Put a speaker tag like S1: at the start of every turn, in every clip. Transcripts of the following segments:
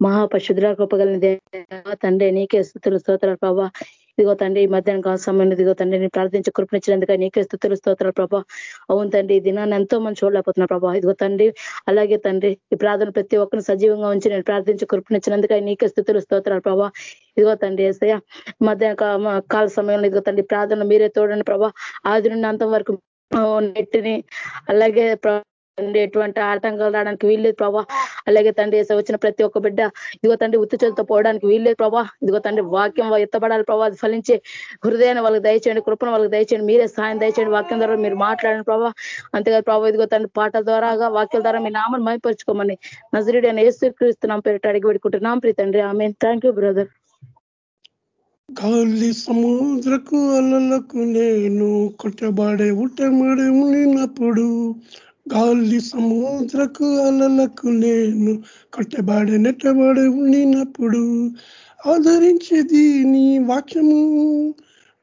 S1: మహాపశుద్ర కృపగలని దేవ తండ్రి నీకే స్థుతులు స్తోత్రాలు ప్రభా. ఇదిగో తండ్రి ఈ మధ్యాహ్నం కాల సమయంలో ఇదిగో తండ్రి నేను ప్రార్థించి కృపణించినందుక నీకే స్థుతులు స్తోత్రాలు ప్రభా. అవును తండ్రి ఈ దినాన్ని ఎంతో మంది చూడలేకపోతున్నా ప్రభా. ఇదిగో తండ్రి అలాగే తండ్రి ఈ ప్రార్థన ప్రతి ఒక్కరిని సజీవంగా ఉంచి నేను ప్రార్థించి కృపణించినందుక నీకే స్థుతులు స్తోత్రాలు ప్రభా. ఇదిగో తండ్రి ఏసయ్య మధ్యాహ్న కాల సమయంలో ఇదిగో తండ్రి ప్రార్థన మీరే తోడండి ప్రభా. ఆది నుండి అంతం వరకు నెట్టిని అలాగే తండ్రి ఎటువంటి ఆటంకాలు రావడానికి వీల్లేదు ప్రభా. అలాగే తండ్రి వచ్చిన ప్రతి ఒక్క బిడ్డ ఇదిగో తండ్రి ఉత్తుచలతో పోవడానికి వీల్లేదు ప్రభా. ఇదిగో తండ్రి వాక్యం ఎత్తబడాలి ప్రభా. ఫలించే హృదయాన్ని వాళ్ళకి దయచేయండి కృపను వాళ్ళకి దయచేయండి మీరే సాయం దయచేయండి వాక్యం ద్వారా మీరు మాట్లాడండి ప్రభా. అంతేకాదు ప్రభా ఇదిగో తండ్రి పాటల ద్వారాగా వాక్యాల ద్వారా మీ నామను మైపరుచుకోమని నజరుడి అని ఏసు క్రీస్తున్నాం పేరిట అడిగి పెట్టుకుంటున్నాం ప్రీతండ్రి ఆమె థ్యాంక్ యూ బ్రదర్.
S2: గాలి సముద్రకు అలలకు నేను కొట్టబడే ఉట్టబడే మునినప్పుడు గాలి సముద్రకు అలలకు నేను కట్టబడి నెట్టబడి ఉండినప్పుడు ఆదరించేది నీ వాక్యము.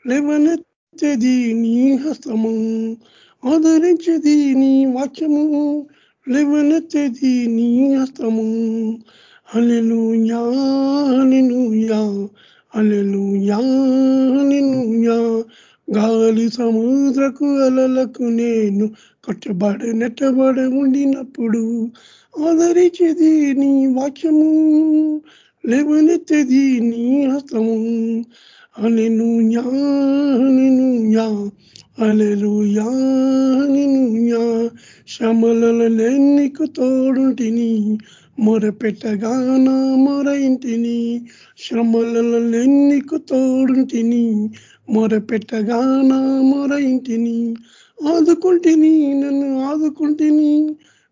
S2: లేవనెత్తేది నీ హస్తము. ఆదరించేది నీ వాక్యము. లేవనెత్తేది నీ హస్తము. అలెలు యా అలెలుయా గాలి సముద్రకు అలలకు నేను కట్టబడి నెట్టబడి ఉండినప్పుడు ఆదరించేది నీ వాక్యము లేవనెత్తేది నీ హస్తము. అలెను యా శ్రమలలో నీకు తోడుంటిని మొరపెట్టగా నా మొర ఇంటిని. శ్రమలలో నీకు తోడుంటిని మొరపెట్టగా నా మొర ఇంటిని ఆదుకుంటేని నన్ను ఆదుకుంటిని.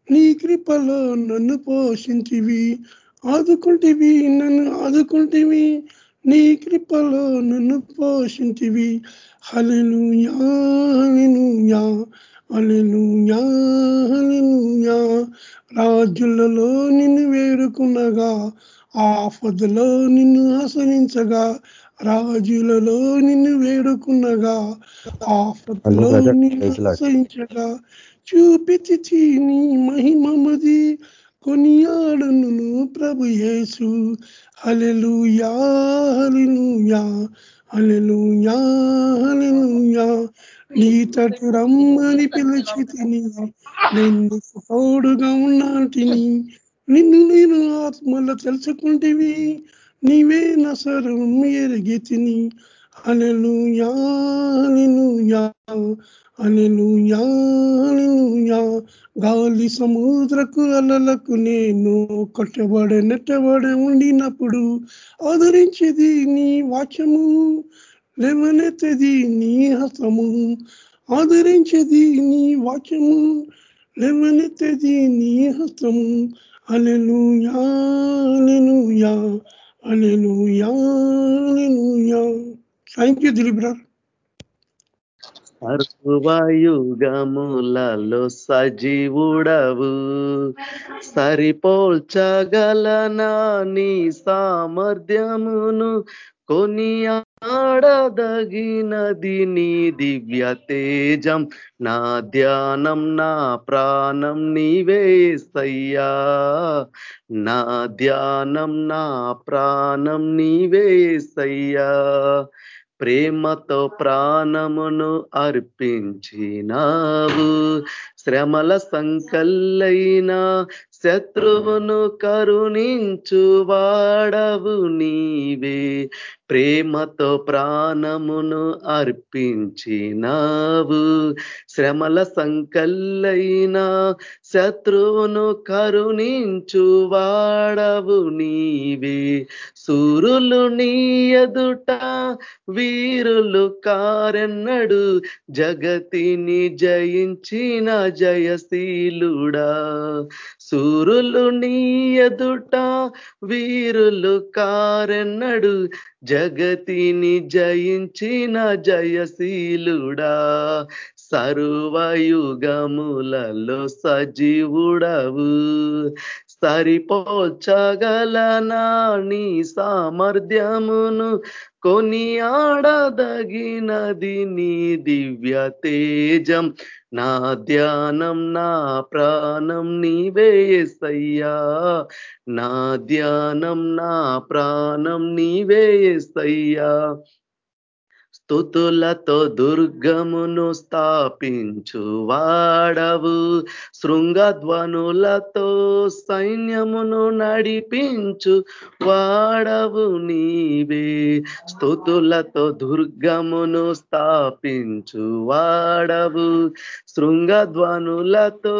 S2: నీ కృపలో నన్ను పోషించివి ఆదుకుంటివి నన్ను ఆదుకుంటివి. నీ కృపలో నన్ను పోషించివి. హలెను యాలెనుయా అలెనుయా యా రాజులలో నిన్ను వేడుకునగా ఆఫదులో నిన్ను ఆసరించగా రాజులలో నిన్ను వేడుకున్నగా ఆపదలో నిన్ను ఆశ్రయించగా చూపితి నీ మహిమది కొనియాడను ప్రభు Yesu. Hallelujah hallelujah hallelujah hallelujah నీ తటు రమ్మని పిలిచి తిని నిన్ను తోడుగా ఉన్నాటిని నిన్ను నేను ఆత్మలో తెలుసుకుంటేవి. నీవే నసరం ఎరిగి తిని అలెలు యాలెలుయా అలెలు యాలెలుయా గాలి సముద్రకు అలలకు నేను కట్టబడ నెట్టబడ ఉండినప్పుడు ఆదరించేది నీ వాక్యము లేవనెత్తది నీ హస్తము. ఆదరించేది నీ వాక్యము లేవనెత్తది నీ హస్తము. Hallelujah hallelujah hallelujah hallelujah thank you Dilip
S3: సర్వయుగములలో సజీవుడవు. సరిపోల్చగలనా నీ సామర్థ్యమును? కొనియాడదగినది నీ దివ్య తేజం. నా ధ్యానం నా ప్రాణం నీవేస్తయ్యా నా ధ్యానం నా ప్రాణం నీవేస్తయ్యా ప్రేమతో ప్రాణమును అర్పించినావు. శ్రమల సంకల్లైన శత్రువును కరుణించు వాడవు నీవే. ప్రేమతో ప్రాణమును అర్పించినావు. శ్రమల సంకల్లైనా శత్రువును కరుణించు వాడవు నీవే. సూరులు నీ ఎదుట వీరులు కారెన్నడు. జగతిని జయించిన జయశీలుడా. సూరులు నీ ఎదుట వీరులు కారెన్నడు. జగతిని జయించిన జయశీలుడా సర్వయుగములలో సజీవుడవు. సరిపోచగలనా నీ సామర్థ్యమును కొని ఆడదగినది నీ దివ్య తేజం. నా ధ్యానం నా ప్రాణం నీవేసయ్యా నా ధ్యానం నా ప్రాణం నీవేసయ్యా స్థుతులతో దుర్గమును స్థాపించు వాడవు. శృంగధ్వనులతో సైన్యమును నడిపించు వాడవు నీవే. స్థుతులతో దుర్గమును స్థాపించు వాడవు. శృంగధ్వనులతో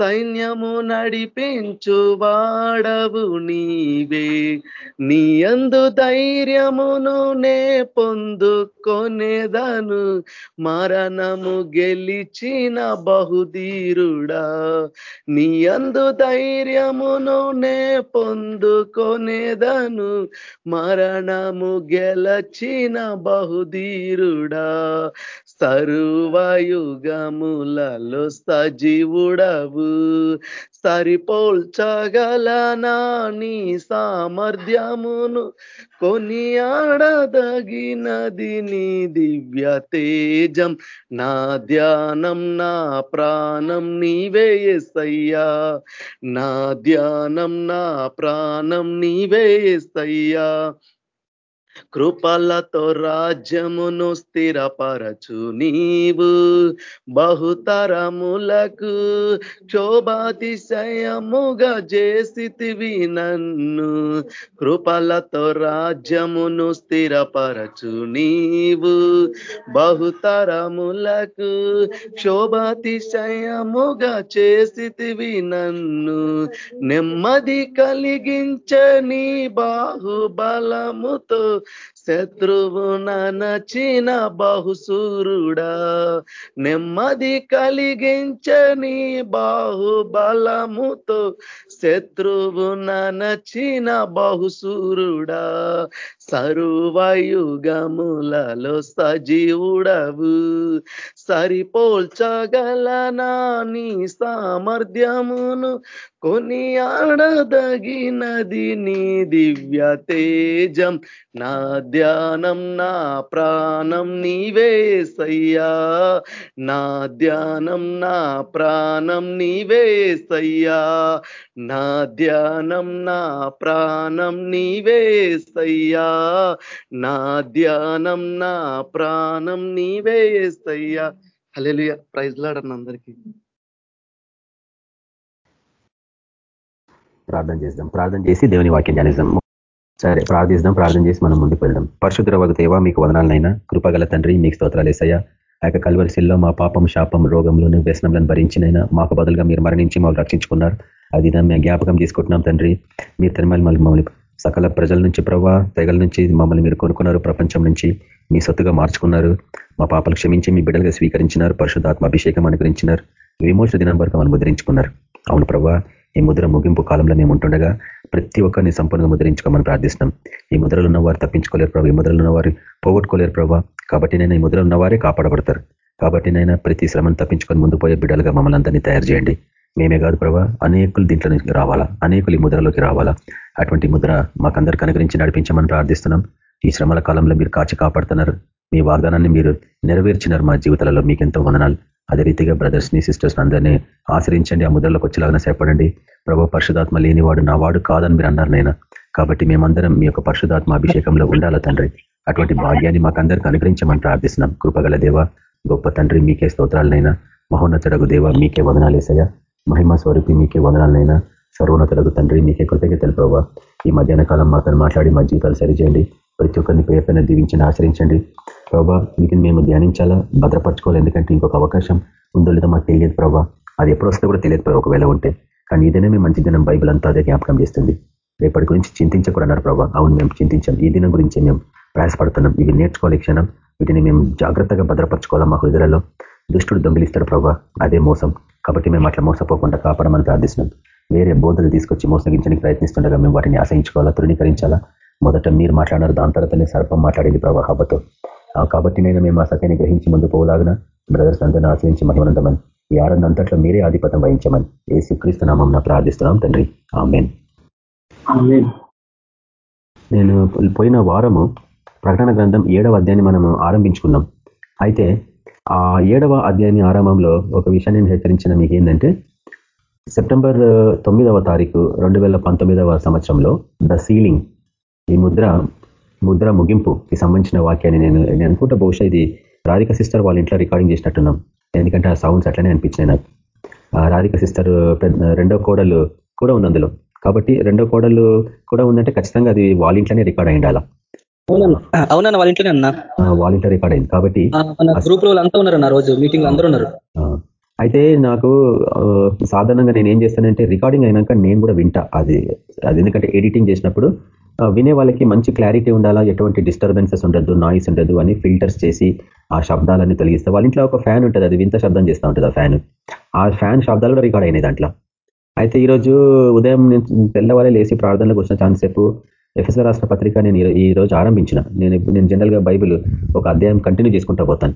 S3: సైన్యము నడిపించు వాడవు నీవే. నీ అందు ధైర్యమును నే పొందుకొనేదను. మరణము గెలిచిన బహుధీరుడా. నీ అందు ధైర్యమును నే పొందుకొనేదను. మరణము గెలచిన బహుధీరుడా. సర్వయుగములలో సజీవుడవు. సరిపోల్చగలనా నీ సామర్థ్యమును కొనియాడదగినది నీ దివ్య తేజం. నా ధ్యానం నా ప్రాణం నీవే ఎసయ్యా నా ధ్యానం నా ప్రాణం నీవే ఎసయ్యా కృపలతో రాజ్యమును స్థిరపరచు నీవు. బహుతరములకు క్షోభాతిశయముగా చేసితివి నన్ను. కృపలతో రాజ్యమును స్థిరపరచు నీవు. బహుతరములకు క్షోభాతిశయముగా చేసితివి నన్ను. నెమ్మది కలిగించని బాహుబలముతో శత్రువు నచిన బాహుసూరుడా నెమ్మది కలిగించని బాహుబలముతో శత్రువు నచిన బహుసూరుడా సర్వయుగములలో సజీవుడవు. సరిపోల్చగలనా నీ సామర్థ్యమును? కొని ఆడదగినది నీ దివ్య తేజం. నా ధ్యానం నా ప్రాణం నీవేసయ్యా నా ధ్యానం నా ప్రాణం నీవేసయ్యా నా ధ్యానం నా ప్రాణం నీవేస్తయ్యా నా ధ్యానం నా ప్రాణం నీవేస్తయ్యా హలెలుయ ప్రైజ్ లాడన్న అందరికీ.
S4: ప్రార్థన చేద్దాం. ప్రార్థన చేసి దేవుని వాక్యం ధ్యానిద్దాం. సరే ప్రార్థిస్తాం ప్రార్థన చేసి మనం ముందుకు వెళ్దాం. పరశుద్ర వగ మీకు వదనాలనైనా. కృపగల తండ్రి మీకు స్తోత్రాలు వేసయ్యా ఆ యొక్క కల్వరిశిల్లో మా పాపం శాపం రోగంలోని వ్యసనంలను భరించినైనా మాకు బదులుగా మీరు మరణించి మాకు రక్షించుకున్నారు. అది మేము జ్ఞాపకం తీసుకుంటున్నాం తండ్రి. మీరు తిరుమల మమ్మల్ని సకల ప్రజల నుంచి ప్రభావ తెగల నుంచి మమ్మల్ని మీరు కొనుక్కున్నారు ప్రపంచం నుంచి. మీ సొత్తుగా మార్చుకున్నారు. మా పాపలు క్షమించి మీ బిడ్డలుగా స్వీకరించినారు. పరిశుధాత్మ అభిషేకం అనుగ్రహించినారు. విమోచన దినం వరకు మనం ముద్రించుకున్నారు. అవును ప్రభా ఈ ముద్ర ముగింపు కాలంలో మేము ఉంటుండగా ప్రతి ఒక్కరిని సంపూర్ణంగా ముద్రించుకోమని ప్రార్థిస్తున్నాం. ఈ ముద్రలు ఉన్న వారు తప్పించుకోలేరు ప్రభావ ఈ ముద్రలు ఉన్న వారు పోగొట్టుకోలేరు ప్రభావ కాబట్టి నేను ఈ ముద్రలు ఉన్నవారే కాపాడబడతారు. కాబట్టి నైనా ప్రతి శ్రమను తప్పించుకొని ముందు పోయే బిడ్డలుగా మమ్మల్ని అందరినీ తయారు చేయండి. మేమే కాదు ప్రభా అనేకులు దీంట్లో రావాలా? అనేకులు ఈ ముద్రలోకి రావాలా? అటువంటి ముద్ర మాకందరికి అనుగ్రహించి నడిపించమని ప్రార్థిస్తున్నాం. ఈ శ్రమల కాలంలో మీరు కాచి కాపాడుతున్నారు. మీ వాగ్దానాన్ని మీరు నెరవేర్చినారు మా జీవితాలలో మీకెంతో వందనాలు. అదే రీతిగా బ్రదర్స్ని సిస్టర్స్ అందరినీ ఆశ్రయించండి. ఆ ముద్రలోకి వచ్చేలాగా సేపడండి. ప్రభు పరిశుధాత్మ లేనివాడు నా వాడు కాదని మీరు అన్నారు నైనా కాబట్టి మేమందరం మీ యొక్క పరిశుధాత్మ అభిషేకంలో ఉండాలా తండ్రి? అటువంటి భాగ్యాన్ని మాకందరికి అనుగ్రహించమని ప్రార్థిస్తున్నాం. కృపగల దేవ గొప్ప తండ్రి మీకే స్తోత్రాలనైనా మహోన్నతుడగు దేవ మీకే వదనాలేసయ్యా మహిమ స్వరూపి మీకే వందనాలనైనా. సర్వోన్నతుడగు తండ్రి మీకే కృతజ్ఞతలు ప్రభావ ఈ మధ్యాహ్న కాలం మాతో మాట్లాడి మా జీవితాలు సరిచేయండి. ప్రతి ఒక్కరిని పేరు పైన దీవించండి ఆశ్రయించండి. ప్రభా వీటిని మేము ధ్యానించాలా? భద్రపరచుకోవాలి? ఎందుకంటే ఇంకొక అవకాశం ఉందో లేదో మాకు తెలియదు ప్రభా. అది ఎప్పుడు వస్తే కూడా తెలియదు ఒకవేళ ఉంటే. కానీ ఇదైనా మేము మంచి దినం బైబిల్ అంతా అదే జ్ఞాపకం చేస్తుంది. రేపటి గురించి చింతించకూడన్నారు ప్రభా. అవును మేము చింతించాం. ఈ దినం గురించి మేము ప్రయాసపడుతున్నాం. ఇవి నేర్చుకోవాలి క్షణం. వీటిని మేము జాగ్రత్తగా భద్రపరచుకోవాలా మా హృదయలలో? దుష్టుడు దొంగిలిస్తాడు ప్రభా. అదే మోసం. కాబట్టి మేము అట్లా మోసపోకుండా కాపాడమని ప్రార్థిస్తున్నాం. వేరే బోధలు తీసుకొచ్చి మోసగించడానికి ప్రయత్నిస్తుండగా మేము వాటిని ఆశయించుకోవాలా తృణీకరించాలా? మొదట మీరు మాట్లాడారు దాని తర్వాతనే సర్పం మాట్లాడింది ప్రభా హబ్బతో కాబట్టి నేను మేము ఆ సత్యాన్ని గ్రహించి ముందు పోలాగిన బ్రదర్స్ అందరిని ఆశ్రయించి మహిమనందమని ఈ ఆనంద అంతట్లో మీరే ఆధిపత్యం వహించమని ఏ సుక్రీస్తు నామం ప్రార్థిస్తున్నాం తండ్రి. ఆమెన్. నేను పోయిన వారము ప్రకటన గ్రంథం ఏడవ అధ్యాయాన్ని మనము ఆరంభించుకున్నాం. అయితే ఆ ఏడవ అధ్యాయాన్ని ఆరంభంలో ఒక విషయాన్ని నేను హెచ్చరించిన మీకు ఏంటంటే సెప్టెంబర్ తొమ్మిదవ తారీఖు రెండు వేల పంతొమ్మిదవ సంవత్సరంలో ద సీలింగ్ ఈ ముద్ర ముద్ర ముగింపుకి సంబంధించిన వాక్యాన్ని నేను నేను అనుకుంటా బహుశా ఇది రాధిక సిస్టర్ వాళ్ళ ఇంట్లో రికార్డింగ్ చేసినట్టున్నాం. ఎందుకంటే ఆ సౌండ్స్ అట్లనే అనిపించినాయి నాకు. రాధిక సిస్టర్ రెండో కోడలు కూడా ఉంది అందులో కాబట్టి రెండో కోడలు కూడా ఉందంటే ఖచ్చితంగా అది వాళ్ళ ఇంట్లోనే రికార్డ్ అయి ఉండాలా
S5: అవునన్న. వాళ్ళ ఇంట్లోనే అన్నా.
S4: వాళ్ళ ఇంట్లో రికార్డ్ అయింది. కాబట్టి
S5: గ్రూప్లో అంతా ఉన్నారు అన్న రోజు. మీటింగ్ అందరూ ఉన్నారు.
S4: అయితే నాకు సాధారణంగా నేను ఏం చేస్తానంటే రికార్డింగ్ అయినాక నేను కూడా వింటా. అది అది ఎందుకంటే ఎడిటింగ్ చేసినప్పుడు వినే వాళ్ళకి మంచి క్లారిటీ ఉండాలా? ఎటువంటి డిస్టర్బెన్సెస్ ఉండదు నాయిస్ ఉండదు అని ఫిల్టర్స్ చేసి ఆ శబ్దాలన్నీ తొలగిస్తే. వాళ్ళ ఇంట్లో ఒక ఫ్యాన్ ఉంటుంది అది వింత శబ్దం చేస్తూ ఉంటుంది ఆ ఫ్యాన్ ఆ ఫ్యాన్ శబ్దాలు కూడా రికార్డ్ అయినాయి దాంట్లో. అయితే ఈరోజు ఉదయం నేను తెల్లవారే లేచి ప్రార్థనలకు వచ్చిన ఛాన్స్ సేపు ఎఫ్ఎస్ఆర్ రాష్ట్ర పత్రిక నేను ఈ రోజు ఆరంభించిన. నేను నేను జనరల్గా బైబిల్ ఒక అధ్యాయం కంటిన్యూ చేసుకుంటా పోతాను.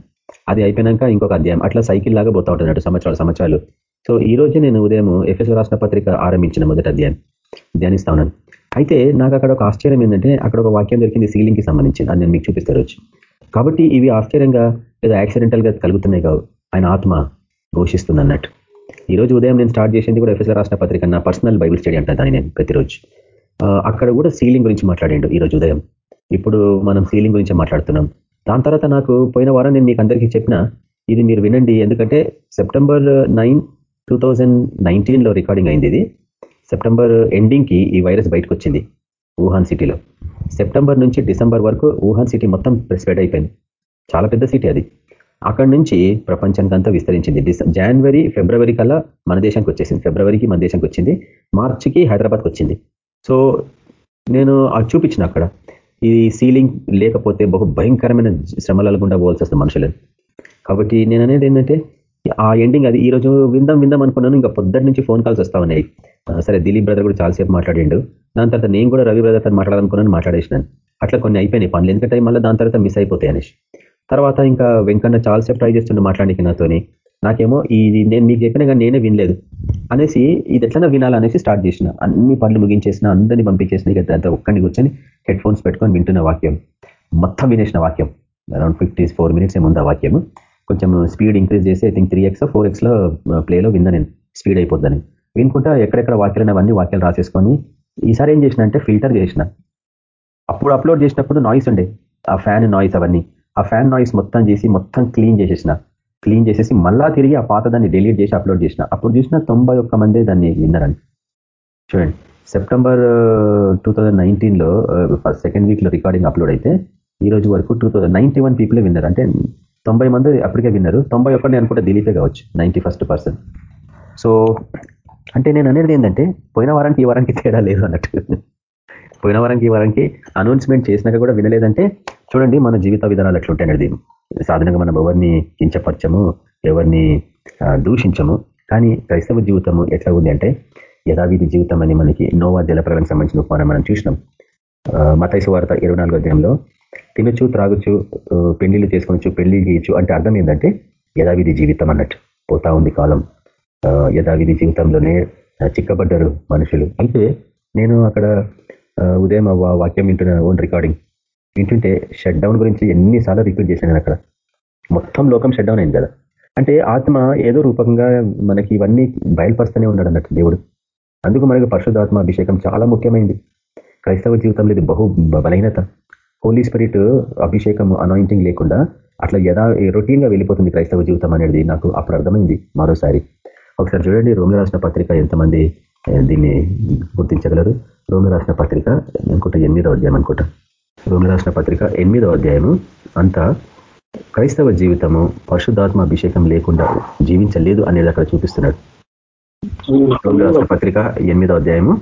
S4: అది అయిపోయినాక ఇంకొక అధ్యాయం. అట్లా సైకిల్ లాగా పోతా ఉంటున్నట్టు సంవత్సరాలు సంవత్సరాలు. సో ఈ రోజు నేను ఉదయం ఎఫ్ఎస్ఆర్ రాష్ట్ర పత్రిక ఆరంభించిన మొదటి అధ్యాయం. ధ్యానిస్తా ఉన్నాను. అయితే నాకు అక్కడ ఒక ఆశ్చర్యం ఏంటంటే అక్కడ ఒక వాక్యం దొరికింది సీలింగ్కి సంబంధించింది నేను మీకు చూపిస్తారు వచ్చి కాబట్టి ఇవి ఆశ్చర్యంగా లేదా యాక్సిడెంటల్గా కలుగుతున్నాయి కావు. ఆయన ఆత్మ ఘోషిస్తుంది అన్నట్టు ఈ రోజు ఉదయం నేను స్టార్ట్ చేసింది కూడా ఎఫ్ఎస్ఆర్ రాష్ట్ర పత్రిక నా పర్సనల్ బైబిల్ స్టడీ అంటాను దాన్ని నేను ప్రతిరోజు. అక్కడ కూడా సీలింగ్ గురించి మాట్లాడిండు ఈరోజు ఉదయం. ఇప్పుడు మనం సీలింగ్ గురించి మాట్లాడుతున్నాం. దాని తర్వాత నాకు పోయిన వారం నేను మీకు అందరికీ చెప్పిన ఇది మీరు వినండి. ఎందుకంటే సెప్టెంబర్ నైన్ టూ లో రికార్డింగ్ అయింది ఇది. సెప్టెంబర్ ఎండింగ్కి ఈ వైరస్ బయటకు వచ్చింది వుహాన్ సిటీలో. సెప్టెంబర్ నుంచి డిసెంబర్ వరకు వుహాన్ సిటీ మొత్తం స్ప్రెడ్ అయిపోయింది. చాలా పెద్ద సిటీ అది. అక్కడి నుంచి ప్రపంచానికి అంతా విస్తరించింది జనవరి ఫిబ్రవరి కల్లా మన దేశానికి వచ్చేసింది. ఫిబ్రవరికి మన దేశానికి వచ్చింది. మార్చికి హైదరాబాద్కి వచ్చింది. సో నేను అది చూపించిన అక్కడ. ఈ సీలింగ్ లేకపోతే బహు భయంకరమైన శ్రమల గుండా పోవాల్సి వస్తుంది మనుషులని కాబట్టి నేను అనేది ఏంటంటే ఆ ఎండింగ్ అది ఈరోజు విందాం విందాం అనుకున్నాను. ఇంకా పొద్దున్న నుంచి ఫోన్ కాల్స్ వస్తా ఉన్నాయి. సరే దిలీప్ బ్రదర్ కూడా చాలాసేపు మాట్లాడిండు. దాని తర్వాత నేను కూడా రవి బ్రదర్ తను మాట్లాడాలనుకున్నాను మాట్లాడేసినాను. అట్లా కొన్ని అయిపోయినాయి పనులు. ఎందుకంటే మళ్ళీ దాని తర్వాత మిస్ అయిపోతాయి అనేసి. తర్వాత ఇంకా వెంకన్న చాలాసేపు ట్రై చేస్తుండే మాట్లాడికి నాతోని. నాకేమో ఇది నేను మీకు చెప్పినా కానీ నేనే వినలేదు. అనేసి ఇది ఎట్లన్నా వినాలనేసి స్టార్ట్ చేసిన. అన్ని పనులు ముగించేసిన అందరినీ పంపించేసిన ఇక ఒక్కడిని కూర్చొని హెడ్ ఫోన్స్ పెట్టుకొని వింటున్న వాక్యం. మొత్తం వినేసిన వాక్యం. అరౌండ్ ఫిఫ్టీ ఫోర్ మినిట్స్ ఏముంది ఆ వాక్యం కొంచెం స్పీడ్ ఇంక్రీజ్ చేసి I think three x four ఎక్స్లో ప్లేలో విన్నా నేను. స్పీడ్ అయిపోద్దని. వినుకుంటా ఎక్కడెక్కడ వాక్యాలు అవన్నీ వాక్యాలు రాసేసుకొని ఈసారి ఏం చేసిన అంటే ఫిల్టర్ చేసిన. అప్పుడు అప్లోడ్ చేసినప్పుడు నాయిస్ ఉండే. ఆ ఫ్యాన్ నాయిస్ అవన్నీ. ఆ ఫ్యాన్ నాయిస్ మొత్తం చేసి మొత్తం క్లీన్ చేసేసిన. క్లీన్ చేసేసి మళ్ళా తిరిగి ఆ పాత దాన్ని డిలీట్ చేసి అప్లోడ్ చేసిన. అప్పుడు చూసిన తొంభై ఒక్క మంది దాన్ని విన్నారండి. చూడండి. సెప్టెంబర్ టూ థౌజండ్ నైన్టీన్లో ఫస్ట్ సెకండ్ వీక్లో రికార్డింగ్ అప్లోడ్ అయితే ఈ రోజు వరకు టూ థౌజండ్ నైన్టీ వన్ పీపులే విన్నారు. అంటే తొంభై మంది అప్పటికే విన్నారు. తొంభై ఒక్కటి అనుకుంటే డిలీటే కావచ్చు. నైంటీ ఫస్ట్ పర్సెంట్ సో అంటే నేను అనేది ఏంటంటే పోయిన వారానికి ఈ వారానికి తేడా లేదు అన్నట్టు. పోయిన వారానికి ఈ వారానికి అనౌన్స్మెంట్ చేసినాక కూడా వినలేదంటే చూడండి మన జీవిత విధానాలు ఎట్లుంటాయి సాధారణంగా మనం ఎవరిని కించపరచము ఎవరిని దూషించము. కానీ క్రైస్తవ జీవితము ఎట్లా ఉంది అంటే యథావిధి జీవితం అని మనకి నోవా జలప్రలకు సంబంధించిన ఉపమానం మనం చూసినాం. మతైసు వార్త ఇరవై నాలుగో అధ్యాయంలో తినచ్చు త్రాగుచ్చు పెళ్ళిళ్ళు చేసుకోవచ్చు పెళ్ళి చేయొచ్చు అంటే అర్థం ఏంటంటే యథావిధి జీవితం అన్నట్టు. పోతా ఉంది కాలం. యథావిధి జీవితంలోనే చిక్కబడ్డారు మనుషులు. అయితే నేను అక్కడ ఉదయం వాక్యం వింటున్నాను ఓన్ రికార్డింగ్ వింటుంటే షట్ డౌన్ గురించి ఎన్నిసార్లు రిపీట్ చేశాను అక్కడ. మొత్తం లోకం షట్ డౌన్ అయింది కదా. అంటే ఆత్మ ఏదో రూపకంగా మనకి ఇవన్నీ బయలుపరుస్తూనే ఉన్నాడు అన్నట్టు దేవుడు. అందుకు మనకు పరిశుధాత్మ అభిషేకం చాలా ముఖ్యమైనది క్రైస్తవ జీవితంలో ఇది బహు బలహీనత. హోలీ స్పిరిట్ అభిషేకం అనాయింటింగ్ లేకుండా అట్లా యథా రొటీన్గా వెళ్ళిపోతుంది క్రైస్తవ జీవితం అనేది నాకు అప్పుడు అర్థమైంది మరోసారి. ఒకసారి చూడండి రోమిల రాసిన పత్రిక ఎంతమంది దీన్ని గుర్తించగలరు? రోమిల రాసిన పత్రిక అనుకుంటా ఎనిమిదో అధ్యాయం అనుకుంటా. రోమిల రాసిన పత్రిక ఎనిమిదో అధ్యాయము. అంతా క్రైస్తవ జీవితము పరిశుద్ధాత్మ అభిషేకం లేకుండా జీవించలేదు అనేది అక్కడ చూపిస్తున్నాడు. రోమిల రాసిన పత్రిక ఎనిమిదో అధ్యాయము.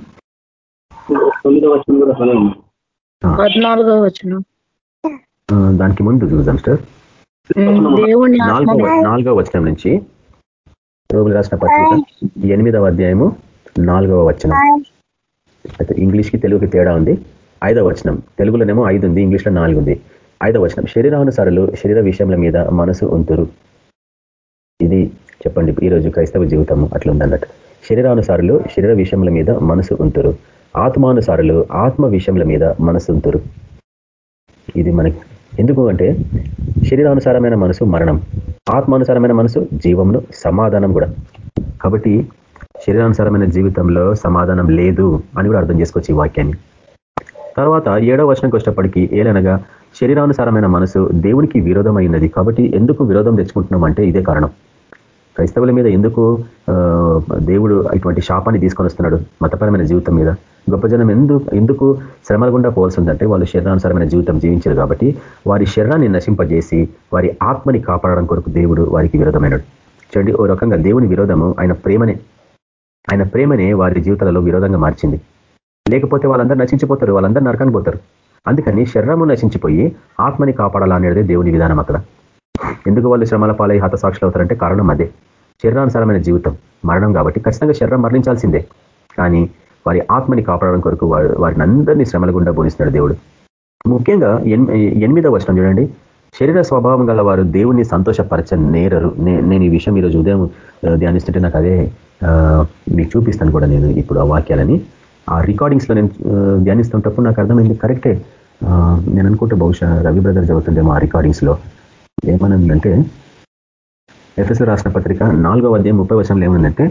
S1: పద్నాలుగో వచ్చిన
S4: దానికి ముందు చూద్దాం సార్ నాలుగవ వచనం నుంచి రోగులు రాసిన పత్రిక ఎనిమిదవ అధ్యాయము నాలుగవ వచనం. ఇంగ్లీష్కి తెలుగుకి తేడా ఉంది. ఐదవ వచనం. తెలుగులోనేమో ఐదు ఉంది ఇంగ్లీష్లో నాలుగు ఉంది. ఐదవ వచనం. శరీరానుసారులు శరీర విషయంల మీద మనసు ఉంటురు ఇది చెప్పండి ఈరోజు క్రైస్తవ జీవితము అట్లుందన్నట్టు. శరీరానుసారులు శరీర విషయముల మీద మనసు ఉంటురు ఆత్మానుసారులు ఆత్మ విషయముల మీద మనసు ఉంటురు ఇది మనకి ఎందుకు అంటే శరీరానుసారమైన మనసు మరణం. ఆత్మానుసారమైన మనసు జీవమును సమాధానం కూడా. కాబట్టి శరీరానుసారమైన జీవితంలో సమాధానం లేదు అని కూడా అర్థం చేసుకోవచ్చు ఈ వాక్యాన్ని. తర్వాత ఏడవ వచనంకి వచ్చేటప్పటికీ ఏలనగా శరీరానుసారమైన మనసు దేవునికి విరోధమైనది. కాబట్టి ఎందుకు విరోధం తెచ్చుకుంటున్నాం అంటే ఇదే కారణం. క్రైస్తవుల మీద ఎందుకు దేవుడు ఇటువంటి శాపాన్ని తీసుకొని వస్తున్నాడు మతపరమైన జీవితం మీద? గొప్ప జనం ఎందుకు ఎందుకు శ్రమల గుండా పోవాల్సిందంటే వాళ్ళు శరీరానుసారమైన జీవితం జీవించారు కాబట్టి వారి శరీరాన్ని నశింపజేసి వారి ఆత్మని కాపాడడం కొరకు దేవుడు వారికి విరోధమైనడు. చూడండి ఓ రకంగా దేవుని విరోధము ఆయన ప్రేమనే. ఆయన ప్రేమనే వారి జీవితాలలో విరోధంగా మార్చింది. లేకపోతే వాళ్ళందరూ నశించిపోతారు వాళ్ళందరూ నరకానికి పోతారు. అందుకని శరీరము నశించిపోయి ఆత్మని కాపాడాలనేది దేవుని విధానం అక్కడ. ఎందుకు వాళ్ళు శ్రమల పాలై హతసాక్షులు అవుతారంటే కారణం అదే. శరీరానుసారమైన జీవితం మరణం కాబట్టి ఖచ్చితంగా శరీరం మరణించాల్సిందే. కానీ వారి ఆత్మని కాపాడడం కొరకు వారిని అందరినీ శ్రమల గుండా బోధిస్తున్నాడు దేవుడు. ముఖ్యంగా ఎనిమిదవ వచనం చూడండి. శరీర స్వభావం గల వారు దేవుణ్ణి సంతోషపరచ నేరరు. నేను ఈ విషయం ఈరోజు ఉదయం ధ్యానిస్తుంటే నాకు అదే మీకు చూపిస్తాను కూడా నేను ఇప్పుడు ఆ వాక్యాలని. ఆ రికార్డింగ్స్లో నేను ధ్యానిస్తుంటప్పుడు నాకు అర్థమైంది కరెక్టే. నేను అనుకుంటే బహుశా రవి బ్రదర్ చదువుతుండేమో ఆ రికార్డింగ్స్లో. ఏమనుందంటే ఎఫ్ఎస్ రాసిన పత్రిక నాలుగో అధ్యాయం ముప్పై వచనంలో ఏముందంటే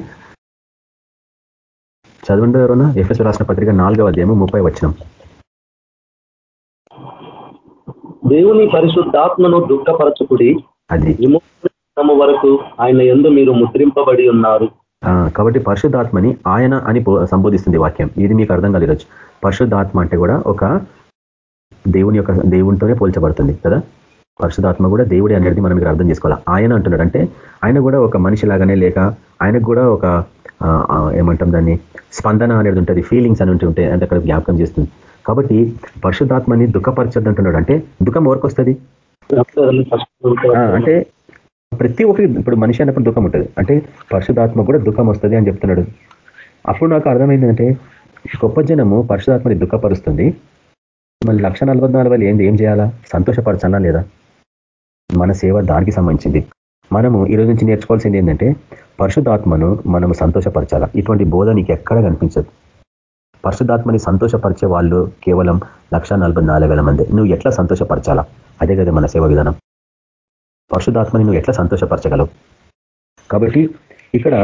S4: చదవండి ఎవరన్నా? ఎఫ్ఎస్ రాసిన పత్రిక నాలుగవ అధ్యాయం ముప్పై వచనం.
S3: దేవుని పరిశుద్ధాత్మను దుఃఖపరచుకుడి.
S4: అది.
S3: వరకు ఆయన ఎందు మీరు ముద్రింపబడి ఉన్నారు.
S4: కాబట్టి పరిశుద్ధాత్మని ఆయన అని సంబోధిస్తుంది వాక్యం. ఇది మీకు అర్థం కలిగచ్చు పరిశుద్ధాత్మ అంటే కూడా ఒక దేవుని యొక్క దేవునితోనే పోల్చబడుతుంది కదా? పరిశుధాత్మ కూడా దేవుడే అనేది మనం ఇక్కడ అర్థం చేసుకోవాలి? ఆయన అంటున్నాడు. అంటే ఆయన కూడా ఒక మనిషి లాగానే లేక ఆయనకు కూడా ఒక ఏమంటాం దాన్ని? స్పందన అనేది ఉంటుంది ఫీలింగ్స్ అని ఉంటుంటే అంటే అక్కడ జ్ఞాపకం చేస్తుంది. కాబట్టి పరిశుద్ధాత్మని దుఃఖపరచద్దు అంటున్నాడు అంటే దుఃఖం ఎవరికి వస్తుంది? అంటే ప్రతి ఒక్కరి ఇప్పుడు మనిషి అన్నప్పుడు దుఃఖం ఉంటుంది. అంటే పరిశుధాత్మ కూడా దుఃఖం వస్తుంది అని చెప్తున్నాడు. అప్పుడు నాకు అర్థమైందంటే గొప్ప జనము పరిశుధాత్మని దుఃఖపరుస్తుంది. మళ్ళీ లక్ష నలభై ఏంది? ఏం చేయాలా? సంతోషపరచాలా లేదా? మన సేవ దానికి సంబంధించింది. మనము ఈ రోజు నుంచి నేర్చుకోవాల్సింది ఏంటంటే పరిశుధాత్మను మనము సంతోషపరచాలా? ఇటువంటి బోధ నీకు ఎక్కడ కనిపించదు. పరిశుధాత్మని సంతోషపరిచే వాళ్ళు కేవలం లక్ష మంది. నువ్వు ఎట్లా సంతోషపరచాలా? అదే కదా మన సేవ విధానం. పరిశుధాత్మని నువ్వు ఎట్లా సంతోషపరచగలవు? కాబట్టి ఇక్కడ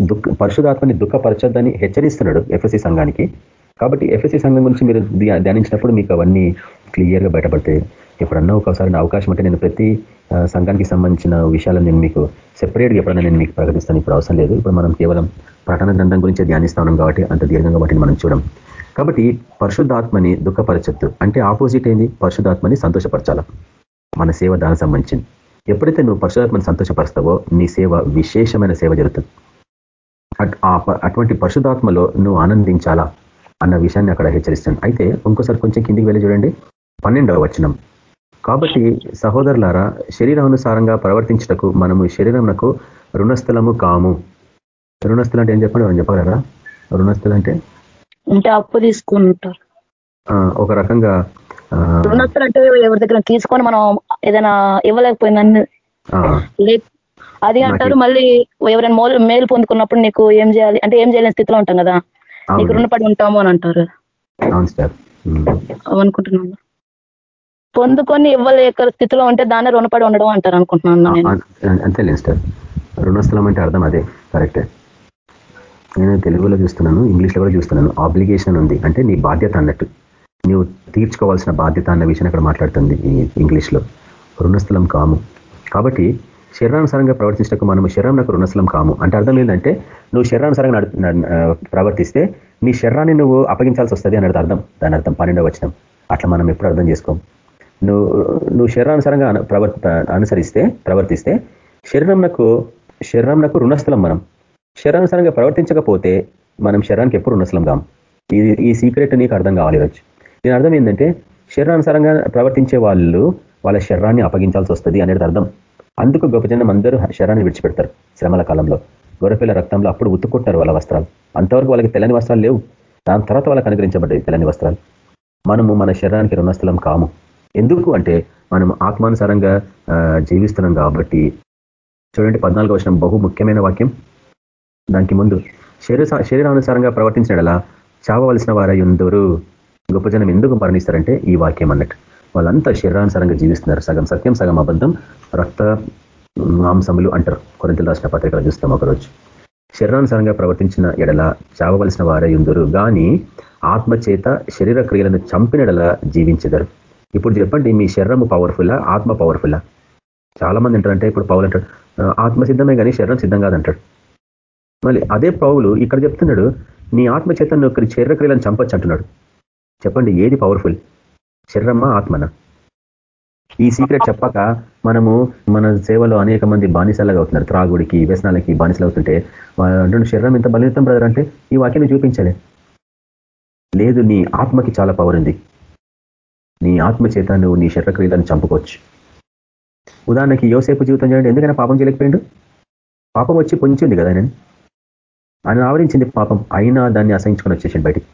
S4: దుఃఖ పరిశుధాత్మని దుఃఖపరచద్దని హెచ్చరిస్తున్నాడు ఎఫ్ఎస్సి సంఘానికి. కాబట్టి ఎఫ్ఎస్సి సంఘం గురించి మీరు ధ్యానించినప్పుడు మీకు అవన్నీ క్లియర్గా బయటపడతాయి. ఎప్పుడన్నా ఒకసారి అవకాశం అంటే నేను ప్రతి సంఘానికి సంబంధించిన విషయాలను నేను మీకు సెపరేట్గా ఎప్పుడన్నా నేను మీకు ప్రకటిస్తాను. ఇప్పుడు అవసరం లేదు. ఇప్పుడు మనం కేవలం ప్రకటన గ్రంథం గురించి ధ్యానిస్తా ఉన్నాం కాబట్టి అంత దీర్ఘంగా వాటిని మనం చూడం. కాబట్టి పరిశుద్ధాత్మని దుఃఖపరచద్దు. అంటే ఆపోజిట్ ఏంది? పరిశుద్ధాత్మని సంతోషపరచాల? మన సేవ దానికి సంబంధించింది. ఎప్పుడైతే నువ్వు పరిశుధాత్మని సంతోషపరుస్తావో నీ సేవ విశేషమైన సేవ జరుగుతుంది. అటువంటి పరిశుధాత్మలో నువ్వు ఆనందించాలా? అన్న విషయాన్ని అక్కడ హెచ్చరిస్తాను అయితే ఇంకోసారి కొంచెం కిందికి వెళ్ళి చూడండి. పన్నెండవ వచనం. కాబట్టి సహోదరులారా శరీరానుసారంగా ప్రవర్తించటకు మనము శరీరంకు రుణస్థలము కాము. రుణస్థలం అంటే ఏం చెప్పండి? మనం చెప్పగలరా? రుణస్థలం అంటే
S1: అంటే అప్పు తీసుకుంటారు.
S4: ఒక రకంగా
S1: రుణస్థలు అంటే ఎవరి దగ్గర తీసుకొని మనం ఏదైనా ఇవ్వలేకపోయిందని అది అంటారు మళ్ళీ ఎవరైనా మేలు పొందుకున్నప్పుడు నీకు ఏం చేయాలి? అంటే ఏం చేయలేని స్థితిలో ఉంటాం కదా. నీకు రుణపడి ఉంటాము అని అంటారు. అనుకుంటున్నాను. పొందుకొని ఇవ్వలేక స్థితిలో ఉంటే దాన్ని రుణపడి ఉండడం అంటారు అనుకుంటున్నాను
S4: అంతే లేదు సార్ రుణస్థలం అంటే అర్థం అదే కరెక్టే. నేను తెలుగులో చూస్తున్నాను ఇంగ్లీష్లో కూడా చూస్తున్నాను. ఆబ్లిగేషన్ ఉంది అంటే నీ బాధ్యత అన్నట్టు. నువ్వు తీర్చుకోవాల్సిన బాధ్యత అన్న విషయం అక్కడ మాట్లాడుతుంది ఇంగ్లీష్లో. రుణస్థలం కాము. కాబట్టి శరీరానుసారంగా ప్రవర్తించటకు మనం శరీరంకు రుణస్థలం కాము. అంటే అర్థం ఏంటంటే నువ్వు శరీరానుసారంగా ప్రవర్తిస్తే నీ శరీరాన్ని నువ్వు అప్పగించాల్సి వస్తుంది అన్నది అర్థం దాని అర్థం పన్నెండవ వచనం. అట్లా మనం ఎప్పుడు అర్థం చేసుకోం? నువ్వు నువ్వు శరీరానుసారంగా ప్రవర్త అనుసరిస్తే ప్రవర్తిస్తే శరీరంకు శరీరంకు రుణస్థలం మనం. శరీరానుసారంగా ప్రవర్తించకపోతే మనం శరీరానికి ఎప్పుడు రుణస్థలం కాం. ఇది ఈ సీక్రెట్ నీకు అర్థం కావాలి వచ్చి దీని అర్థం ఏంటంటే శరీరానుసారంగా ప్రవర్తించే వాళ్ళు వాళ్ళ శరీరాన్ని అప్పగించాల్సి వస్తుంది అనేది అర్థం. అందుకు గొప్ప జనం అందరూ శరీరాన్ని విడిచిపెడతారు శ్రమల కాలంలో. గొర్రెపిల్ల రక్తంలో అప్పుడు ఉత్తుకుంటారు వాళ్ళ వస్త్రాలు. అంతవరకు వాళ్ళకి తెల్లని వస్త్రాలు లేవు. దాని తర్వాత వాళ్ళకి అనుగ్రహించబడ్డాయి తెల్లని వస్త్రాలు. మనము మన శరీరానికి రుణస్థలం కాము. ఎందుకు అంటే మనం ఆత్మానుసారంగా జీవిస్తున్నాం కాబట్టి. చూడండి పద్నాలుగు వచ్చిన బహు ముఖ్యమైన వాక్యం. దానికి ముందు శరీర శరీరానుసారంగా ప్రవర్తించినలా చావవలసిన వారై ఉందరు. గొప్ప జనం ఎందుకు మరణిస్తారంటే ఈ వాక్యం అన్నట్టు. వాళ్ళంతా శరీరానుసారంగా జీవిస్తున్నారు. సగం సత్యం సగం అబద్ధం రక్త మాంసములు అంటారు. కొరింతలు రాసిన పత్రికలు చూస్తాం ఒకరోజు. శరీరానుసారంగా ప్రవర్తించిన ఎడల చావవలసిన వారే ఉందరు. కానీ ఆత్మచేత శరీర క్రియలను చంపినడల జీవించదరు. ఇప్పుడు చెప్పండి మీ శరీరం పవర్ఫుల్లా ఆత్మ పవర్ఫుల్లా చాలా మంది అంటారంటే ఇప్పుడు పౌలు అంటాడు ఆత్మ సిద్ధమే కానీ శరీరం సిద్ధం కాదంటాడు. మళ్ళీ అదే పౌలు ఇక్కడ చెప్తున్నాడు నీ ఆత్మ చేత నువ్వు శరీరక్రియలను చంపచ్చు అంటున్నాడు. చెప్పండి ఏది పవర్ఫుల్ శరీరమ్మా ఆత్మనా? ఈ సీక్రెట్ చెప్పక మనము మన సేవలో అనేక మంది బానిసలాగా అవుతున్నారు. త్రాగుడికి వ్యసనాలకి బానిసలు అవుతుంటే అంటుండే శరీరం ఇంత బలితం బ్రదర్ అంటే ఈ వాక్యాన్ని చూపించలే. లేదు నీ ఆత్మకి చాలా పవర్ ఉంది. నీ ఆత్మ చేత నువ్వు నీ శరీరక్రియలను చంపుకోవచ్చు. ఉదాహరణకి యోసేపు జీవితం చేయండి ఎందుకైనా పాపం చేయలేకపోయిండు? పాపం వచ్చి పొంచింది కదా నేను ఆయన ఆవరించింది పాపం అయినా దాన్ని అసహించుకొని వచ్చేసింది బయటికి.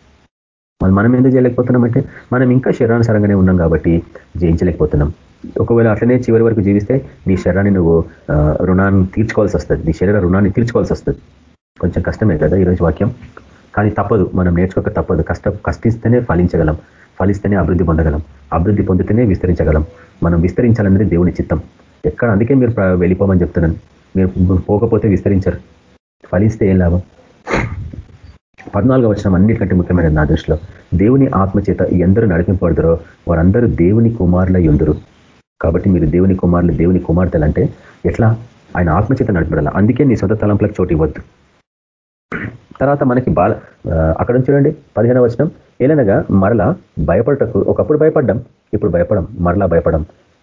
S4: మళ్ళీ మనం ఎందుకు చేయలేకపోతున్నామంటే మనం ఇంకా శరీరానుసారంగానే ఉన్నాం కాబట్టి జయించలేకపోతున్నాం. ఒకవేళ అట్లనే చివరి వరకు జీవిస్తే నీ శరీరాన్ని నువ్వు రుణాన్ని తీర్చుకోవాల్సి వస్తుంది. నీ శరీర రుణాన్ని తీర్చుకోవాల్సి వస్తుంది. కొంచెం కష్టమే కదా ఈరోజు వాక్యం. కానీ తప్పదు మనం నేర్చుకోక తప్పదు. కష్ట కష్టిస్తేనే ఫలించగలం. ఫలిస్తేనే అభివృద్ధి పొందగలం. అభివృద్ధి పొందితేనే విస్తరించగలం. మనం విస్తరించాలన్నది దేవుని చిత్తం. ఎక్కడ? అందుకే మీరు వెళ్ళిపోమని చెప్తున్నాను. మీరు పోకపోతే విస్తరించరు. ఫలిస్తే ఏం లాభం? పద్నాలుగో వచ్చిన అన్నిటికంటే ముఖ్యమైన నా దృష్టిలో. దేవుని ఆత్మచేత ఎందరూ నడిపింపబడతారో వారందరూ దేవుని కుమారుల ఎందురు కాబట్టి మీరు దేవుని కుమారులు దేవుని కుమార్తెలు అంటే ఎట్లా? ఆయన ఆత్మచేత నడిపడాలి అందుకే నీ సొంత తలంపులకు చోటు ఇవ్వద్దు. తర్వాత మనకి బాల అక్కడ చూడండి పదిహేను వచనం. ఏలనగా మరలా భయపడటకు ఒకప్పుడు భయపడ్డం ఇప్పుడు భయపడం మరలా భయపడం.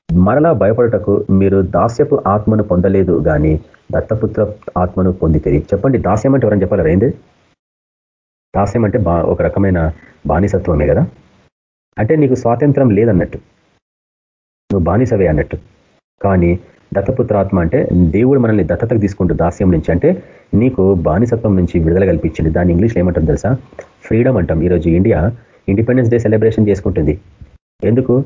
S4: మరలా భయపడటకు మీరు దాస్యపు ఆత్మను పొందలేదు కానీ దత్తపుత్ర ఆత్మను పొందితే చెప్పండి దాస్యం అంటే ఎవరైనా చెప్పాలి ఏంది దాస్యం అంటే ఒక రకమైన బానిసత్వమే కదా? అంటే నీకు స్వాతంత్రం లేదన్నట్టు. నువ్వు బానిసవే అన్నట్టు. కానీ దత్తపుత్రాత్మ అంటే దేవుడు మనల్ని దత్తతకు తీసుకుంటూ దాస్యం నుంచి అంటే నీకు బానిసత్వం నుంచి విడుదల కల్పించింది. దాన్ని ఇంగ్లీష్లో ఏమంటాం తెలుసా? ఫ్రీడమ్ అంటాం. ఈరోజు ఇండియా ఇండిపెండెన్స్ డే సెలబ్రేషన్ చేసుకుంటుంది. ఎందుకు?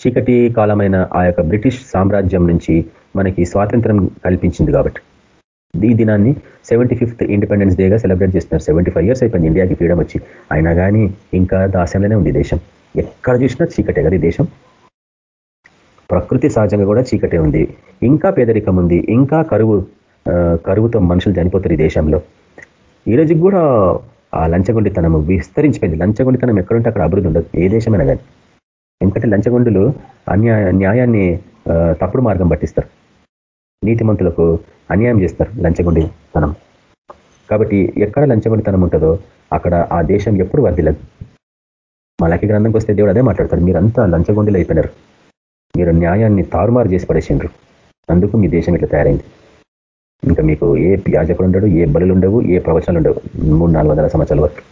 S4: చీకటి కాలమైన ఆ యొక్క బ్రిటిష్ సామ్రాజ్యం నుంచి మనకి స్వాతంత్రం కల్పించింది కాబట్టి. ఈ దినాన్ని సెవెంటీ ఫిఫ్త్ ఇండిపెండెన్స్ డేగా సెలబ్రేట్ చేస్తున్నారు. సెవెంటీ ఫైవ్ ఇయర్స్ అయిపోయింది ఇండియాకి ఫ్రీడమ్ వచ్చి. అయినా కానీ ఇంకా దాస్యంలోనే ఉంది దేశం. ఎక్కడ చూసినా చీకటే కదా ఈ దేశం. ప్రకృతి సహజంగా కూడా చీకటే ఉంది. ఇంకా పేదరికం ఉంది. ఇంకా కరువు కరువుతో మనుషులు చనిపోతారు ఈ దేశంలో. ఈ రోజుకి కూడా ఆ లంచగొండితనం విస్తరించిపోయింది. లంచగొండితనం ఎక్కడుంటే అక్కడ అభివృద్ధి ఉండదు. ఏ దేశమైనా కానీ ఎందుకంటే లంచగొండులు అన్యాయ న్యాయాన్ని తప్పుడు మార్గం పట్టిస్తారు. నీతిమంతులకు అన్యాయం చేస్తారు లంచగొండితనం. కాబట్టి ఎక్కడ లంచగొండితనం ఉంటుందో అక్కడ ఆ దేశం ఎప్పుడు వర్దిలదు మలకి గ్రంథంకి వస్తే దేవుడు అదే మాట్లాడతాడు. మీరంతా లంచగొండిలు అయిపోయినారు. మీరు న్యాయాన్ని తారుమారు చేసి పడేసిండ్రు. అందుకు మీ దేశం ఇట్లా తయారైంది. ఇంకా మీకు ఏ యాజకుడు ఉండడు ఏ బలులు ఉండవు ఏ ప్రవచనాలు ఉండవు. మూడు నాలుగు వందల సంవత్సరాల వరకు.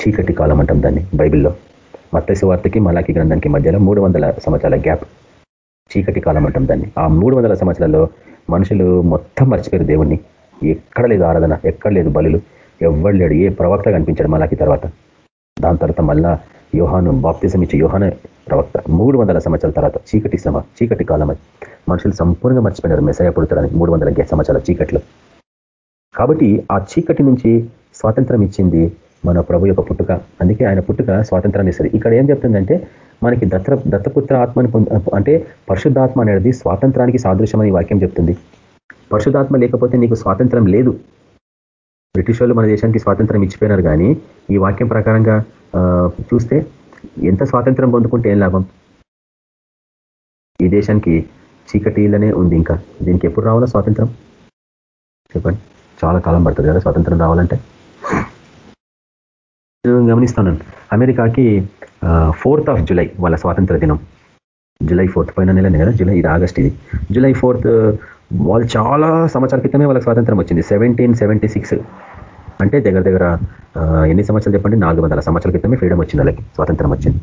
S4: చీకటి కాలం అంటాం దాన్ని బైబిల్లో. మత్తసి వార్తకి మలాకి గ్రంథానికి మధ్యలో మూడు సంవత్సరాల గ్యాప్. చీకటి కాలం అంటాం దాన్ని. ఆ మూడు సంవత్సరాల్లో మనుషులు మొత్తం మర్చిపోయారు దేవుణ్ణి. ఎక్కడ లేదు ఆరాధన ఎక్కడ లేదు బలులు. ఎవ్వడు లేడు ఏ ప్రవక్త కనిపించాడు మలాకి తర్వాత. దాని తర్వాత మళ్ళా యోహాను బాప్తిజం ఇచ్చే యోహాన ప్రవక్త. మూడు వందల సంవత్సరాల తర్వాత చీకటి సమ చీకటి కాలం మనుషులు సంపూర్ణంగా మర్చిపోయినారు. మెసయ పుడుతారని మూడు వందల సంవత్సరాల చీకట్లో. కాబట్టి ఆ చీకటి నుంచి స్వాతంత్రం ఇచ్చింది మన ప్రభు యొక్క పుట్టుక. అందుకే ఆయన పుట్టుక స్వాతంత్రాన్ని ఇస్తుంది. ఇక్కడ ఏం చెప్తుందంటే మనకి దత్త దత్తపుత్ర ఆత్మని అంటే పరిశుద్ధాత్మ అనేది స్వాతంత్రానికి సాదృశ్యమని వాక్యం చెప్తుంది. పరిశుద్ధాత్మ లేకపోతే నీకు స్వాతంత్రం లేదు. బ్రిటిష్ వాళ్ళు మన దేశానికి స్వాతంత్రం ఇచ్చిపోయినారు కానీ ఈ వాక్యం ప్రకారంగా చూస్తే ఎంత స్వాతంత్రం పొందుకుంటే ఏం లాభం? ఈ దేశానికి చీకటిలోనే ఉంది ఇంకా. దీనికి ఎప్పుడు రావాలా స్వాతంత్రం? చెప్పండి. చాలా కాలం పడుతుంది కదా స్వాతంత్రం రావాలంటే. గమనిస్తాను. అమెరికాకి ఫోర్త్ ఆఫ్ జులై వాళ్ళ స్వాతంత్ర దినం. జూలై ఫోర్త్ పైన నెలనే కదా? జులై ఇది ఆగస్ట్ ఇది. జులై ఫోర్త్ వాళ్ళు చాలా సంవత్సరాల క్రితమే వాళ్ళకి స్వాతంత్రం వచ్చింది. Seventeen seventy six. అంటే దగ్గర దగ్గర ఎన్ని సంవత్సరాలు చెప్పండి? నాలుగు వందల సంవత్సరాల క్రితమే ఫ్రీడమ్ వచ్చింది వాళ్ళకి. స్వాతంత్రం వచ్చింది.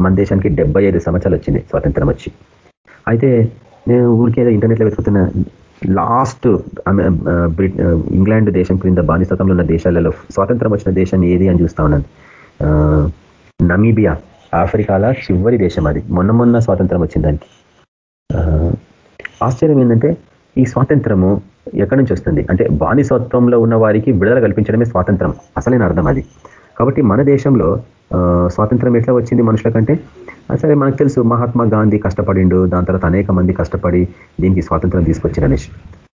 S4: మన దేశానికి డెబ్బై సంవత్సరాలు వచ్చింది స్వాతంత్రం వచ్చి. అయితే నేను ఊరికే ఇంటర్నెట్లో వెతుకుతున్న లాస్ట్ ఇంగ్లాండ్ uh, uh, దేశం క్రింద బానిసత్వంలో ఉన్న దేశాలలో స్వాతంత్రం వచ్చిన దేశం ఏది అని చూస్తా ఉన్నాను. Uh, నమీబియా ఆఫ్రికాలో చివరి దేశం అది. మొన్న మొన్న స్వాతంత్రం వచ్చింది దానికి. ఆశ్చర్యం ఏంటంటే ఈ స్వాతంత్రము ఎక్కడి నుంచి వస్తుంది? అంటే బానిసత్వంలో ఉన్న వారికి విడుదల కల్పించడమే స్వాతంత్రం. అసలైన అర్థం అది? కాబట్టి మన దేశంలో స్వాతంత్రం ఎట్లా వచ్చింది మనుషులకంటే? సరే మనకు తెలుసు మహాత్మా గాంధీ కష్టపడిండు దాని తర్వాత అనేక మంది కష్టపడి దీనికి స్వాతంత్రం తీసుకొచ్చారు అనేసి.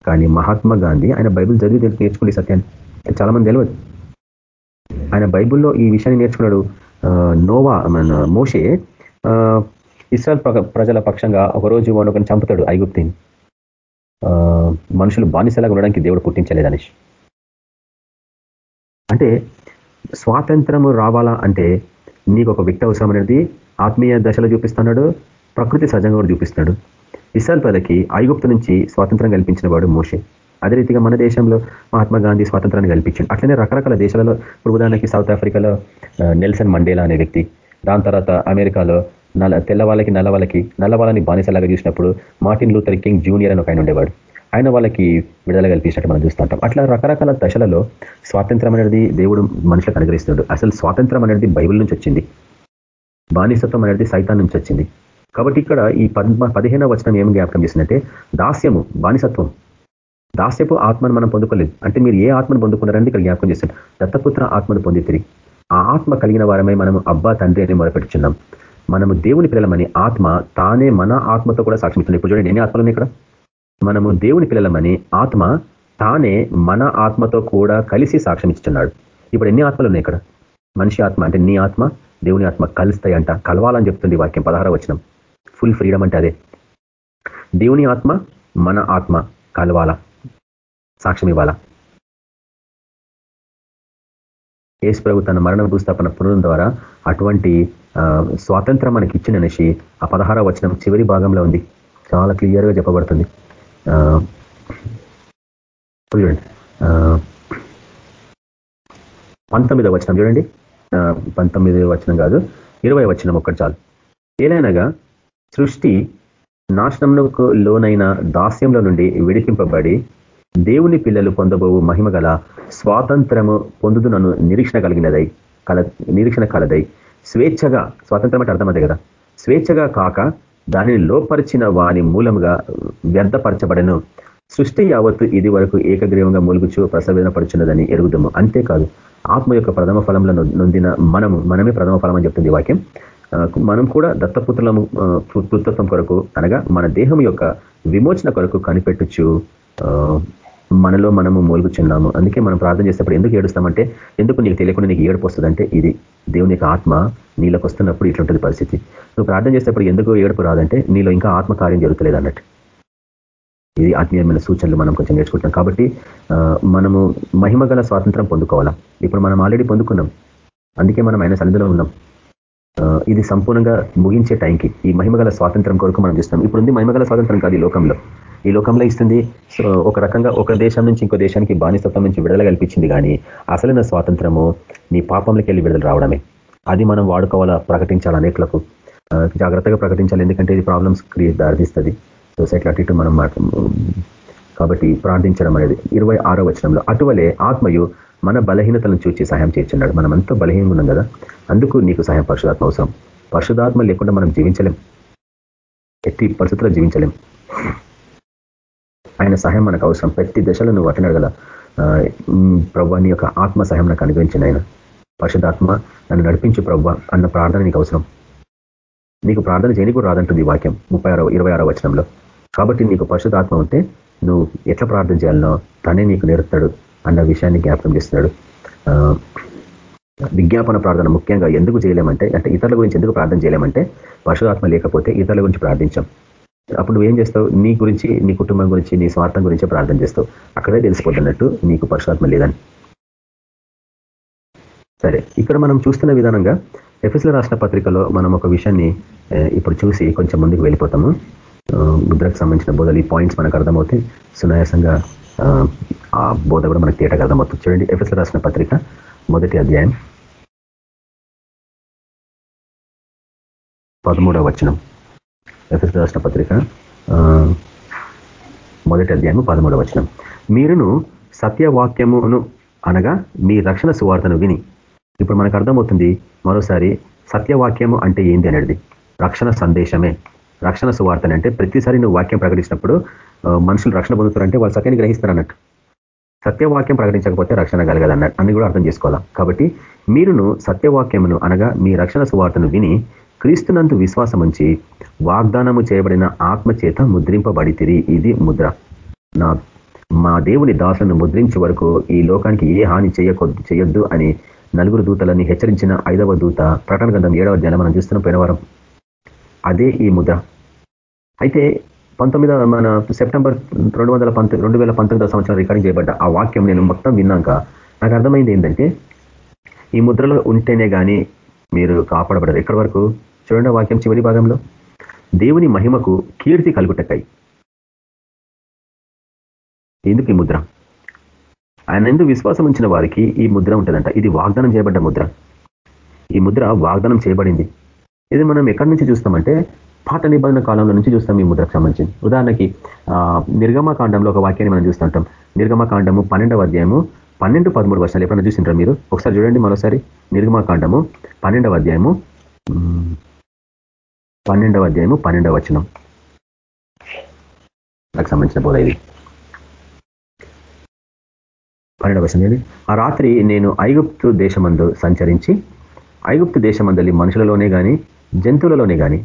S4: కానీ మహాత్మా గాంధీ ఆయన బైబిల్ చదివి నేర్చుకునే సత్యాన్ని చాలా మంది తెలియదు ఆయన బైబిల్లో ఈ విషయాన్ని నేర్చుకున్నాడు. నోవా మన మోషే ఇస్రాయల్ ప్రజల పక్షంగా ఒకరోజు వాడు చంపుతాడు ఐగుప్తిని. మనుషులు బానిసలాగా ఉండడానికి దేవుడు పుట్టించలేదు అనేసి. అంటే స్వాతంత్రము రావాలా అంటే నీకు ఒక వ్యక్తి అవసరం అనేది ఆత్మీయ దశలో చూపిస్తున్నాడు ప్రకృతి సహజంగా కూడా చూపిస్తున్నాడు. ఇస్రాయల్ ప్రజలకి ఐగుప్తు నుంచి స్వాతంత్రం కల్పించిన వాడు మోషే. అదే రీతిగా మన దేశంలో మహాత్మా గాంధీ స్వాతంత్రాన్ని కల్పించాడు. అట్లనే రకరకాల దేశాలలో ఇప్పుడు ఉదాహరణకి సౌత్ ఆఫ్రికాలో నెల్సన్ మండేలా అనే వ్యక్తి. దాని తర్వాత అమెరికాలో నల్ల తెల్లవాళ్ళకి నల్లవాళ్ళకి నల్లవాళ్ళని బానిసలాగా చూసినప్పుడు మార్టిన్ లూథర్ కింగ్ జూనియర్ అని ఒక ఆయన ఉండేవాడు. ఆయన వాళ్ళకి విడుదల కల్పించినట్టు మనం చూస్తుంటాం అట్లా రకరకాల దశలలో స్వాతంత్రం అనేది దేవుడు మనుషులకు అనుగ్రహిస్తున్నాడు. అసలు స్వాతంత్రం అనేది బైబిల్ నుంచి వచ్చింది. బానిసత్వం అనేది సైతాన్ నుంచి వచ్చింది. కాబట్టి ఇక్కడ ఈ పద్మ పదిహేనవ వచనం ఏం జ్ఞాపకం చేసిందంటే దాస్యము బానిసత్వం దాస్యపు ఆత్మను మనం పొందుకోలేదు. అంటే మీరు ఏ ఆత్మను పొందుకున్నారని ఇక్కడ జ్ఞాపకం చేశారు దత్తపుత్ర ఆత్మను పొందితిరి. ఆ ఆత్మ కలిగిన వారమై మనం అబ్బా తండ్రి అని మొదలుపెట్టుచున్నాం మనము దేవుని పిల్లలమని ఆత్మ తానే మన ఆత్మతో కూడా సాక్షిస్తుంది ఇప్పుడు చూడండి ఎన్ని ఆత్మలు ఇక్కడ? మనము దేవుని పిల్లలమని ఆత్మ తానే మన ఆత్మతో కూడా కలిసి సాక్ష్యం ఇస్తున్నాడు ఇప్పుడు ఎన్ని ఆత్మలు ఉన్నాయి ఇక్కడ? మనిషి ఆత్మ అంటే నీ ఆత్మ దేవుని ఆత్మ కలుస్తాయంట కలవాలని చెప్తుంది వాక్యం పదహార వచనం. ఫుల్ ఫ్రీడమ్ అంటే అదే. దేవుని ఆత్మ మన ఆత్మ కలవాల? సాక్ష్యం ఇవ్వాలా? ఏసు ప్రభు తన మరణ భూస్థాపన పునరుం ద్వారా అటువంటి స్వాతంత్రం మనకి ఇచ్చిననేసి ఆ పదహార వచనం చివరి భాగంలో ఉంది. చాలా క్లియర్గా చెప్పబడుతుంది. చూడండి. పంతొమ్మిదవ వచనం చూడండి. పంతొమ్మిదవ వచనం కాదు ఇరవై వచనం ఒక్కటి చాలు. ఏలైనగా సృష్టి నాశనంకు లోనైన దాస్యంలో నుండి విడిపింపబడి దేవుని పిల్లలు పొందబోవు మహిమ గల స్వాతంత్రము పొందుతున్నను నిరీక్షణ కలిగినదై కల నిరీక్షణ కలదై స్వేచ్ఛగా స్వాతంత్రం అంటే అర్థమదే కదా స్వేచ్ఛగా కాక దానిని లోపరిచిన వాని మూలముగా వ్యర్థపరచబడను. సృష్టి యావత్తు ఇది వరకు ఏకగ్రీవంగా మూలుగుచు ప్రసవేదన పడుచున్నదని ఎరుగుదము. అంతేకాదు ఆత్మ యొక్క ప్రథమ ఫలంలో నొందిన మనము మనమే ప్రథమ ఫలం అని చెప్తుంది వాక్యం. మనం కూడా దత్తపుత్రులము పుత్రత్వం కొరకు అనగా మన దేహం యొక్క విమోచన కొరకు కనిపెట్టుచు మనలో మనము మూలుగుచున్నాము. అందుకే మనం ప్రార్థన చేసేటప్పుడు ఎందుకు ఏడుస్తామంటే ఎందుకు నీకు తెలియకుండా నీకు ఏడుపు వస్తుందంటే ఇది. దేవుని యొక్క ఆత్మ నీలోకి వస్తున్నప్పుడు ఇట్లుంటుంది పరిస్థితి. నువ్వు ప్రార్థన చేసేటప్పుడు ఎందుకు ఏడుపు రాదంటే నీలో ఇంకా ఆత్మకార్యం జరుగుతలేదు అన్నట్టు. ఇది ఆత్మీయమైన సూచనలు మనం కొంచెం నేర్చుకుంటున్నాం కాబట్టి మనము మహిమగల స్వాతంత్రం పొందుకోవాలా? ఇప్పుడు మనం ఆల్రెడీ పొందుకున్నాం. అందుకే మనం ఆయన సన్నిధిలో ఉన్నాం. ఇది సంపూర్ణంగా ముగించే టైంకి ఈ మహిమగల స్వాతంత్రం కొరకు మనం చూస్తున్నాం. ఇప్పుడు ఉంది మహిమగల స్వాతంత్రం కాదు ఈ లోకంలో. ఈ లోకంలో ఇస్తుంది ఒక రకంగా ఒక దేశం నుంచి ఇంకో దేశానికి బానిసత్వం నుంచి విడుదల కల్పించింది కానీ అసలైన స్వాతంత్రము నీ పాపంలోకి వెళ్ళి విడుదల రావడమే. అది మనం వాడుకోవాలా ప్రకటించాలి అనేకులకు? జాగ్రత్తగా ప్రకటించాలి ఎందుకంటే ఇది ప్రాబ్లమ్స్ క్రియేట్ దారితీస్తుంది. సొసైటీ అటు ఇటు మనం కాబట్టి ప్రార్థించడం అనేది ఇరవై ఆరో వచనంలో అటువలే ఆత్మయు మన బలహీనతలను చూచి సహాయం చేస్తున్నాడు. మనం ఎంతో బలహీనంగా ఉన్నాం కదా? అందుకు నీకు సహాయం పరిశుధాత్మ అవసరం. పరిశుధాత్మ లేకుండా మనం జీవించలేం. ఎట్టి పరిస్థితుల్లో జీవించలేం. ఆయన సహాయం మనకు అవసరం. ప్రతి దశలో నువ్వు అటు అడగల. ప్రభు నీ యొక్క ఆత్మ సహాయం నాకు అనుగ్రహించింది ఆయన. పరిశుధాత్మ నన్ను నడిపించు ప్రభు అన్న ప్రార్థన నీకు అవసరం. నీకు ప్రార్థన చేయని కూడా రాదంటుంది వాక్యం ముప్పై ఆరో ఇరవై ఆరో వచనంలో. కాబట్టి నీకు పరిశుధాత్మ ఉంటే నువ్వు ఎట్లా ప్రార్థన చేయాలనో తనే నీకు నేర్పుతాడు. అన్న విషయాన్ని జ్ఞాపకం చేస్తున్నాడు. విజ్ఞాపన ప్రార్థన ముఖ్యంగా ఎందుకు చేయలేమంటే అంటే ఇతరుల గురించి ఎందుకు ప్రార్థన చేయలేమంటే పరిశుధాత్మ లేకపోతే ఇతరుల గురించి ప్రార్థించాం. అప్పుడు నువ్వేం చేస్తావు? నీ గురించి నీ కుటుంబం గురించి నీ స్వార్థం గురించి ప్రార్థన చేస్తావు. అక్కడే తెలిసిపోతున్నట్టు నీకు పరిశుధాత్మ లేదని. సరే ఇక్కడ మనం చూస్తున్న విధానంగా ఎఫ్ఎస్ల రాష్ట్ర పత్రికలో మనం ఒక విషయాన్ని ఇప్పుడు చూసి కొంచెం ముందుకు వెళ్ళిపోతాము. ముద్రకు సంబంధించిన బోధలు ఈ పాయింట్స్ మనకు అర్థమవుతాయి. సునాయాసంగా ఆ బోధ కూడా మనకు తేటగా అర్థమవుతుంది చూడండి. ఎఫ్ఎస్ల రాసిన పత్రిక. మొదటి అధ్యాయం. పదమూడవ వచనం. ఎఫ్ఎస్ రాసిన పత్రిక. మొదటి అధ్యాయము పదమూడవ వచనం. మీరును సత్యవాక్యమును అనగా మీ రక్షణ సువార్తను విని ఇప్పుడు మనకు అర్థమవుతుంది మరోసారి సత్యవాక్యము అంటే ఏంది అనేది. రక్షణ సందేశమే. రక్షణ సువార్తని అంటే ప్రతిసారి నువ్వు వాక్యం ప్రకటించినప్పుడు మనుషులు రక్షణ పొందుతారంటే వాళ్ళు సత్యాన్ని గ్రహిస్తారు అన్నట్టు. సత్యవాక్యం ప్రకటించకపోతే రక్షణ కలగదు అని కూడా అర్థం చేసుకోవాలా? కాబట్టి మీరును సత్యవాక్యమును అనగా మీ రక్షణ సువార్తను విని క్రీస్తునందు విశ్వాసం ఉంచి వాగ్దానము చేయబడిన ఆత్మ చేత ముద్రింపబడితిరి. ఇది ముద్ర. నా మా దేవుని దాసులను ముద్రించే వరకు ఈ లోకానికి ఏ హాని చేయకొ చేయొద్దు అని నలుగురు దూతలని హెచ్చరించిన ఐదవ దూత ప్రకటన గ్రంథం ఏడవ అధ్యాయం మనం చూస్తున్న పోయినవారం అదే ఈ ముద్ర. అయితే పంతొమ్మిది మన సెప్టెంబర్ రెండు వందల పంతొమ్మిది రెండు వేల పంతొమ్మిదవ సంవత్సరం రికార్డింగ్ చేయబడ్డ ఆ వాక్యం నేను మొత్తం విన్నాక నాకు అర్థమైంది ఏంటంటే ఈ ముద్రలో ఉంటేనే కానీ మీరు కాపాడబడరు. ఎక్కడి వరకు? చూడండి వాక్యం చివరి భాగంలో. దేవుని మహిమకు కీర్తి కలుగుటకాయి ఎందుకు ఈ ముద్ర? ఆయన ఎందుకు విశ్వాసం ఉంచిన వారికి ఈ ముద్ర ఉంటుందంట. ఇది వాగ్దానం చేయబడ్డ ముద్ర. ఈ ముద్ర వాగ్దానం చేయబడింది. ఇది మనం ఎక్కడి నుంచి చూస్తామంటే పాత నిబంధన కాలంలో నుంచి చూస్తాం ఈ ముద్రకు సంబంధించి ఉదాహరణకి నిర్గమకాండంలో ఒక వాక్యాన్ని మనం చూస్తుంటాం. నిర్గమకాండము పన్నెండవ అధ్యాయము పన్నెండు పదమూడు వర్షాలు ఎప్పుడైనా చూసింటారు మీరు? ఒకసారి చూడండి మరోసారి. నిర్గమకాండము పన్నెండవ అధ్యాయము పన్నెండవ అధ్యాయము పన్నెండవ వచనం. నాకు సంబంధించిన బోధ ఇది. పన్నెండవ వచనం ఆ రాత్రి నేను ఐగుప్తు దేశమందు సంచరించి ఐగుప్తు దేశమందలి మనుషులలోనే కానీ జంతువులలోనే కానీ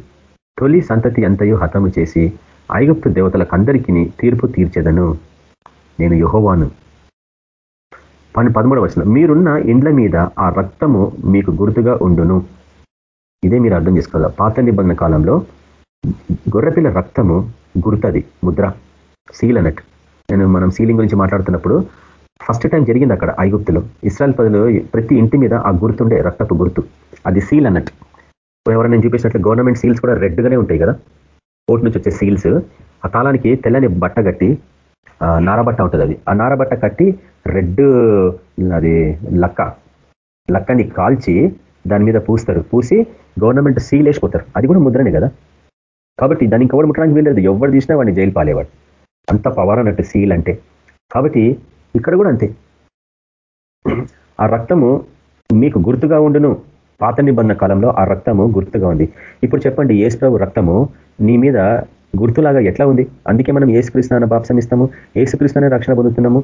S4: తొలి సంతతి అంతయు హతము చేసి ఐగుప్తు దేవతలకందరికీ తీర్పు తీర్చేదను. నేను యుహోవాను. పని పదమూడవ వచ్చిన మీరున్న ఇండ్ల మీద ఆ రక్తము మీకు గుర్తుగా ఉండును. ఇదే మీరు అర్థం చేసుకోవాలి? పాత నిబంధన కాలంలో గొర్రెపిల్ల రక్తము గుర్తది ముద్ర సీల్ అన్నట్టు. నేను మనం సీలింగ్ గురించి మాట్లాడుతున్నప్పుడు ఫస్ట్ టైం జరిగింది అక్కడ ఐగుప్తులో. ఇస్రాయల్ పదిలో ప్రతి ఇంటి మీద ఆ గుర్తుండే రక్తపు గుర్తు. అది సీల్ అన్నట్టు. ఎవరైనా నేను చూపించినట్లు గవర్నమెంట్ సీల్స్ కూడా రెడ్గానే ఉంటాయి కదా. కోర్టు నుంచి వచ్చే సీల్స్. ఆ తాళానికి తెల్లని బట్ట కట్టి నారబట్ట ఉంటుంది అది. ఆ నారబట్ట కట్టి రెడ్ అది లక్క లక్కని కాల్చి దాని మీద పూస్తారు. పూసి గవర్నమెంట్ సీల్ వేసిపోతారు. అది కూడా ముద్రనే కదా. కాబట్టి దాన్ని ఇంకెవరు ముట్టడానికి వీలేదు ఎవరు తీసినా వాడిని జైలు పాలేవాడు. అంత పవర్ అన్నట్టు సీల్ అంటే. కాబట్టి ఇక్కడ కూడా అంతే. ఆ రక్తము మీకు గుర్తుగా ఉండును. పాత నిబంధన కాలంలో ఆ రక్తము గుర్తుగా ఉంది. ఇప్పుడు చెప్పండి ఏసుప్రభు రక్తము నీ మీద గుర్తులాగా ఎట్లా ఉంది? అందుకే మనం ఏసుక్రీస్తున్న బాప్సం ఇస్తాము ఏసుక్రీస్తునే రక్షణ పొందుతున్నాము.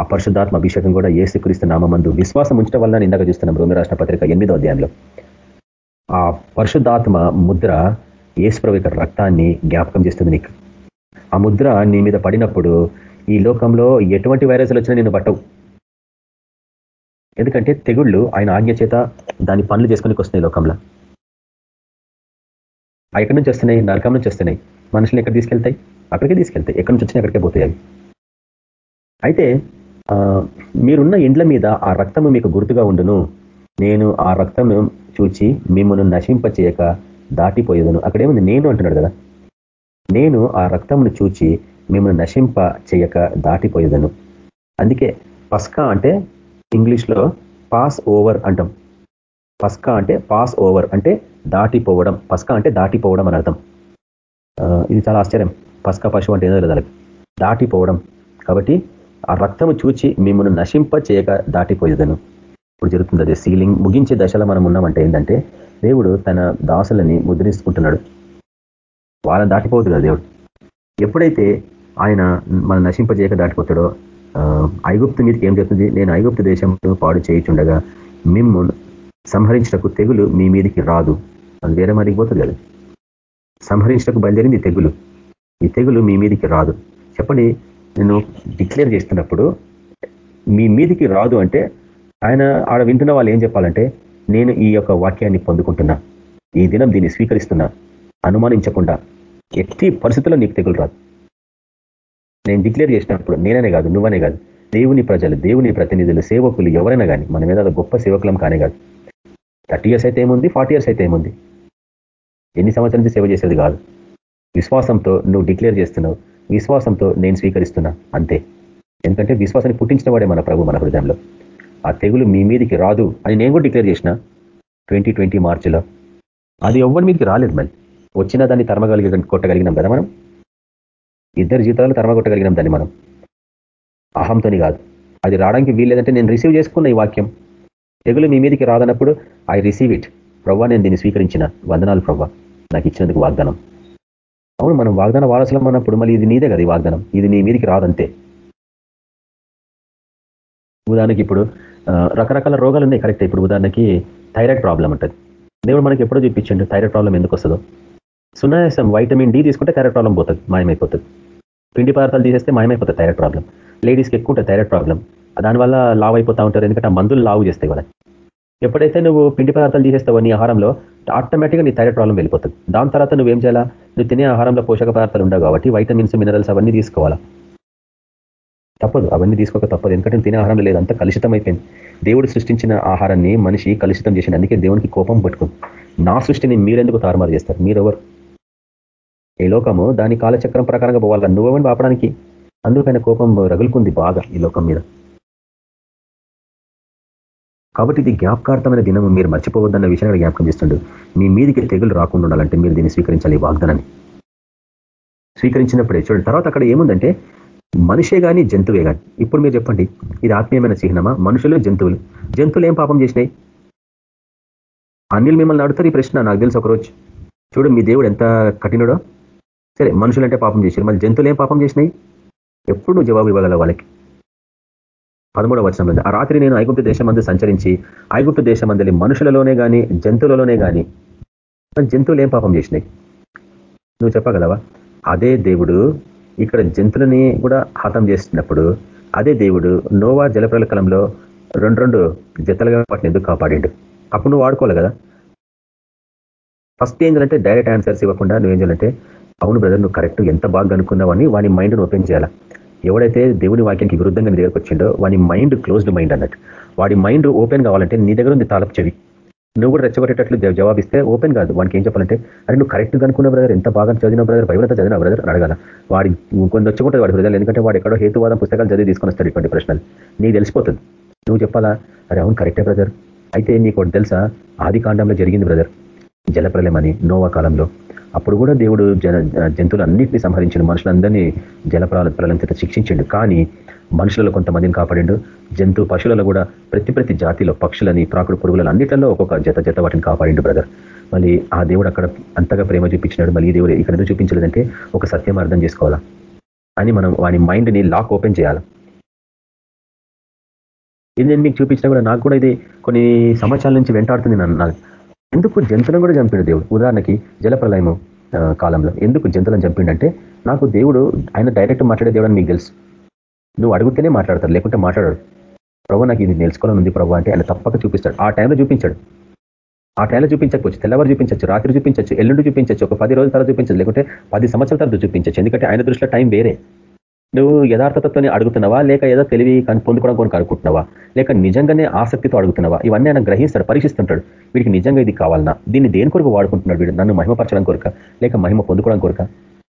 S4: ఆ పరిశుద్ధాత్మ అభిషేకం కూడా ఏసుక్రీస్తు నామందు విశ్వాసం ఉంచడం వల్ల ఇందాక చూస్తున్నాం. రోమి రాష్ట్ర పత్రిక ఎనిమిదో అధ్యాయంలో. ఆ పరిశుద్ధాత్మ ముద్ర ఏసుప్రభు రక్తాన్ని జ్ఞాపకం చేస్తుంది నీకు. ఆ ముద్ర నీ మీద పడినప్పుడు ఈ లోకంలో ఎటువంటి వైరస్లు వచ్చినా నేను పట్టవు. ఎందుకంటే తెగుళ్ళు ఆయన ఆజ్ఞ చేత దాని పనులు చేసుకుని వస్తున్నాయి లోకంలో. ఎక్కడి నుంచి వస్తున్నాయి? నరకం నుంచి వస్తున్నాయి. మనుషులు ఎక్కడ తీసుకెళ్తాయి? అక్కడికే తీసుకెళ్తాయి. ఎక్కడి నుంచి వచ్చినా అక్కడికే పోతాయి అయితే మీరున్న ఇండ్ల మీద ఆ రక్తము మీకు గుర్తుగా ఉండును. నేను ఆ రక్తము చూచి మిమ్మల్ని నశింప చేయక దాటిపోయేదను అక్కడేముంది నేను అంటున్నాడు కదా. నేను ఆ రక్తమును చూచి మిమ్మల్ని నశింప చేయక దాటిపోయేదను. అందుకే పస్కా అంటే ఇంగ్లీష్లో పాస్ ఓవర్ అంటాం. పస్కా అంటే పాస్ ఓవర్ అంటే దాటిపోవడం. పస్కా అంటే దాటిపోవడం అని అర్థం. ఇది చాలా ఆశ్చర్యం. పస్కా పశువు అంటే ఏదో లేదు దాటిపోవడం. కాబట్టి ఆ రక్తము చూచి మిమ్మల్ని నశింప చేయక దాటిపోయేదను. ఇప్పుడు జరుగుతుంది అదే సీలింగ్. ముగించే దశలో మనం ఉన్నామంటే ఏంటంటే దేవుడు తన దాసులని ముద్రించుకుంటున్నాడు వాళ్ళని దాటిపోతుంది కదా దేవుడు. ఎప్పుడైతే ఆయన మన నశింపజేయక దాటిపోతాడో ఐగుప్తు మీదకి ఏం చెప్తుంది నేను ఐగుప్తు దేశంలో పాడు చేయించుండగా మిమ్ము సంహరించటకు తెగులు మీ మీదికి రాదు. అది వేరే మరికి పోతుంది కదా. సంహరించటకు బయలుదేరింది తెగులు. ఈ తెగులు మీ మీదికి రాదు. చెప్పండి నేను డిక్లేర్ చేస్తున్నప్పుడు మీ మీదికి రాదు అంటే ఆయన ఆడ వింటున్న వాళ్ళు ఏం చెప్పాలంటే నేను ఈ యొక్క వాక్యాన్ని పొందుకుంటున్నా. ఈ దినం దీన్ని స్వీకరిస్తున్నా. అనుమానించకుండా. ఎట్టి పరిస్థితుల్లో నీకు తెగులు రాదు. నేను డిక్లేర్ చేసినప్పుడు నేననే కాదు నువ్వనే కాదు. దేవుని ప్రజలు దేవుని ప్రతినిధులు సేవకులు ఎవరైనా కానీ మన మీద గొప్ప సేవకులం కానే కాదు. థర్టీ ఇయర్స్ అయితే ఏముంది? ఫార్టీ ఇయర్స్ అయితే ఏముంది? ఎన్ని సంవత్సరాల నుంచి సేవ చేసేది కాదు. విశ్వాసంతో నువ్వు డిక్లేర్ చేస్తున్నావు. విశ్వాసంతో నేను స్వీకరిస్తున్నా. అంతే. ఎందుకంటే విశ్వాసాన్ని పుట్టించిన వాడే మన ప్రభు మన హృదయంలో. ఆ తెగులు మీ మీదికి రాదు అని నేను కూడా డిక్లేర్ చేసిన ట్వంటీ ట్వంటీ మార్చిలో. అది ఎవరి మీదకి రాలేదు మళ్ళీ వచ్చిన దాన్ని తరమగలిగి కొట్టగలిగినాం కదా మనం? ఇద్దరు జీవితాలు తరమగొట్టగలిగినాం దాన్ని మనం. అహంతోని కాదు. అది రావడానికి వీల్లేదంటే నేను రిసీవ్ చేసుకున్న ఈ వాక్యం. తెగులు మీ మీదకి రాదన్నప్పుడు ఐ రిసీవ్ ఇట్. ప్రవ్వా నేను దీన్ని స్వీకరించిన. వందనాలు ప్రవ్వా. నాకు ఇచ్చినందుకు వాగ్దానం. అవును మనం వాగ్దాన వారసులం అన్నప్పుడు మళ్ళీ ఇది నీదే కదా ఈ వాగ్దానం. ఇది నీ మీదకి రాదంతే. ఉదాహరణకి ఇప్పుడు రకరకాల రోగాలు ఉన్నాయి కరెక్ట్. ఇప్పుడు ఉదాహరణకి థైరాయిడ్ ప్రాబ్లం ఉంటుంది. దేవుడు మనకి ఎప్పుడో చూపించండి థైరాయిడ్ ప్రాబ్లం ఎందుకు వస్తుందో సునాయాసం వైటమిన్ డి తీసుకుంటే థైరాయిడ్ ప్రాబ్లం పోతుంది మాయమైపోతుంది. పిండి పదార్థాలు తీసేస్తే మాయమైపోతుంది థైరాయిడ్ ప్రాబ్లం లేడీస్కి ఎక్కువ ఉంటుంది థైరాయిడ్ ప్రాబ్లం దానివల్ల లావ్ అయిపోతూ ఉంటారు ఎందుకంటే ఆ మందులు లావు చేస్తాయి వాళ్ళకి. ఎప్పుడైతే నువ్వు పిండి పదార్థాలు తీసేస్తావో నీ ఆహారంలో ఆటోమేటిక్గా నీ థైరాయిడ్ ప్రాబ్లం వెళ్ళిపోతుంది. దాని తర్వాత నువ్వేం చేయాలా? నువ్వు తినే ఆహారంలో పోషక పదార్థాలు ఉండవు కాబట్టి వైటమిన్స్ మినరల్స్ అవన్నీ తీసుకోవాలా? తప్పదు అవన్నీ తీసుకోక తప్పదు. ఎందుకంటే తినే ఆహారంలో లేదు కలుషితం అయిపోయింది. దేవుడు సృష్టించిన ఆహారాన్ని మనిషి కలుషితం చేసింది అందుకే దేవునికి కోపం పట్టుకుంది నా సృష్టిని మీరెందుకు తారుమారు చేస్తారు? మీరెవరు? ఈ లోకము దాని కాలచక్రం ప్రకారంగా పోవాలి కదా. నువ్వని పాపడానికి అందుకైన కోపం రగులుకుంది బాగా ఈ లోకం మీద. కాబట్టి ఇది జ్ఞాపకార్థమైన దినము. మీరు మర్చిపోవద్దన్న విషయాన్ని జ్ఞాపకం చేస్తుండడు మీ మీదికి తెగులు రాకుండా ఉండాలంటే మీరు దీన్ని స్వీకరించాలి ఈ వాగ్దానాన్ని. స్వీకరించినప్పుడే చూడండి. తర్వాత అక్కడ ఏముందంటే మనిషే కానీ జంతువే కానీ ఇప్పుడు మీరు చెప్పండి ఇది ఆత్మీయమైన చిహ్నమా? మనుషులు జంతువులు. జంతువులు ఏం పాపం చేసినాయి? అన్నిలు మిమ్మల్ని అడుగుతారు ఈ ప్రశ్న నాకు తెలుసు ఒకరోజు. చూడు మీ దేవుడు ఎంత కఠినుడో. సరే మనుషులంటే పాపం చేశారు మళ్ళీ జంతువులు ఏం పాపం చేసినాయి? ఎప్పుడు నువ్వు జవాబు ఇవ్వగల వాళ్ళకి. పదమూడవ వచనంలో ఆ రాత్రి నేను ఐగుప్తు దేశం సంచరించి ఐగుప్తు దేశం మనుషులలోనే కానీ జంతువులలోనే కానీ జంతువులు ఏం పాపం చేసినాయి? నువ్వు చెప్పగలవా? అదే దేవుడు ఇక్కడ జంతువులని కూడా హతం చేసినప్పుడు అదే దేవుడు నోవా జలప్రలకలంలో రెండు రెండు జతలుగా వాటిని ఎందుకు కాపాడిండు? అప్పుడు నువ్వు వాడుకోవాలి కదా. ఫస్ట్ ఏం చేయాలంటే డైరెక్ట్ ఆన్సర్స్ ఇవ్వకుండా నువ్వేం చేయాలంటే అవును బ్రదర్ నువ్వు కరెక్ట్ ఎంత బాగా అనుకున్నావని వాని మైండ్ను ఓపెన్ చేయాలా? ఎవడైతే దేవుని వాక్యానికి విరుద్ధంగా నీ దగ్గరకు వచ్చిండో వాని మైండ్ క్లోజ్డ్ మైండ్ అన్నట్టు. వాడి మైండ్ ఓపెన్ కావాలంటే నీ దగ్గర ఉంది తాలపు చెవి. నువ్వు కూడా రెచ్చగొట్టేటట్లు జవాబిస్తే ఓపెన్ కాదు. వానికి ఏం చెప్పాలంటే అరే నువ్వు కరెక్ట్గా అనుకున్నావు బ్రదర్ ఎంత బాగా చదివిన బ్రదర్ బైబిల్ అంతా చదివిన బ్రదర్ అడగాల. వాడి కొన్ని వచ్చుకుంటుంది వాడి బ్రదర్ ఎందుకంటే వాడు ఎక్కడో హేతువాదం పుస్తకాలు చదివి తీసుకొని వస్తాడు ఇటువంటి ప్రశ్నలు. నీకు తెలిసిపోతుంది. నువ్వు చెప్పాలా అరే అవును కరెక్టే బ్రదర్ అయితే నీకు తెలుసా? ఆది కాండంలో జరిగింది బ్రదర్ జలప్రలయం అని నోవా కాలంలో. అప్పుడు కూడా దేవుడు జన జంతువులన్నింటినీ అన్నింటినీ మనుషులందరినీ జల ప్రళయం శిక్షించిండు. కానీ మనుషులలో కొంతమందిని కాపాడిండు. జంతు పశువులలో కూడా ప్రతి ప్రతి జాతిలో పక్షులని ప్రాకుడు పురుగులను అన్నిటిలో ఒక్కొక్క జత జత వాటిని కాపాడిండు బ్రదర్. మళ్ళీ ఆ దేవుడు అక్కడ అంతగా ప్రేమ చూపించినాడు. మళ్ళీ దేవుడు ఇక్కడ ఎందుకు చూపించలేదంటే ఒక సత్యం అర్థం చేసుకోవాలా? అని మనం వాని మైండ్ని లాక్ ఓపెన్ చేయాలి? ఇది నేను మీకు చూపించినా కూడా నాకు కూడా ఇది కొన్ని సంవత్సరాల నుంచి వెంటాడుతుంది నన్ను ఎందుకు జంతువులను కూడా చంపిడు దేవుడు? ఉదాహరణకి జలప్రలయము కాలంలో ఎందుకు జంతువులను చంపిండంటే నాకు దేవుడు ఆయన డైరెక్ట్ మాట్లాడే దేవుడు అని మీకు తెలుసు. నువ్వు అడిగితేనే మాట్లాడతాడు లేకుంటే మాట్లాడాడు. ప్రభు నాకు ఇది తెలుసుకోవాలని ఉంది ప్రభు అంటే ఆయన తప్పక చూపిస్తాడు. ఆ టైంలో చూపించాడు. ఆ టైంలో చూపించకపోవచ్చు. తెల్లవారు చూపించచ్చు రాత్రి చూపించచ్చు ఎల్లుండి చూపించచ్చు ఒక పది రోజుల తర్వాత చూపించచ్చు లేకుంటే పది సంవత్సరాల తర్వాత చూపించచ్చు ఎందుకంటే ఆయన దృష్టిలో టైం వేరే. నువ్వు యథార్థతతో అడుగుతున్నావా? లేక ఏదో తెలివి కానీ పొందుకోవడం కొరకు అనుకుంటున్నావా లేక నిజంగానే ఆసక్తితో అడుగుతున్నావా? ఇవన్నీ ఆయన గ్రహిస్తాడు పరీక్షిస్తుంటాడు. వీడికి నిజంగా ఇది కావాలన్నా దీన్ని దేని కొరకు వాడుకుంటున్నాడు వీడు? నన్ను మహిమపరచడం కొరక లేక మహిమ పొందుకోవడం కొరక?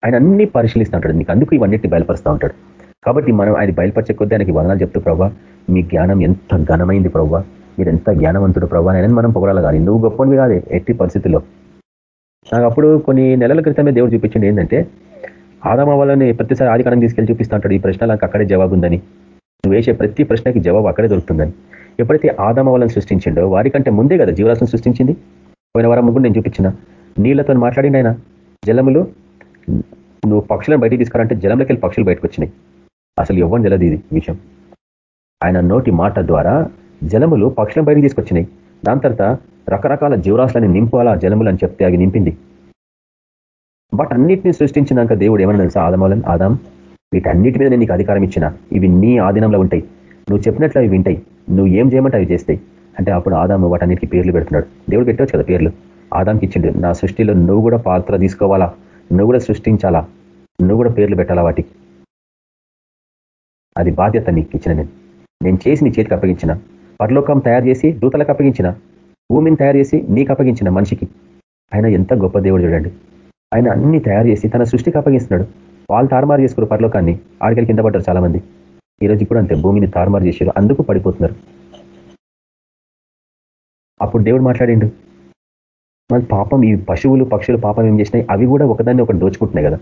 S4: ఆయన అన్ని పరిశీలిస్తుంటాడు. నీకు అందుకు ఇవన్నిటిని బయలుపరుస్తూ ఉంటాడు. కాబట్టి మనం ఆయన బయలుపరిచే కొద్దీ ఆయనకి వదనాలు చెప్తూ ప్రభావ మీ జ్ఞానం ఎంత ఘనమైంది ప్రభావ మీరు ఎంత జ్ఞానవంతుడు ప్రభావ నేను మనం పొగడాలి కానీ నువ్వు గొప్పవి కాదే ఎట్టి పరిస్థితుల్లో. నాకు అప్పుడు కొన్ని నెలల క్రితమే దేవుడు చూపించింది ఏంటంటే ఆదామ వాళ్ళని ప్రతిసారి ఆదికారం తీసుకెళ్ళి చూపిస్తూ ఉంటాడు ఈ ప్రశ్న నాకు అక్కడే జవాబు ఉందని నువ్వు వేసే ప్రతి ప్రశ్నకి జవాబు అక్కడే దొరుకుతుందని. ఎప్పుడైతే ఆదామ వాళ్ళని సృష్టించిండో వారికంటే ముందే కదా జీవరాశిని సృష్టించింది? పోయిన వారం ముగ్గురు నేను చూపించిన. నీళ్ళతో మాట్లాడింది ఆయన. జలములు నువ్వు పక్షులను బయటికి తీసుకురంటే జలంలోకి వెళ్ళి పక్షులు బయటకు వచ్చినాయి అసలు ఇవ్వని జలది ఇది విషయం. ఆయన నోటి మాట ద్వారా జలములు పక్షులను బయటికి తీసుకొచ్చినాయి. దాని తర్వాత రకరకాల జీవరాశులని నింపాలా జలములు అని చెప్తే అవి నింపింది. బట్ అన్నిటిని సృష్టించినాక దేవుడు ఏమన్నా తెలుసా? ఆదాం వీటన్నిటి మీద నేను నీకు అధికారం ఇచ్చిన. ఇవి నీ ఆధీనంలో ఉంటాయి. నువ్వు చెప్పినట్లు అవి వింటాయి. నువ్వు ఏం చేయమంటే అవి చేస్తాయి. అంటే అప్పుడు ఆదాము వాటన్నిటికి పేర్లు పెడుతున్నాడు. దేవుడు పెట్టవచ్చు కదా పేర్లు. ఆదాంకి ఇచ్చిండు నా సృష్టిలో నువ్వు కూడా పాత్ర తీసుకోవాలా? నువ్వు కూడా సృష్టించాలా? నువ్వు కూడా పేర్లు పెట్టాలా వాటికి? అది బాధ్యత నీకు ఇచ్చిన నేను. నేను చేసి నీ చేతికి అప్పగించిన. పరలోకం తయారు చేసి దూతలకు అప్పగించిన. భూమిని తయారు చేసి నీకు అప్పగించిన మనిషికి. ఆయన ఎంత గొప్ప దేవుడు చూడండి. ఆయన అన్ని తయారు చేసి తన సృష్టికి అప్పగిస్తున్నాడు. వాళ్ళు తారుమారు చేసుకున్నారు పరలోకాన్ని ఆడికల్ కింద పడ్డారు చాలా మంది ఈ రోజు కూడా అంతే భూమిని తారుమారు చేశారు అందుకు పడిపోతున్నారు. అప్పుడు దేవుడు మాట్లాడిండు మన పాపం ఈ పశువులు పక్షులు పాపం ఏం చేసినాయి? అవి కూడా ఒకదాన్ని ఒకటి దోచుకుంటున్నాయి కదా.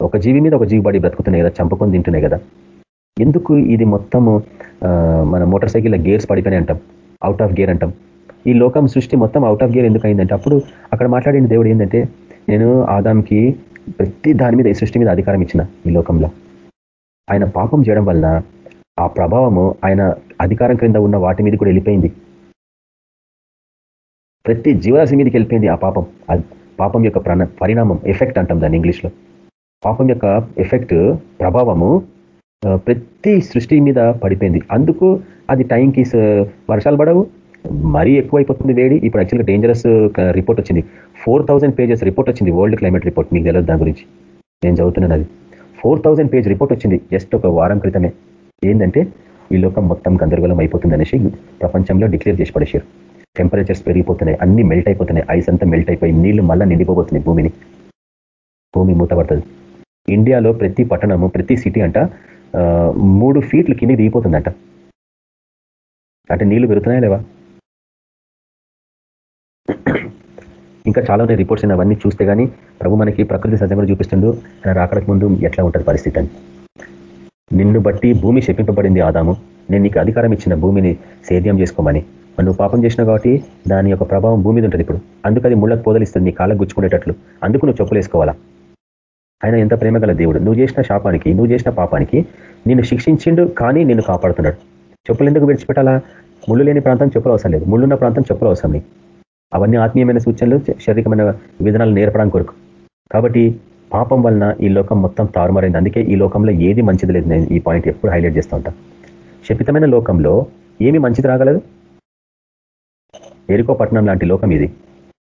S4: ఒక జీవి మీద ఒక జీవి పడి బ్రతుకుతున్నాయి కదా చంపుకొని తింటున్నాయి కదా. ఎందుకు ఇది మొత్తము మన మోటార్ సైకిల్ గేర్స్ పడిపోయినాయి అంటాం అవుట్ ఆఫ్ గేర్ అంటాం. ఈ లోకం సృష్టి మొత్తం అవుట్ ఆఫ్ గేర్ ఎందుకు అయిందంటే అప్పుడు అక్కడ మాట్లాడిన దేవుడు ఏంటంటే నేను ఆదాంకి ప్రతి దాని మీద సృష్టి మీద అధికారం ఇచ్చిన ఈ లోకంలో. ఆయన పాపం చేయడం వలన ఆ ప్రభావము ఆయన అధికారం క్రింద ఉన్న వాటి మీద కూడా వెళ్ళిపోయింది. ప్రతి జీవరాశి మీదకి వెళ్ళిపోయింది ఆ పాపం. పాపం యొక్క పరిణామం ఎఫెక్ట్ అంటాం దాన్ని ఇంగ్లీష్లో. పాపం యొక్క ఎఫెక్ట్ ప్రభావము ప్రతి సృష్టి మీద పడిపోయింది. అందుకు అది టైంకి వర్షాలు పడవు. మరీ ఎక్కువైపోతుంది వేడి. ఇప్పుడు యాక్చువల్గా డేంజరస్ రిపోర్ట్ వచ్చింది. ఫోర్ పేజెస్ రిపోర్ట్ వచ్చింది వరల్డ్ క్లైమేట్ రిపోర్ట్ మీకు తెలియదు దాని గురించి. నేను చదువుతున్నాను అది. ఫోర్ పేజ్ రిపోర్ట్ వచ్చింది జస్ట్ ఒక వారం క్రితమే. ఏంటంటే ఈ లోకం మొత్తం గందరగోళం అయిపోతుంది అనేసి ప్రపంచంలో డిక్లేర్ చేసి పడేసారు టెంపరేచర్స్ పెరిగిపోతున్నాయి అన్ని మెల్ట్ అయిపోతున్నాయి ఐస్ అంతా మెల్ట్ అయిపోయి నీళ్ళు మళ్ళీ నిండిపోబోతున్నాయి భూమిని. భూమి మూతపడుతుంది. ఇండియాలో ప్రతి పట్టణము ప్రతి సిటీ అంట మూడు ఫీట్లు కింది దిగిపోతుందంట. అంటే నీళ్ళు పెరుగుతున్నాయా లేవా? ఇంకా చాలా ఉన్నాయి రిపోర్ట్స్ అవన్నీ చూస్తే కానీ ప్రభు మనకి ప్రకృతి సజ్జంగా చూపిస్తుండూ. రాకడకు ముందు ఎట్లా ఉంటుంది పరిస్థితి అని. నిన్ను బట్టి భూమి శపింపబడింది ఆదాము. నేను నీకు అధికారం ఇచ్చిన భూమిని సేద్యం చేసుకోమని. నువ్వు పాపం చేసినావు కాబట్టి దాని యొక్క ప్రభావం భూమి మీద ఉంటుంది ఇప్పుడు. అందుకు అది ముళ్ళకు పోదలిస్తుంది నీ కాళ్ళకు గుచ్చుకునేటట్లు. అందుకు నువ్వు చెప్పులేసుకోవాలా ఆయన ఎంత ప్రేమ దేవుడు. నువ్వు చేసిన శాపానికి నువ్వు చేసిన పాపానికి నిన్ను శిక్షించిండు కానీ నిన్ను కాపాడుతున్నాడు. చెప్పులు ఎందుకు విడిచిపెట్టాలా? ముళ్ళు లేని ప్రాంతం చెప్పులు అవసరం లేదు. ముళ్ళున్న ప్రాంతం చెప్పులు అవసరం అవన్నీ ఆత్మీయమైన సూచనలు శారీరకమైన విధానాలు నేర్పడం కొరకు. కాబట్టి పాపం వలన ఈ లోకం మొత్తం తారుమారైంది. అందుకే ఈ లోకంలో ఏది మంచిది లేదు నేను ఈ పాయింట్ ఎప్పుడు హైలైట్ చేస్తూ ఉంటా. శపితమైన లోకంలో ఏమి మంచిది రాగలదు? ఎరుకోపట్నం లాంటి లోకం ఇది.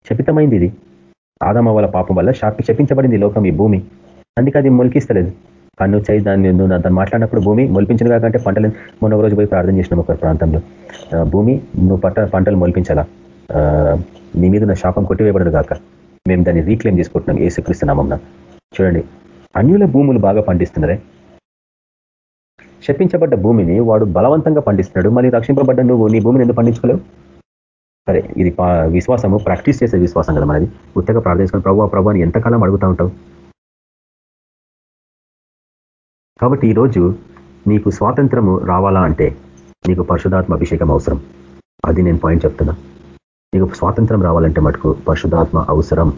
S4: శపితమైంది ఇది. ఆదమ వాళ్ళ పాపం వల్ల శాపి శపించబడింది లోకం ఈ భూమి. అందుకే అది మొలికిస్తలేదు. కన్ను చేయి దాన్ని నువ్వు దాన్ని మాట్లాడినప్పుడు భూమి మొలిపించిన కాకంటే పంటలు మొన్న రోజు పోయి ప్రార్థన చేసినాం ఒక ప్రాంతంలో. భూమి నువ్వు పంట పంటలు మొలిపించాలా? నీ మీద ఉన్న శాపం కొట్టివేయబడదు కాక మేము దాన్ని రీక్లెయిమ్ చేసుకుంటున్నాం ఏసుక్రీస్తున్నామన్నా చూడండి అన్యుల భూములు బాగా పండిస్తున్నారే? శపించబడ్డ భూమిని వాడు బలవంతంగా పండిస్తున్నాడు మళ్ళీ రక్షింపబడ్డ నువ్వు నీ భూమిని ఎందుకు పండించుకోలేవు? సరే ఇది విశ్వాసము ప్రాక్టీస్ చేసే విశ్వాసం కదా మనది. ఉత్తగా ప్రార్థించుకుని ప్రభు ప్రభు అని ఎంతకాలం అడుగుతూ ఉంటావు? కాబట్టి ఈరోజు నీకు స్వాతంత్రము రావాలా అంటే నీకు పరిశుధాత్మ అభిషేకం అవసరం. అది నేను పాయింట్ చెప్తున్నా. నీకు స్వాతంత్రం రావాలంటే మటుకు పరిశుధాత్మ అవసరం.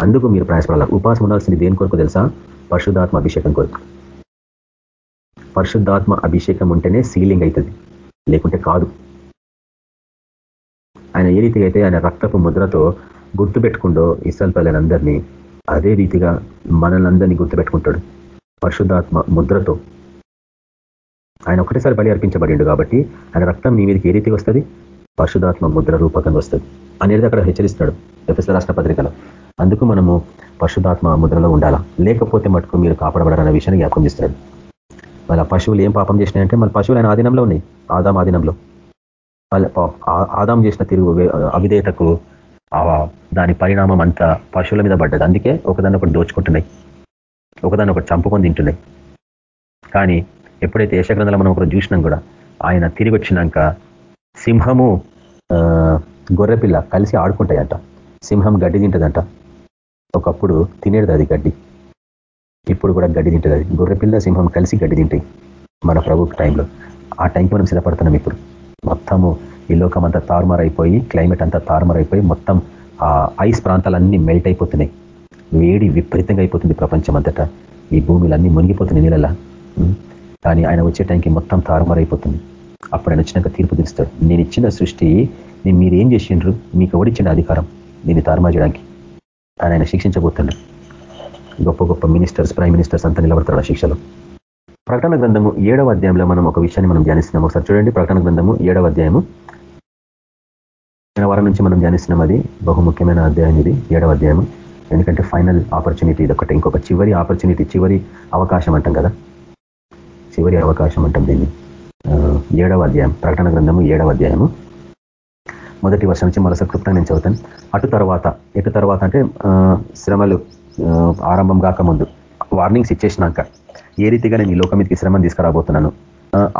S4: అందుకు మీరు ప్రయాసపడాలి? ఉపాసం ఉండాల్సింది దేని కొరకు తెలుసా? పరిశుధాత్మ అభిషేకం కొరకు. పరిశుద్ధాత్మ అభిషేకం ఉంటేనే సీలింగ్ అవుతుంది. లేకుంటే కాదు. ఆయన ఏ రీతిగా అయితే ఆయన రక్తపు ముద్రతో గుర్తుపెట్టుకుండో ఇసల్ పిల్లలందరినీ అదే రీతిగా మనలందరినీ గుర్తుపెట్టుకుంటాడు పరిశుద్ధాత్మ ముద్రతో. ఆయన ఒకటేసారి బలి అర్పించబడిండు కాబట్టి ఆయన రక్తం నీ మీదకి ఏ రీతికి వస్తుంది? పరిశుధాత్మ ముద్ర రూపకంగా వస్తుంది. అనేది అక్కడ హెచ్చరిస్తాడు ఎఫ్ఎస్ రాష్ట్ర పత్రికలో. అందుకు మనము పరిశుధాత్మ ముద్రలో ఉండాలా? లేకపోతే మటుకు మీరు కాపాడబడాలన్న విషయాన్ని జ్ఞాపకం చేస్తాడు వాళ్ళ పశువులు ఏం పాపం చేసినాయంటే మన పశువులు ఆయన ఆధీనంలో ఉన్నాయి. ఆదాం ఆధీనంలో. ఆదాం చేసిన తిరుగు అవిధేయతకు దాని పరిణామం అంతా పశువుల మీద పడ్డది. అందుకే ఒకదాన్ని ఒకటి దోచుకుంటున్నాయి. ఒకదాన్ని ఒకటి చంపుకొని తింటున్నాయి. కానీ ఎప్పుడైతే యశగ్రంథాలు మనం ఒకరు చూసినాం కూడా ఆయన తిరిగి వచ్చినాక సింహము గొర్రెపిల్ల కలిసి ఆడుకుంటాయంట. సింహం గడ్డి తింటుందంట. ఒకప్పుడు తినేది అది గడ్డి. ఇప్పుడు కూడా గడ్డి తింటుంది అది. గొర్రెపిల్ల సింహం కలిసి గడ్డి తింటాయి మన ప్రభు టైంలో. ఆ టైంకి మనం సిద్ధపడుతున్నాం ఇప్పుడు. మొత్తము ఈ లోకం అంతా తారుమారైపోయి క్లైమేట్ అంతా తారుమారైపోయి మొత్తం ఆ ఐస్ ప్రాంతాలన్నీ మెల్ట్ అయిపోతున్నాయి. వేడి విపరీతంగా అయిపోతుంది ప్రపంచం అంతటా ఈ భూమిలన్నీ మునిగిపోతున్నాయి నీళ్ళలా. కానీ ఆయన వచ్చే టైంకి మొత్తం తారుమారైపోతుంది. అప్పుడు ఆయన వచ్చినాక తీర్పు తీరుస్తాడు. నేను ఇచ్చిన సృష్టి నేను మీరు ఏం చేసిండ్రు? మీకు ఎవడిచ్చిన అధికారం? దీన్ని తారుమార్ చేయడానికి ఆయన ఆయన శిక్షించబోతుండ్రు గొప్ప గొప్ప మినిస్టర్స్ ప్రైమ్ మినిస్టర్స్ అంతా నిలబడతాడు ఆ శిక్షలో. ప్రకటన గ్రంథము ఏడవ అధ్యాయంలో మనం ఒక విషయాన్ని మనం ధ్యానిస్తున్నాం. ఒకసారి చూడండి ప్రకటన గ్రంథము ఏడవ అధ్యాయము. వారం నుంచి మనం ధ్యానిస్తున్నాం అది. బహు ముఖ్యమైన అధ్యాయం ఇది ఏడవ అధ్యాయము. ఎందుకంటే ఫైనల్ ఆపర్చునిటీ ఇది ఒకటి. ఇంకొక చివరి ఆపర్చునిటీ చివరి అవకాశం అంటాం కదా. చివరి అవకాశం అంటాం దీన్ని. ఏడవ అధ్యాయం ప్రకటన గ్రంథము ఏడవ అధ్యాయము. మొదటి వర్షం నుంచి మరొక క్లుప్తంగా నేను చదువుతాను. అటు తర్వాత ఎటు తర్వాత అంటే శ్రమలు ఆరంభం కాకముందు వార్నింగ్స్ ఇచ్చేసినాక ఏ రీతిగా నేను ఈ లోకం మీదకి శ్రమం తీసుకురాబోతున్నాను?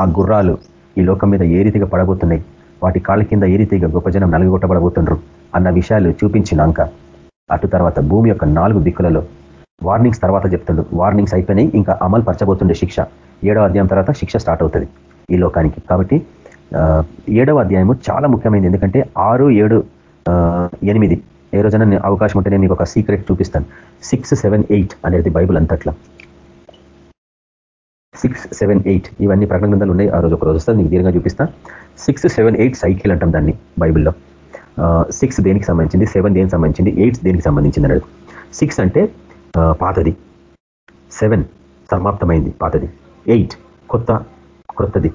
S4: ఆ గుర్రాలు ఈ లోకం మీద ఏ రీతిగా పడబోతున్నాయి? వాటి కాళ్ళ కింద ఏ రీతిగా గొప్ప జనం నలుగుగొట్టబడబోతుండ్రు? అన్న విషయాలు చూపించినాక అటు తర్వాత భూమి యొక్క నాలుగు దిక్కులలో వార్నింగ్స్ తర్వాత చెప్తుండ్రు వార్నింగ్స్ అయిపోయినాయి ఇంకా అమలు పరచబోతుండే శిక్ష. ఏడవ అధ్యాయం తర్వాత శిక్ష స్టార్ట్ అవుతుంది. ఈ లోకానికి. కాబట్టి ఏడవ అధ్యాయము చాలా ముఖ్యమైనది. ఎందుకంటే ఆరు ఏడు ఎనిమిది ఏ రోజైనా అవకాశం ఉంటే నేను మీకు ఒక సీక్రెట్ చూపిస్తాను. సిక్స్ సెవెన్ ఎయిట్ అనేది బైబుల్ అంతట్లా. సిక్స్ సెవెన్ ఎయిట్ ఇవన్నీ ప్రకటన గ్రంథాలు ఉన్నాయి. ఆ రోజు ఒక రోజు వస్తుంది నీకు దీర్ఘంగా చూపిస్తా. సిక్స్ సెవెన్ ఎయిట్ సైకిల్ అంటాం దాన్ని బైబిల్లో. సిక్స్ దేనికి సంబంధించింది? సెవెన్ దేనికి సంబంధించింది? ఎయిట్ దేనికి సంబంధించింది అన్నాడు సిక్స్ అంటే పాతది. సెవెన్ సమాప్తమైంది పాతది. ఎయిట్ కొత్త క్రొత్తది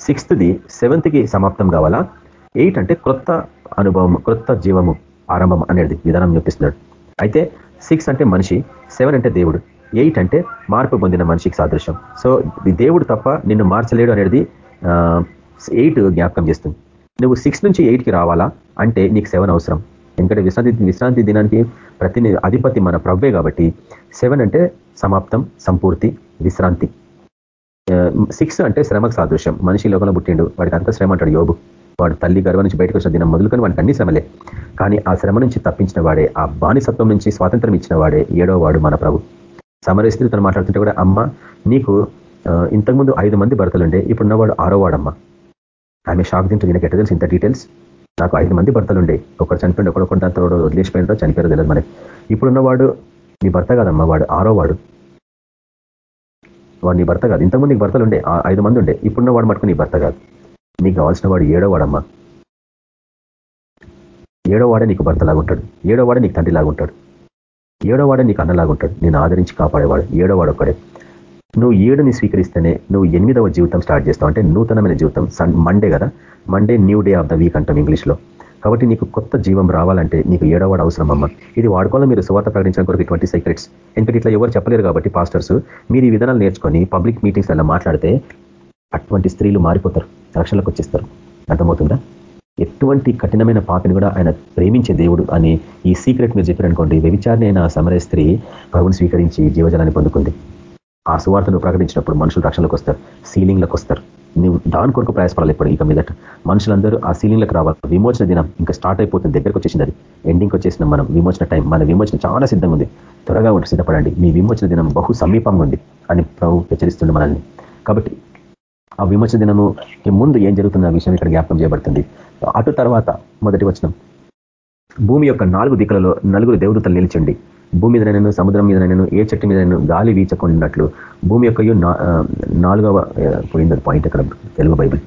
S4: సిక్స్త్ది సెవెంత్కి సమాప్తం కావాలా? ఎయిట్ అంటే క్రొత్త అనుభవం క్రొత్త జీవము ఆరంభం అనేది విధానం చూపిస్తున్నాడు అయితే సిక్స్ అంటే మనిషి సెవెన్ అంటే దేవుడు ఎయిట్ అంటే మార్పు పొందిన మనిషికి సాదృశ్యం. సో దేవుడు తప్ప నిన్ను మార్చలేడు అనేది ఎయిట్ జ్ఞాపకం చేస్తుంది. నువ్వు సిక్స్ నుంచి ఎయిట్కి రావాలా? అంటే నీకు సెవెన్ అవసరం. ఎందుకంటే విశ్రాంతి విశ్రాంతి దినానికి ప్రతి అధిపతి మన ప్రవ్వే కాబట్టి సెవెన్ అంటే సమాప్తం సంపూర్తి విశ్రాంతి. సిక్స్ అంటే శ్రమకు సాదృశ్యం. మనిషి లోకంలో పుట్టిండు. వాడికి అంత శ్రమ అంటాడు యోగు వాడు తల్లి గర్భ నుంచి బయటకు వచ్చిన దినం మొదలుకొని వాడికి అన్ని శ్రమలే. కానీ ఆ శ్రమ నుంచి తప్పించిన వాడే ఆ బానిసత్వం నుంచి స్వాతంత్రం ఇచ్చిన వాడే ఏడో వాడు మన ప్రభు. సమర స్త్రీతో మాట్లాడుతుంటే కూడా అమ్మ నీకు ఇంతకుముందు ఐదు మంది భర్తలుండే ఇప్పుడున్నవాడు ఆరో వాడమ్మ. ఆమె షాక్ తింటుంది ఈయనకి ఎట్ట తెలుసు ఇంత డీటెయిల్స్? నాకు ఐదు మంది భర్తలుండే. ఒకరు చనిపోయింది ఒకడొకటి దాంతో వదిలేసిపోయినారో చనిపోయారో తెలియదు మనకి. ఇప్పుడున్నవాడు నీ భర్త కాదమ్మా వాడు ఆరో వాడు. వాడు నీ భర్త కాదు. ఇంతకుముందు నీకు భర్తలు ఉండే ఐదు మంది ఉండే ఇప్పుడున్న వాడు మటుకు నీ భర్త కాదు. నీకు కావాల్సిన వాడు ఏడో వాడమ్మా. ఏడో వాడే నీకు భర్తలాగా ఉంటాడు ఏడో వాడే నీకు తండ్రిలాగా ఉంటాడు ఏడో వాడే నీకు అన్నలాగా ఉంటాడు నేను ఆదరించి కాపాడేవాడు ఏడో వాడు ఒక్కడే. నువ్వు ఏడుని స్వీకరిస్తేనే నువ్వు ఎనిమిదవ జీవితం స్టార్ట్ చేస్తావు. అంటే నూతనమైన జీవితం. మండే కదా? Monday new day of the week అంటాం ఇంగ్లీష్లో. కాబట్టి నీకు కొత్త జీవం రావాలంటే నీకు ఏడవాడు అవసరం అమ్మ. ఇది వాడుకోవాలి మీరు సువార్త ప్రకటించడం కొరకు ఇటువంటి సీక్రెట్స్. ఎందుకంటే ఇట్లా ఎవరు చెప్పలేరు కాబట్టి పాస్టర్స్ మీరు ఈ విధానాలు నేర్చుకొని పబ్లిక్ మీటింగ్స్ అలా మాట్లాడితే అటువంటి స్త్రీలు మారిపోతారు రక్షణలకు వచ్చేస్తారు. అర్థమవుతుందా? ఎటువంటి కఠినమైన పాపిని కూడా ఆయన ప్రేమించే దేవుడు అని ఈ సీక్రెట్ మీరు చెప్పారనుకోండి వ్యవిచారణ అయిన సమర స్త్రీ ప్రభుని స్వీకరించి జీవజలాన్ని పొందుకుంది. ఆ సువార్తను ప్రకటించినప్పుడు మనుషులు రక్షణలకు వస్తారు సీలింగ్లకు వస్తారు. నువ్వు దాని కొరకు ప్రయాసపడాలి ఇప్పుడు ఇక మీదట. మనుషులందరూ ఆ సీలింగ్లకు రావాలి. విమోచన దినం ఇంకా స్టార్ట్ అయిపోతుంది దగ్గరకు వచ్చేసింది అది. ఎండింగ్కి వచ్చేసిన మనం. విమోచన టైం. మన విమోచన చాలా సిద్ధంగా ఉంది. త్వరగా ఉంటే సిద్ధపడండి. మీ విమోచన దినం బహు సమీపంగా ఉంది అని ప్రభు హెచ్చరిస్తుంది మనల్ని. కాబట్టి ఆ విమోచన దినము ముందు ఏం జరుగుతుంది ఆ విషయం ఇక్కడ జ్ఞాపకం చేయబడుతుంది. అటు తర్వాత మొదటి వచనం. భూమి యొక్క నాలుగు దిక్కులలో నలుగురు దేవదూతలు నిలిచండి. భూమి మీద నేను సముద్రం మీద నేను ఏ చెట్టు మీద నేను గాలి వీచకుండినట్లు భూమి యొక్క నాలుగవ పోయింది పాయింట్ అక్కడ తెలుగు బైబిల్.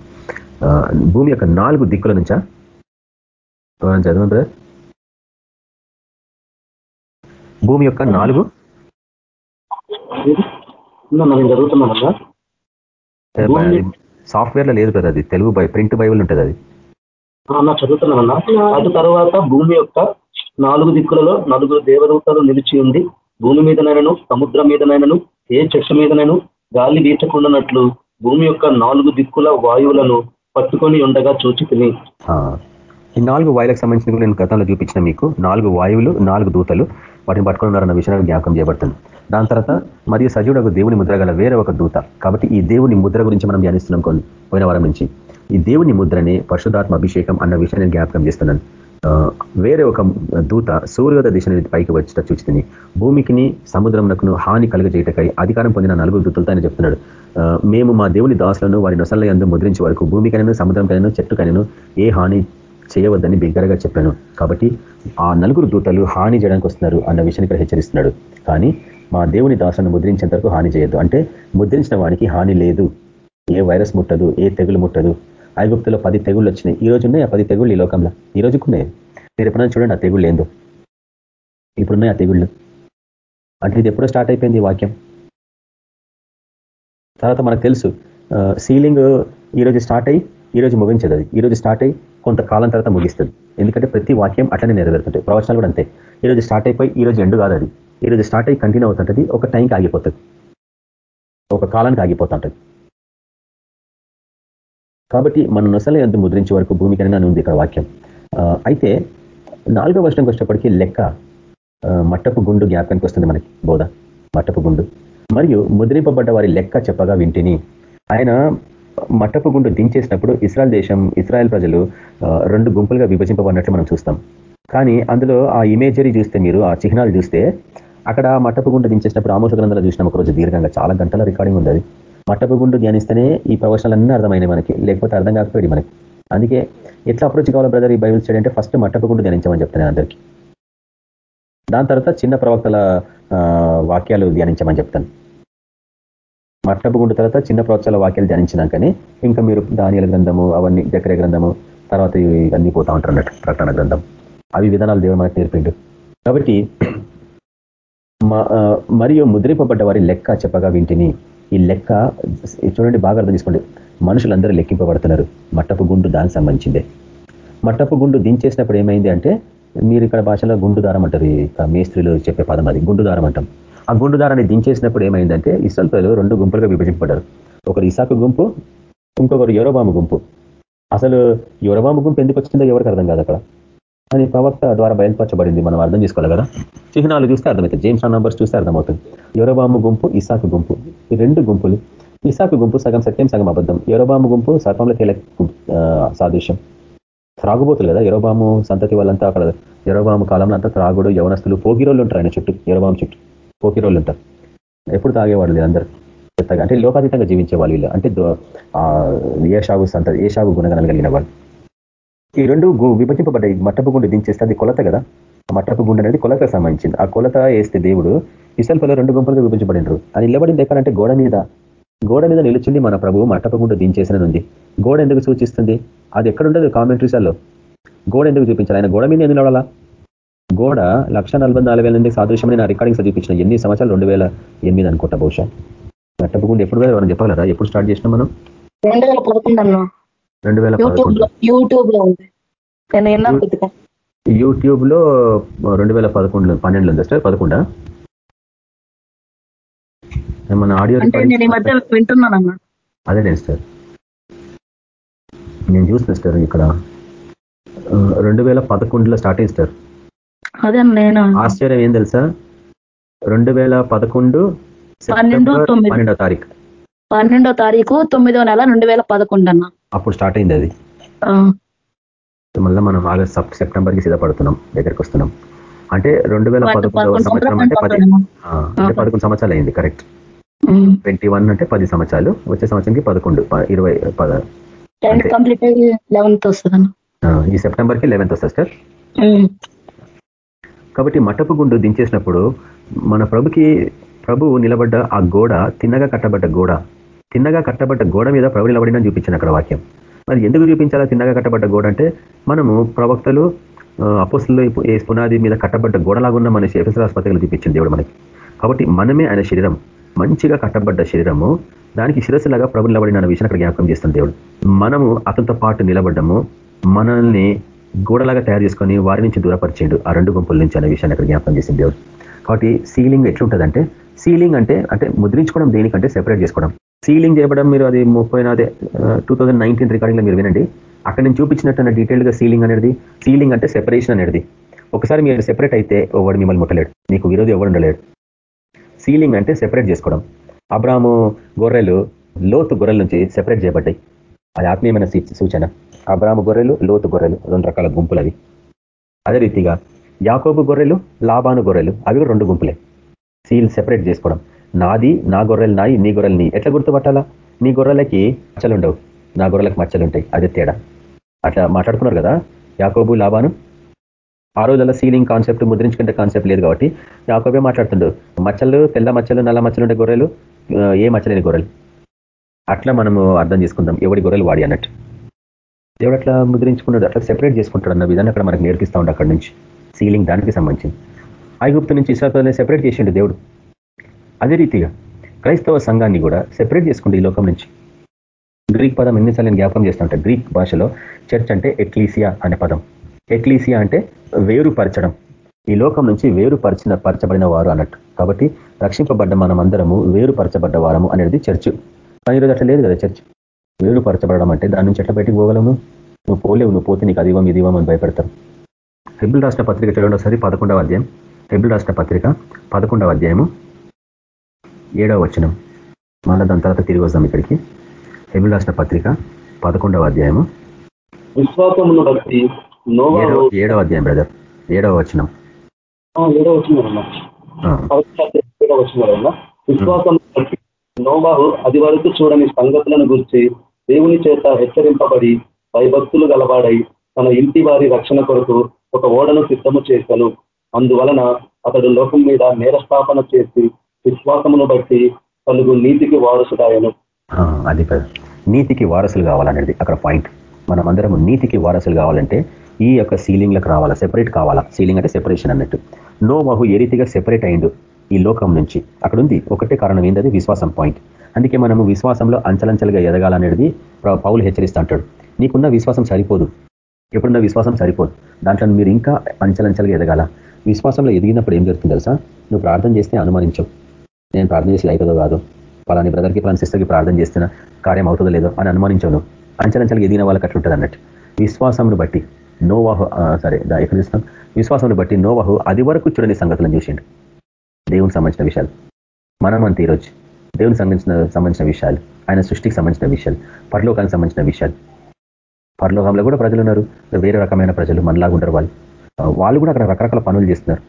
S4: భూమి యొక్క నాలుగు దిక్కుల నుంచా? చదవండి బ్రదర్. భూమి యొక్క నాలుగు సాఫ్ట్వేర్లో లేదు బ్రదర్ అది. తెలుగు బై ప్రింట్ బైబిల్ ఉంటుంది అది.
S3: చదువుతున్నామన్నా అటు తర్వాత భూమి యొక్క నాలుగు దిక్కులలో నలుగురు దేవదూతలు నిలిచి ఉంది భూమి మీదనైనను సముద్రం మీదనైనను ఏ చెట్టు మీదనైనా గాలి వీచకుండానట్లు భూమి యొక్క నాలుగు దిక్కుల వాయువులను పట్టుకొని ఉండగా చూచి తిని.
S4: ఈ నాలుగు వాయులకు సంబంధించిన కూడా నేను గతంలో చూపించిన మీకు. నాలుగు వాయువులు నాలుగు దూతలు వాటిని పట్టుకొని ఉన్నారన్న విషయాన్ని జ్ఞాపకం చేయబడుతుంది. దాని తర్వాత మరియు సజీవుడు దేవుని ముద్ర గల వేరే ఒక దూత. కాబట్టి ఈ దేవుని ముద్ర గురించి మనం ధ్యానిస్తున్నాం పోయిన వారం నుంచి. ఈ దేవుని ముద్రని పరిశుధాత్మ అభిషేకం అన్న విషయాన్ని జ్ఞాపకం చేస్తున్నాను. వేరే ఒక దూత సూర్యోదయ దిశ పైకి వచ్చిట చూస్తుంది భూమికిని సముద్రంకును హాని కలుగజేయటకై అధికారం పొందిన నలుగురు దూతలతో ఆయన చెప్తున్నాడు. మేము మా దేవుని దాసులను వారి నొసల ఎందు ముద్రించే వరకు భూమికైనా సముద్రంకైనా చెట్టుకైనా ఏ హాని చేయవద్దని బిగ్గరగా చెప్పాను. కాబట్టి ఆ నలుగురు దూతలు హాని చేయడానికి వస్తున్నారు అన్న విషయాన్ని ఇక్కడ హెచ్చరిస్తున్నాడు. కానీ మా దేవుని దాసులను ముద్రించేంత వరకు హాని చేయొద్దు. అంటే ముద్రించిన వానికి హాని లేదు. ఏ వైరస్ ముట్టదు ఏ తెగులు ముట్టదు. ఐగుప్తులో పది తెగుళ్ళు వచ్చినాయి. ఈ రోజు ఉన్నాయి ఆ పది తెగుళ్ళు ఈ లోకంలో. ఈ రోజుకున్నాయి. మీరు ఎప్పుడైనా చూడండి ఆ తెగుళ్ళు ఏందో. ఇప్పుడున్నాయి ఆ తెగుళ్ళు. అంటే ఇది ఎప్పుడో స్టార్ట్ అయిపోయింది వాక్యం. తర్వాత మనకు తెలుసు సీలింగ్ ఈరోజు స్టార్ట్ అయ్యి ఈరోజు ముగించదు అది. ఈరోజు స్టార్ట్ అయ్యి కొంతకాలం తర్వాత ముగిస్తుంది. ఎందుకంటే ప్రతి వాక్యం అట్లనే నెరవేరుతుంటాయి ప్రవచనాలు కూడా అంతే. ఈరోజు స్టార్ట్ అయిపోయి ఈరోజు ఎండు కాదు అది. ఈరోజు స్టార్ట్ అయ్యి కంటిన్యూ అవుతుంటుంది. ఒక టైంకి ఆగిపోతుంది. ఒక కాలానికి ఆగిపోతుంటుంది. కాబట్టి మన నొసల అంత ముద్రించే వరకు భూమికైనా ఉంది ఇక్కడ వాక్యం. అయితే నాలుగో వర్షంకి వచ్చేప్పటికీ లెక్క మట్టపు గుండు జ్ఞాపకానికి వస్తుంది మనకి బోధ. మట్టపు గుండు. మరియు ముద్రింపబడ్డ వారి లెక్క చెప్పగా వింటిని. ఆయన మట్టపు గుండు దించేసినప్పుడు ఇస్రాయల్ దేశం ఇస్రాయల్ ప్రజలు రెండు గుంపులుగా విభజింపబడినట్లు మనం చూస్తాం. కానీ అందులో ఆ ఇమేజరీ చూస్తే మీరు ఆ చిహ్నాలు చూస్తే అక్కడ మట్టపు గుండు దించేసినప్పుడు ఆమోస గ్రంథాలు చూసినాం ఒకరోజు దీర్ఘంగా. చాలా గంటల రికార్డింగ్ ఉంది మట్టపు గుండు ధ్యానిస్తేనే ఈ ప్రవచనాలన్నీ అర్థమైనవి మనకి. లేకపోతే అర్థం కాకపోయాడు మనకి. అందుకే ఎట్లా అప్రోచ్ కావాలి బ్రదర్ ఈ బైబిల్ స్టడీ అంటే ఫస్ట్ మట్టపు గుండు ధ్యానించమని చెప్తాను అందరికీ. దాని తర్వాత చిన్న ప్రవక్తల వాక్యాలు ధ్యానించమని చెప్తాను. మట్టపు గుండు తర్వాత చిన్న ప్రవక్తల వాక్యాలు ధ్యానించినాకనే ఇంకా మీరు ధాన్యాల గ్రంథము అవన్నీ దగ్గర గ్రంథము తర్వాత ఇవన్నీ పోతా ఉంటారు అన్నట్టు ప్రకటన గ్రంథం. అవి విధానాలు దేవుడు మనకు నేర్పిండు. కాబట్టి మరియు ముద్రింపబడ్డ వారి లెక్క చెప్పగా వింటిని. ఈ లెక్క చూడండి బాగా అర్థం చేసుకోండి. మనుషులందరూ లెక్కింపబడుతున్నారు. మట్టపు గుండు దానికి సంబంధించిందే. మట్టపు గుండు దించేసినప్పుడు ఏమైంది అంటే మీరు ఇక్కడ భాషలో గుండు దారం అంటారు మేస్త్రీలు చెప్పే పదం అది గుండు దారం అంటాం. ఆ గుండు దారాన్ని దించేసినప్పుడు ఏమైందంటే ఇసల్పలు రెండు గుంపులుగా విభజింపబడ్డారు. ఒకరు ఇసాకు గుంపు ఇంకొకరు యూరోబాము గుంపు. అసలు యూరోబాము గుంపు ఎందుకు వచ్చిందో ఎవరికి అర్థం కాదు అక్కడ. అని ప్రవక్త ద్వారా బయలుపరచబడింది. మనం అర్థం చేసుకోవాలి కదా? చిహ్నాలు చూస్తే అర్థమవుతుంది. జేమ్స్ నంబర్స్ చూస్తే అర్థమవుతుంది. యూరోబాము గుంపు ఇసాకు గుంపు. ఈ రెండు గుంపులు ఇసాకు గుంపు సగం సత్యం సగం అబద్ధం. యూరోబాము గుంపు సర్పంలో తేల సాదృశ్యం. త్రాగుబోతులు కదా? ఎరోబాము సంతతి వాళ్ళంతా అక్కడ ఎరోబాము కాలంలో అంతా త్రాగుడు యవనస్తులు పోకిరోళ్ళు ఉంటారు ఆయన చుట్టూ ఎరోబాము చుట్టూ. పోకిరోళ్ళు ఉంటారు. ఎప్పుడు తాగేవాళ్ళు అందరూ కొత్తగా అంటే లోకాతీతంగా జీవించే వాళ్ళు. వీళ్ళు అంటే ఏషాగు సంతతి ఏషాగు గుణగణాలు కలిగిన వాళ్ళు. ఈ రెండు విభజింపబడ్డాయి. మట్టపు గుండె దించేస్తే అది కొలత కదా? ఆ మట్టపు గుండె అనేది కొలత సంబంధించింది. ఆ కొలత వేస్తే దేవుడు ఇసల్పలో రెండు గుంపులుగా విభజించబడినరు అది నిలబడింది ఎక్కడంటే గోడ మీద. గోడ మీద నిలుచుండి మన ప్రభువు మట్టపు గుండె దించేసిన ఉంది. గోడ ఎందుకు సూచిస్తుంది? అది ఎక్కడుండదు కామెంట్రీసాల్లో గోడ ఎందుకు చూపించాలి? ఆయన గోడ మీద ఎందుకు నడవాలా? గోడ లక్ష నలభై నాలుగు వేల నుండి సాదృశ్యమని నా రికార్డింగ్స్ చూపించిన ఎన్ని సంవత్సరాలు? రెండు వేల ఎనిమిది అనుకుంటా బహుశా. తప్పకుండా ఎప్పుడు ఎవరైనా చెప్పగలరా? ఎప్పుడు స్టార్ట్ చేసినా మనం?
S1: రెండు వేల యూట్యూబ్లో ఉంది
S4: యూట్యూబ్లో రెండు వేల పదకొండు పన్నెండులో ఉంది సార్ పదకొండా? మన ఆడియో
S1: వింటున్నాను
S4: అదే లేదు సార్ నేను చూసిన సార్ ఇక్కడ. రెండు వేల పదకొండులో స్టార్ట్ అయింది సార్
S1: అదే నేను?
S4: ఆశ్చర్యం ఏం తెలుసా? రెండు వేల పదకొండు
S1: పన్నెండు
S4: పన్నెండో తారీఖు.
S1: పన్నెండో తారీఖు తొమ్మిదో నెల రెండు వేల పదకొండు అన్న.
S4: అప్పుడు స్టార్ట్ అయింది అది. మళ్ళీ మనం ఆగస్ట్ సెప్టెంబర్కి సిద్ధపడుతున్నాం దగ్గరికి వస్తున్నాం. అంటే రెండు వేల పదకొండవ సంవత్సరం అంటే పది. అంటే పదకొండు. సంవత్సరాలు అయింది కరెక్ట్. ట్వంటీ వన్ అంటే పది సంవత్సరాలు వచ్చే సంవత్సరంకి పదకొండు ఇరవై ఈ సెప్టెంబర్కి లెవెన్త్ వస్తుంది సార్. కాబట్టి మటపు గుండు దించేసినప్పుడు మన ప్రభుకి ప్రభువు నిలబడ్డ ఆ గోడ తిన్నగా కట్టబడ్డ గోడ తిన్నగా కట్టబడ్డ గోడ మీద ప్రభు నిలబడినని చూపించాను అక్కడ వాక్యం. మరి ఎందుకు చూపించాలా తిన్నగా కట్టబడ్డ గోడ అంటే మనము ప్రవక్తలు అపోస్తులు ఏ పునాది మీద కట్టబడ్డ గోడలాగున్న మన శేఫస్ ఆసుపత్రిలో చూపించింది దేవుడు మనకి. కాబట్టి మనమే ఆయన శరీరం మంచిగా కట్టబడ్డ శరీరము దానికి శిరస్సులాగా ప్రభు నిలబడిన విషయం అక్కడ జ్ఞాపకం చేస్తుంది దేవుడు. మనము అతనితో పాటు నిలబడ్డము మనల్ని గోడలాగా తయారు చేసుకొని వారి నుంచి దూరపరిచిండు ఆ రెండు గుంపుల నుంచి అనే విషయాన్ని అక్కడ జ్ఞాపకం చేసింది దేవుడు. కాబట్టి సీలింగ్ ఎట్లుంటుందంటే సీలింగ్ అంటే అంటే ముద్రించుకోవడం దేనికంటే సెపరేట్ చేసుకోవడం. సీలింగ్ చేయబడడం మీరు అది ముప్పై అదే టూ థౌజండ్ నైన్టీన్ రికార్డింగ్లో మీరు వినండి. అక్కడ నేను చూపించినట్టు డీటెయిల్డ్గా సీలింగ్ అనేది సీలింగ్ అంటే సెపరేషన్ అనేది. ఒకసారి మీరు సెపరేట్ అయితే ఎవడు మిమ్మల్ని ముట్టలేడు. నీకు విరోధి ఎవరు ఉండలేడు సీలింగ్ అంటే సెపరేట్ చేసుకోవడం. అబ్రాము గొర్రెలు లోతు గొర్రెల నుంచి సెపరేట్ చేయబడ్డాయి. అది ఆత్మీయమైన సూచన. అబ్రాము గొర్రెలు లోతు గొర్రెలు రెండు రకాల గుంపులు అవి. అదే రీతిగా యాకోబు గొర్రెలు లాభాను గొర్రెలు అవి రెండు గుంపులే. సీల్ సెపరేట్ చేసుకోవడం. నాది నా గొర్రెలు నాయి నీ గొర్రెలు నీ. ఎట్లా గుర్తుపట్టాలా? నీ గొర్రెలకి మచ్చలు ఉండవు నా గొర్రెలకు మచ్చలు ఉంటాయి అదే తేడా. అట్లా మాట్లాడుకున్నారు కదా? యాకోబు లాభాను ఆ రోజుల్లో సీలింగ్ కాన్సెప్ట్ ముద్రించుకుంటే కాన్సెప్ట్ లేదు కాబట్టి యాకోబే మాట్లాడుతుండవు మచ్చలు తెల్ల మచ్చలు నల్ల మచ్చలు ఉండే గొర్రెలు ఏ మచ్చలేని గొర్రెలు? అట్లా మనము అర్థం చేసుకుందాం. ఎవడి గొర్రెలు వాడి అన్నట్టు. దేవుడు అట్లా ముద్రించుకున్నాడు. అట్లా సెపరేట్ చేసుకుంటాడు అన్న విధానం అక్కడ మనకు నేర్పిస్తూ ఉండే అక్కడి నుంచి. సీలింగ్ దానికి సంబంధించి ఐగుప్తు నుంచి ఇస్రాపల్ని సెపరేట్ చేసిండు దేవుడు. అదే రీతిగా క్రైస్తవ సంఘాన్ని కూడా సెపరేట్ చేసుకుంటే ఈ లోకం నుంచి. గ్రీక్ పదం ఎన్నిసార్లు నేను జ్ఞాపకం చేస్తుంటా గ్రీక్ భాషలో చర్చ్ అంటే ఎక్లీసియా అనే పదం. ఎక్లీసియా అంటే వేరుపరచడం. ఈ లోకం నుంచి వేరుపరిచిన పరచబడిన వారు అన్నట్టు. కాబట్టి రక్షింపబడ్డ మనమందరము వేరుపరచబడ్డ వారము అనేది చర్చ్. కానీ ఈరోజు అట్లా లేదు కదా చర్చ్. వేరుపరచబడడం అంటే దాని నుంచి ఎట్లా బయటికి పోగలము? నువ్వు పోలేవు నువ్వు పోతే నీకు అదివం ఇదివం అని భయపెడతారు. హెబిల్ రాష్ట్ర పత్రిక చూడండి ఒకసారి పదకొండవ అధ్యాయం. హెబిల్ రాష్ట్ర పత్రిక పదకొండవ అధ్యాయము. ఏడవ వచనం. మళ్ళీ దాని తర్వాత తిరిగి వస్తాం ఇక్కడికి. హెబిల్ రాష్ట్ర పత్రిక పదకొండవ అధ్యాయము.
S3: విశ్వాసమును బట్టి
S4: ఏడవ అధ్యాయం బ్రదర్. ఏడవ వచనం.
S3: విశ్వాసం నోబాహు అది వరకు చూడని సంగతులను గురించి దేవుని చేత హెచ్చరింపబడి భయభక్తులు గలవాడై తన ఇంటి వారి రక్షణ కొరకు ఒక ఓడను సిద్ధము చేశాను అందువలన అతడు లోకం మీద నేరస్థాపన చేసి విశ్వాసమును బట్టి కలుగు నీతికి వారసుడాయను
S4: అది నీతికి వారసులు కావాలనేది అక్కడ పాయింట్. మనం అందరం నీతికి వారసులు కావాలంటే ఈ యొక్క సీలింగ్లకు రావాలా సెపరేట్ కావాలా? సీలింగ్ అంటే సెపరేషన్ అన్నట్టు. నో మహు ఏ రీతిగా సెపరేట్ అయిండు ఈ లోకం నుంచి. అక్కడ ఉంది ఒకటే కారణం ఏంటది విశ్వాసం పాయింట్. అందుకే మనము విశ్వాసంలో అంచలంచలుగా ఎదగాలనేది పౌలు హెచ్చరిస్తూ అంటాడు. నీకున్న విశ్వాసం సరిపోదు. ఎప్పుడున్న విశ్వాసం సరిపోదు. దాంట్లో మీరు ఇంకా అంచలంచలుగా ఎదగాల? విశ్వాసంలో ఎదిగినప్పుడు ఏం జరుగుతుంది తెలుసా? నువ్వు ప్రార్థన చేస్తే అనుమానించవు. నేను ప్రార్థన చేసి అవుతుందో కాదు పలాని బ్రదర్కి పలాని సిస్టర్కి ప్రార్థన చేస్తున్నా కార్యం అవుతుందో లేదో అని అనుమానించవు నువ్వు ఎదిగిన వాళ్ళకి అట్లుంటుంది అన్నట్టు. విశ్వాసంను బట్టి నోవాహు సరే ఎక్కడ చూస్తాం విశ్వాసంను బట్టి నోవాహు అది వరకు చూడని సంగతులను చూసిండు. దేవునికి సంబంధించిన విషయాలు. మనం అంతే ఈరోజు దేవునికి సంబంధించిన సంబంధించిన విషయాలు. ఆయన సృష్టికి సంబంధించిన విషయాలు. పరలోకానికి సంబంధించిన విషయాలు. పరలోకంలో కూడా ప్రజలు ఉన్నారు వేరే రకమైన ప్రజలు మనలాగా ఉంటారు వాళ్ళు. వాళ్ళు కూడా అక్కడ రకరకాల పనులు చేస్తున్నారు.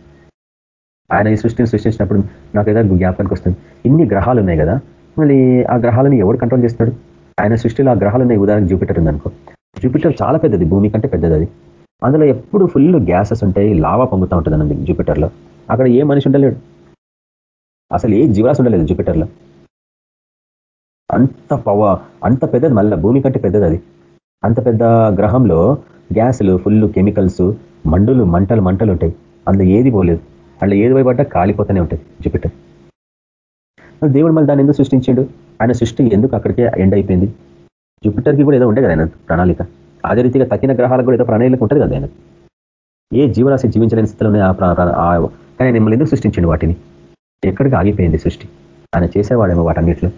S4: ఆయన ఈ సృష్టిని సృష్టించినప్పుడు నాకు ఏదో జ్ఞాపకానికి వస్తుంది. ఇన్ని గ్రహాలు ఉన్నాయి కదా మళ్ళీ ఆ గ్రహాలను ఎవడు కంట్రోల్ చేస్తున్నాడు ఆయన సృష్టిలో ఆ గ్రహాలు ఉన్నాయి ఉదాహరణకు జూపిటర్ ఉందనుకో. జూపిటర్ చాలా పెద్దది భూమి కంటే పెద్దది అది అందులో ఎప్పుడు ఫుల్ గ్యాసెస్ ఉంటాయి లావా పొంగుతూ ఉంటుంది అన్నది జూపిటర్లో అక్కడ ఏ మనిషి ఉండలేడు. అసలు ఏ జీవరాశి ఉండలేదు జూపిటర్లో అంత పవ అంత పెద్దది మళ్ళీ భూమి కంటే పెద్దది అది అంత పెద్ద గ్రహంలో గ్యాసులు ఫుల్ కెమికల్స్ మండులు మంటలు మంటలు ఉంటాయి. అందులో ఏది పోలేదు. అట్లా ఏది పోయబడ్డా కాలిపోతూనే ఉంటుంది జుపిటర్. దేవుడు మళ్ళీ దాన్ని ఎందుకు సృష్టించాడు? ఆయన సృష్టి ఎందుకు అక్కడికే ఎండ్ అయిపోయింది? జుపిటర్కి కూడా ఏదో ఉండే కదా ఆయన ప్రణాళిక. అదే రీతిగా తక్కిన గ్రహాలకు కూడా ఏదో ప్రణాళిక ఉంటుంది కదా ఆయన ఏ జీవరాశి జీవించలేని స్థితిలో ఆ కానీ ఆయన మిమ్మల్ని ఎందుకు సృష్టించండి వాటిని? ఎక్కడికి ఆగిపోయింది సృష్టి? ఆయన చేసేవాడేమో వాటన్నిటిలో.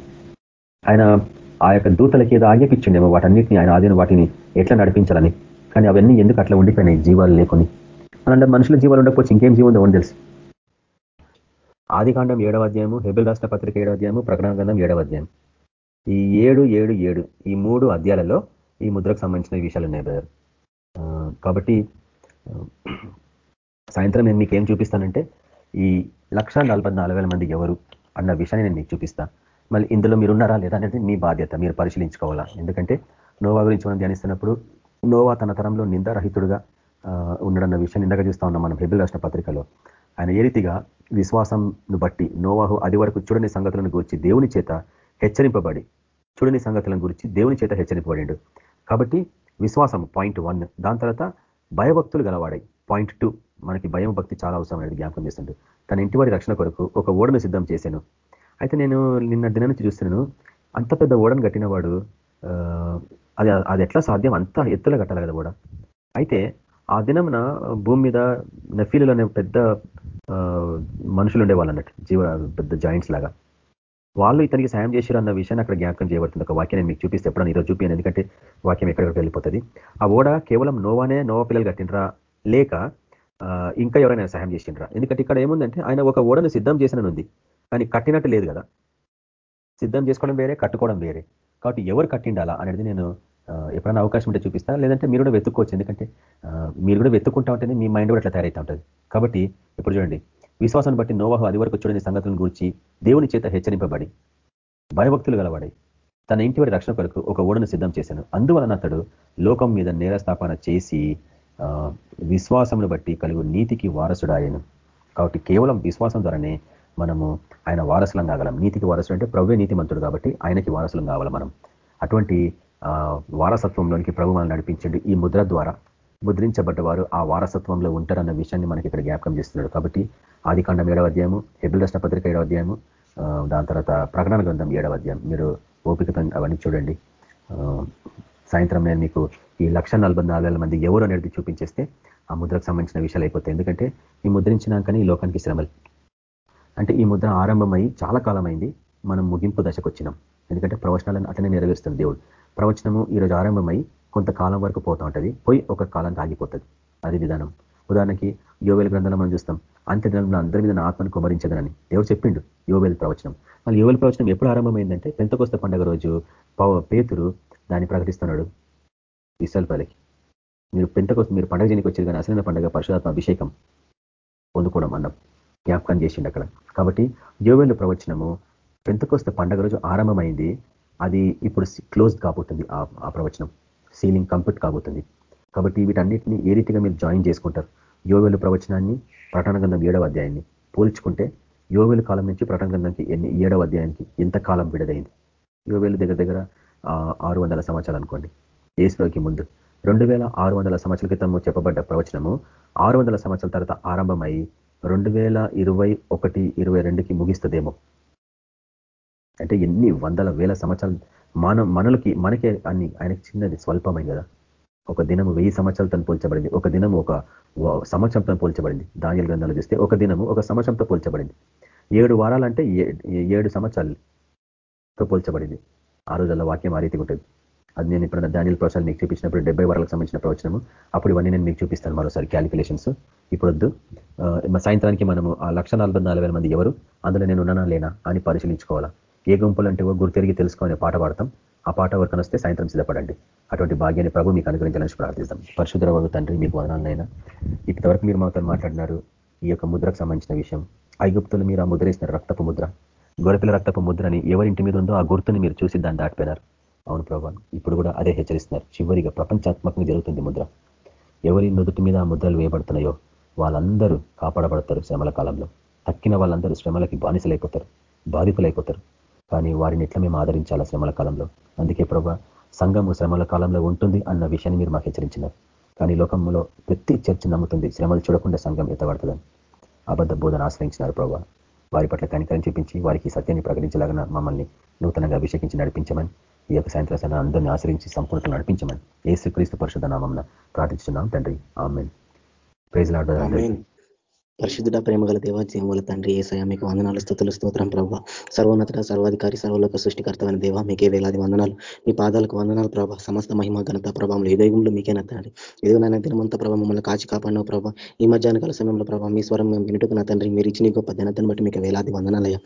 S4: ఆయన ఆ యొక్క దూతలకి ఏదో ఆజ్ఞాపించిండేమో వాటన్నిటిని ఆయన ఆదిన వాటిని ఎట్లా నడిపించాలని. కానీ అవన్నీ ఎందుకు అట్లా ఉండిపోయినాయి? జీవాలు లేకొని. అలాంటి మనుషుల జీవాలు ఉండకపోతే ఇంకేం జీవం ఉందో తెలుసు. ఆదికాండం ఏడవ అధ్యాయము హెబిల్ రాష్ట్ర పత్రిక ఏడవ అధ్యాయము ప్రకటన గ్రంథం ఏడవ అధ్యాయం. ఈ ఏడు ఏడు ఏడు ఈ మూడు అధ్యాయాలలో ఈ ముద్రకు సంబంధించిన విషయాలు ఉన్నాయి బ్రదర్ కాబట్టి సాయంత్రం నేను మీకు ఏం చూపిస్తానంటే ఈ లక్ష మంది ఎవరు అన్న విషయాన్ని నేను మీకు చూపిస్తా. మళ్ళీ ఇందులో మీరు ఉన్నారా లేదా అనేది మీ బాధ్యత మీరు పరిశీలించుకోవాలా? ఎందుకంటే నోవా గురించి మనం ధ్యానిస్తున్నప్పుడు నోవా తన తరంలో నిందారహితుడుగా ఉండడన్న ఉన్నాడన్న విషయాన్ని ఇందాక చూస్తా ఉన్నాం మనం హెబిల్ రాసిన పత్రికలో. ఆయన ఏ రీతిగా విశ్వాసంను బట్టి నోవాహు అది వరకు చూడని సంగతులను గురించి దేవుని చేత హెచ్చరింపబడి చూడని సంగతులను గురించి దేవుని చేత హెచ్చరింపబడిండు. కాబట్టి విశ్వాసం పాయింట్ వన్. దాని తర్వాత భయభక్తులు గలవాడాయి పాయింట్ టూ. మనకి భయం భక్తి చాలా అవసరం అనేది జ్ఞాపకం చేస్తుండు. తన ఇంటి వారి రక్షణ కొరకు ఒక ఓడను సిద్ధం చేశాను. అయితే నేను నిన్న దినం నుంచి చూస్తున్నాను అంత పెద్ద ఓడను కట్టినవాడు అది అది ఎట్లా సాధ్యం? అంత ఎత్తులో కట్టాలి కదా ఓడ. అయితే ఆ దినమున భూమి మీద నఫీలు అనే పెద్ద మనుషులు ఉండేవాళ్ళు అన్నట్టు జీవ పెద్ద జాయింట్స్ లాగా. వాళ్ళు ఇతనికి సాయం చేశారు అన్న విషయాన్ని అక్కడ జ్ఞాపకం చేయబడుతుంది. ఒక వాక్యం నేను మీకు చూపిస్తే ఎప్పుడన్నా ఈరోజు చూపించాను ఎందుకంటే వాక్యం ఎక్కడికి వెళ్ళిపోతుంది. ఆ ఓడ కేవలం నోవానే నోవా పిల్లలు కట్టినరా లేక ఇంకా ఎవరైనా సహాయం చేసిండ్రా? ఎందుకంటే ఇక్కడ ఏముందంటే ఆయన ఒక ఓడను సిద్ధం చేసిన ఉంది కానీ కట్టినట్టు లేదు కదా. సిద్ధం చేసుకోవడం వేరే కట్టుకోవడం వేరే. కాబట్టి ఎవరు కట్టిండాలా అనేది నేను ఎప్పుడైనా అవకాశం ఉంటే చూపిస్తా. లేదంటే మీరు కూడా వెతుక్కోవచ్చు. ఎందుకంటే మీరు కూడా వెతుక్కుంటా ఉంటేనే మీ మైండ్ కూడా అట్లా తయారైతే ఉంటుంది. కాబట్టి ఇప్పుడు చూడండి. విశ్వాసం బట్టి నోవాహు అది వరకు చూడని సంగతులను గురించి దేవుని చేత హెచ్చరింపబడి భయభక్తులు గలవాడి తన ఇంటి వారి రక్షణ కొరకు ఒక ఓడను సిద్ధం చేశాను. అందువలన అతడు లోకం మీద నేరస్థాపన చేసి ఆ, విశ్వాసమును బట్టి కలుగు నీతికి వారసుడాయను. కాబట్టి కేవలం విశ్వాసం ద్వారానే మనము ఆయన వారసులం కాగలం. నీతికి వారసుడు అంటే ప్రభువే నీతిమంతుడు కాబట్టి ఆయనకి వారసులం కావాలి మనం. అటువంటి వారసత్వంలోనికి ప్రభు మనల్ని నడిపించండి ఈ ముద్ర ద్వారా. ముద్రించబడ్డవారు ఆ వారసత్వంలో ఉంటారన్న విషయాన్ని మనకి ఇక్కడ జ్ఞాపకం చేస్తున్నాడు. కాబట్టి ఆది కాండం ఏడవ అధ్యాయము హెబిల్ రాష్ట్ర పత్రిక ఏడవ అధ్యాయము దాని తర్వాత ప్రకటన గ్రంథం ఏడవ అధ్యాయం. మీరు ఓపికతో అవన్నీ చూడండి. సాయంత్రం నేను మీకు ఈ లక్ష మంది ఎవరు అనేది చూపించేస్తే ఆ ముద్రకు సంబంధించిన విషయాలు అయిపోతాయి. ఎందుకంటే ఈ ముద్రించినాకనే ఈ లోకానికి శ్రమలు. అంటే ఈ ముద్ర ఆరంభమై చాలా కాలమైంది. మనం ముగింపు దశకు వచ్చినాం. ఎందుకంటే ప్రవచనాలను అతనే నెరవేరుస్తుంది దేవుడు. ప్రవచనము ఈరోజు ఆరంభమై కొంతకాలం వరకు పోతా ఉంటుంది. పోయి ఒక కాలం ఆగిపోతుంది అది విధానం. ఉదాహరణకి యోవేల గ్రంథంలో మనం చూస్తాం. అంత్యదినంలో అందరి మీద నా ఆత్మను కుమరించదనని ఎవరు చెప్పిండు యోవేల ప్రవచనం. మళ్ళీ యోవేల ప్రవచనం ఎప్పుడు ఆరంభమైందంటే పెంతకొస్త పండుగ రోజు పౌ- పేతురు దాన్ని ప్రకటిస్తున్నాడు. ఇసల్పలకి మీరు పెంతకొస్త మీరు పండుగ చేయడానికి వచ్చారు కానీ అసలైన పండుగ పరశురాత్మ అభిషేకం పొందుకోవడం అన్నం. జ్ఞాపకం చేసిండు అక్కడ. కాబట్టి యోవేలు ప్రవచనము పెంతకొస్త పండగ రోజు ఆరంభమైంది. అది ఇప్పుడు క్లోజ్ కాబోతుంది. ఆ ఆ ప్రవచనం. సీలింగ్ కంప్లీట్ కాబోతుంది. కాబట్టి వీటన్నిటిని ఏ రీతిగా మీరు జాయిన్ చేసుకుంటారు? యోవేలు ప్రవచనాన్ని ప్రకటన గంధం ఏడవ అధ్యాయాన్ని పోల్చుకుంటే యోవేలు కాలం నుంచి ప్రటంగంలోకి ఎన్ని ఏడవ అధ్యాయానికి ఎంత కాలం విడదైంది? యోవేలు దగ్గర దగ్గర ఆరు వందల సంవత్సరాలు అనుకోండి. ఏసులోకి ముందు. రెండు వేల ఆరు వందల సంవత్సరాల క్రితం చెప్పబడ్డ ప్రవచనము ఆరు వందల సంవత్సరాల తర్వాత ఆరంభమై రెండు వేల ఇరవై ఒకటి ఇరవై రెండుకి ముగిస్తుందేమో. అంటే ఎన్ని వందల వేల సంవత్సరాలు మన మనలకి మనకే అన్ని ఆయనకి చిన్నది స్వల్పమైంది కదా. ఒక దినము వెయ్యి సంవత్సరాలతో పోల్చబడింది. ఒక దినము ఒక సంవత్సరంతో పోల్చబడింది. ధాన్యాల గ్రంథాలు చూస్తే ఒక దినము ఒక సంవత్సరంతో పోల్చబడింది. ఏడు వారాలంటే ఏడు సంవత్సరాలతో పోల్చబడింది. ఆ రోజుల్లో వాక్యం ఆ రీతిగా ఉంటుంది. అది నేను ఇప్పుడు ధాన్యాల ప్రవచనాలు మీకు చూపించినప్పుడు డెబ్బై వారాలకు సంబంధించిన ప్రవచనము అప్పుడు ఇవన్నీ నేను మీకు చూపిస్తాను మరోసారి క్యాలిక్యులేషన్స్. ఇప్పుడు వద్దు సాయంత్రానికి మనము ఆ లక్ష మంది ఎవరు? అందులో నేను ఉన్నానా లేనా అని పరిశీలించుకోవాలా? ఏ గుంపులు అంటే గుర్తెరిగి తెలుసుకోవాలని పాట పాడతాం. ఆ పాట వరకు వస్తే సాయంత్రం సిద్ధపడండి. అటువంటి భాగ్యాన్ని ప్రభు మీకు అనుగ్రహించాలని ప్రార్థిస్తాం. పరిశుద్ధ వరకు తండ్రి మీకు వదనాలనైనా ఇప్పటివరకు మీరు మాతో మాట్లాడినారు ఈ యొక్క ముద్రకు సంబంధించిన విషయం. ఐగుప్తులు మీరు ఆ ముద్ర రక్తపు ముద్ర గొరపిల రక్తపు ముద్రని ఎవరింటి మీద ఉందో ఆ గుర్తుని మీరు చూసి దాన్ని దాటిపోయినారు. అవును ప్రభావం ఇప్పుడు కూడా అదే హెచ్చరిస్తున్నారు. చివరిగా ప్రపంచాత్మకంగా జరుగుతుంది ముద్ర. ఎవరి నుదుటి మీద ఆ ముద్రలు వేయబడుతున్నాయో వాళ్ళందరూ కాపాడబడతారు శ్రమల కాలంలో. తక్కిన వాళ్ళందరూ శ్రమలకి బానిసలైపోతారు బాధితులైపోతారు. కానీ వారిని ఎట్లా మేము ఆదరించాలా శ్రమల కాలంలో? అందుకే ప్రభా సంఘము శ్రమల కాలంలో ఉంటుంది అన్న విషయాన్ని మీరు మాకు హెచ్చరించినారు. కానీ లోకంలో ప్రతి చర్చ నమ్ముతుంది శ్రమలు చూడకుండా సంఘం ఎత్తబడుతుందని. అబద్ధ బోధన ఆశ్రయించినారు ప్రభావ వారి పట్ల కనికరం చూపించి వారికి సత్యాన్ని ప్రకటించలాగా మమ్మల్ని నూతనంగా అభిషేకించి నడిపించమని ఈ యొక్క సాయంత్రం అందరినీ ఆశ్రయించి సంపూర్ణంగా నడిపించమని ఏసుక్రీస్తు పరిషత్ నామం ప్రార్థించున్నాం తండ్రి. ఆమెన్. ప్రైజ్ లాడ్
S6: పరిశుద్ధ ప్రేమ గల జీవముల తండ్రి ఏసయ మీకు వందనాలు స్థుతులు స్తోత్రం ప్రభావ సర్వోన్నత సర్వాధికారి సర్వలోక సృష్టికర్తమైన దేవ మీకే వేలాది వందనాలు. మీ పాదాలకు వందనాలు ప్రభావ సమస్త మహిమ ఘనత ప్రభావం ఏదైంలో మీకేనా తండ్రి ఏదైనా దినమంత ప్రభావ మమ్మల్ని కాచి కాపాడిన ప్రభావ ఈ మధ్యాహ్న కాల సమయంలో ప్రభావ మీ స్వరం మేము వినుటకు నా తండ్రి మీరు ఇచ్చిన గొప్ప ధనతను బట్టి మీకు వేలాది వందనాలయ్యా.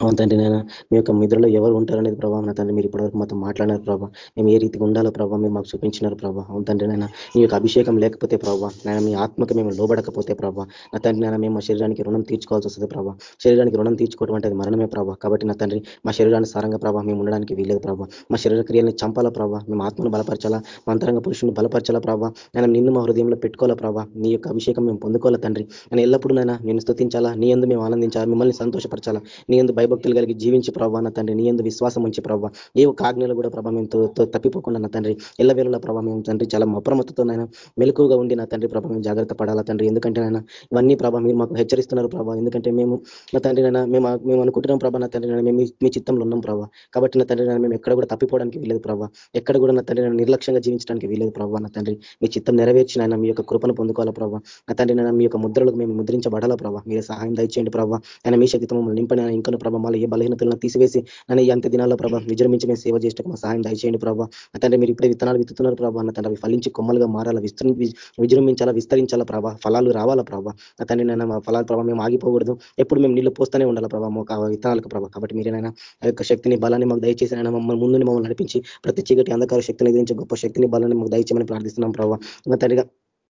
S6: అవును తండ్రి నేను మీ యొక్క మిత్రులు ఎవరు ఉంటారనేది ప్రభావం నా తండ్రి మీరు ఇప్పటివరకు మాతో మాట్లాడినారు ప్రభావ మేము ఏ రీతిగా ఉండాలో ప్రభావ మీరు మాకు చూపించినారు ప్రభావ అవును తండ్రి నేను మీ యొక్క అభిషేకం లేకపోతే ప్రభావ నేను మీ ఆత్మకు మేము లోబడకపోతే ప్రభావ నా తండ్రి నేను మేము మా శరీరానికి రుణం తీర్చుకోవాల్సి వస్తుంది ప్రభావ శరీరానికి రుణం తీర్చుకోవడం అంటే మరణమే ప్రభావ కాబట్టి నా తండ్రి మా శరీరానుసారంగా ప్రభావ మేము ఉండడానికి వీలేదు ప్రభావ మా శరీర క్రియల్ని చంపాలా ప్రభావ మేము ఆత్మను బలపరచాలా? మా అంతరంగ పురుషుని బలపరచాలా ప్రభావ నేను నిన్ను మా హృదయంలో పెట్టుకోవాలా ప్రభావ నీ యొక్క అభిషేకం మేము పొందుకోవాలా తండ్రి? నేను ఎల్లప్పుడూ నైనా నేను స్థుతించాలా నీ ఎందు మేము ఆనందించాలా? మిమ్మల్ని సంతోషపరచాలా? నీ ఎందు భయభక్తులు కలిగి జీవించి ప్రభావ నా తండ్రి. నీ ఎందు విశ్వాసం ఉంచి ప్రభావ ఏ ఒక ఆజ్ఞలు కూడా ప్రభావ మేము తప్పిపోకుండా నా తండ్రి. ఎల్లవేళల ప్రభావ మేము తండ్రి చాలా అప్రమత్తతోనైనా మెలకుగా ఉండి నా తండ్రి ప్రభావ మేము జాగ్రత్త పడాలా తండ్రి. ఎందుకంటే నాయన ఇవన్నీ ప్రభావ మీరు మాకు హెచ్చరిస్తున్నారు ప్రభావ ఎందుకంటే మేము నా తండ్రి నైనా మేము మేము అనుకుంటున్నాం ప్రభా నా తండ్రి మేము మీ చిత్తంలో ఉన్నాం ప్రభావ కాబట్టి నా తండ్రి మేము ఎక్కడ కూడా తప్పిపోవడానికి వీలేదు ప్రభావ ఎక్కడ కూడా నా తండ్రి నిర్లక్ష్యంగా జీవించడానికి వీలేదు ప్రభావ నా తండ్రి. మీ చిత్తం నెరవేర్చిన ఆయన మీ యొక్క కృపను పొందుకోవాలా ప్రభావ నా తండ్రి నైనా మీ యొక్క ముద్రలకు మేము ముద్రించబడాలా ప్రభావ మీరు సహాయం దయచేయండి ప్రభావ ఆయన మీ శక్తి మమ్మల్ని నింపని ఇంకా ప్రభావ మళ్ళీ ఏ బలహీనతలను తీసివేసి నన్ను ఈ దినాల్లో ప్రభావ విజృంభించి మేము సేవ చేసేటకు మా సహాయం దయచేయండి ప్రభావ తండ్రి మీరు ఇప్పుడే విత్తనాలు విత్తుతున్నారు ప్రభావ అన్న తండ్రి ఫలించి కొమ్మలుగా మారాలా విస్తృ విజృంభించాలా విస్తరించాలా ప్రభావ ఫలాలు రావాలా ప్రభావ తండ్రి నేను మా ఫలాల ప్రభావ మేము ఆగిపోకూడదు. ఎప్పుడు మేము నీళ్ళు పోస్తూనే ఉండాలి ప్రభావ విత్తనాలకు ప్రభావ కాబట్టి మీరేనైనా ఆ యొక్క శక్తిని బలాన్ని మాకు దయచేసి అయినా మమ్మల్ని ముందు మమ్మల్ని నడిపించి ప్రతి చీకటి అంధకార శక్తిని ఎదిరించి గొప్ప శక్తిని బలాన్ని మాకు దయచేయమని ప్రార్థిస్తున్నాం ప్రభావ తండ్రిగా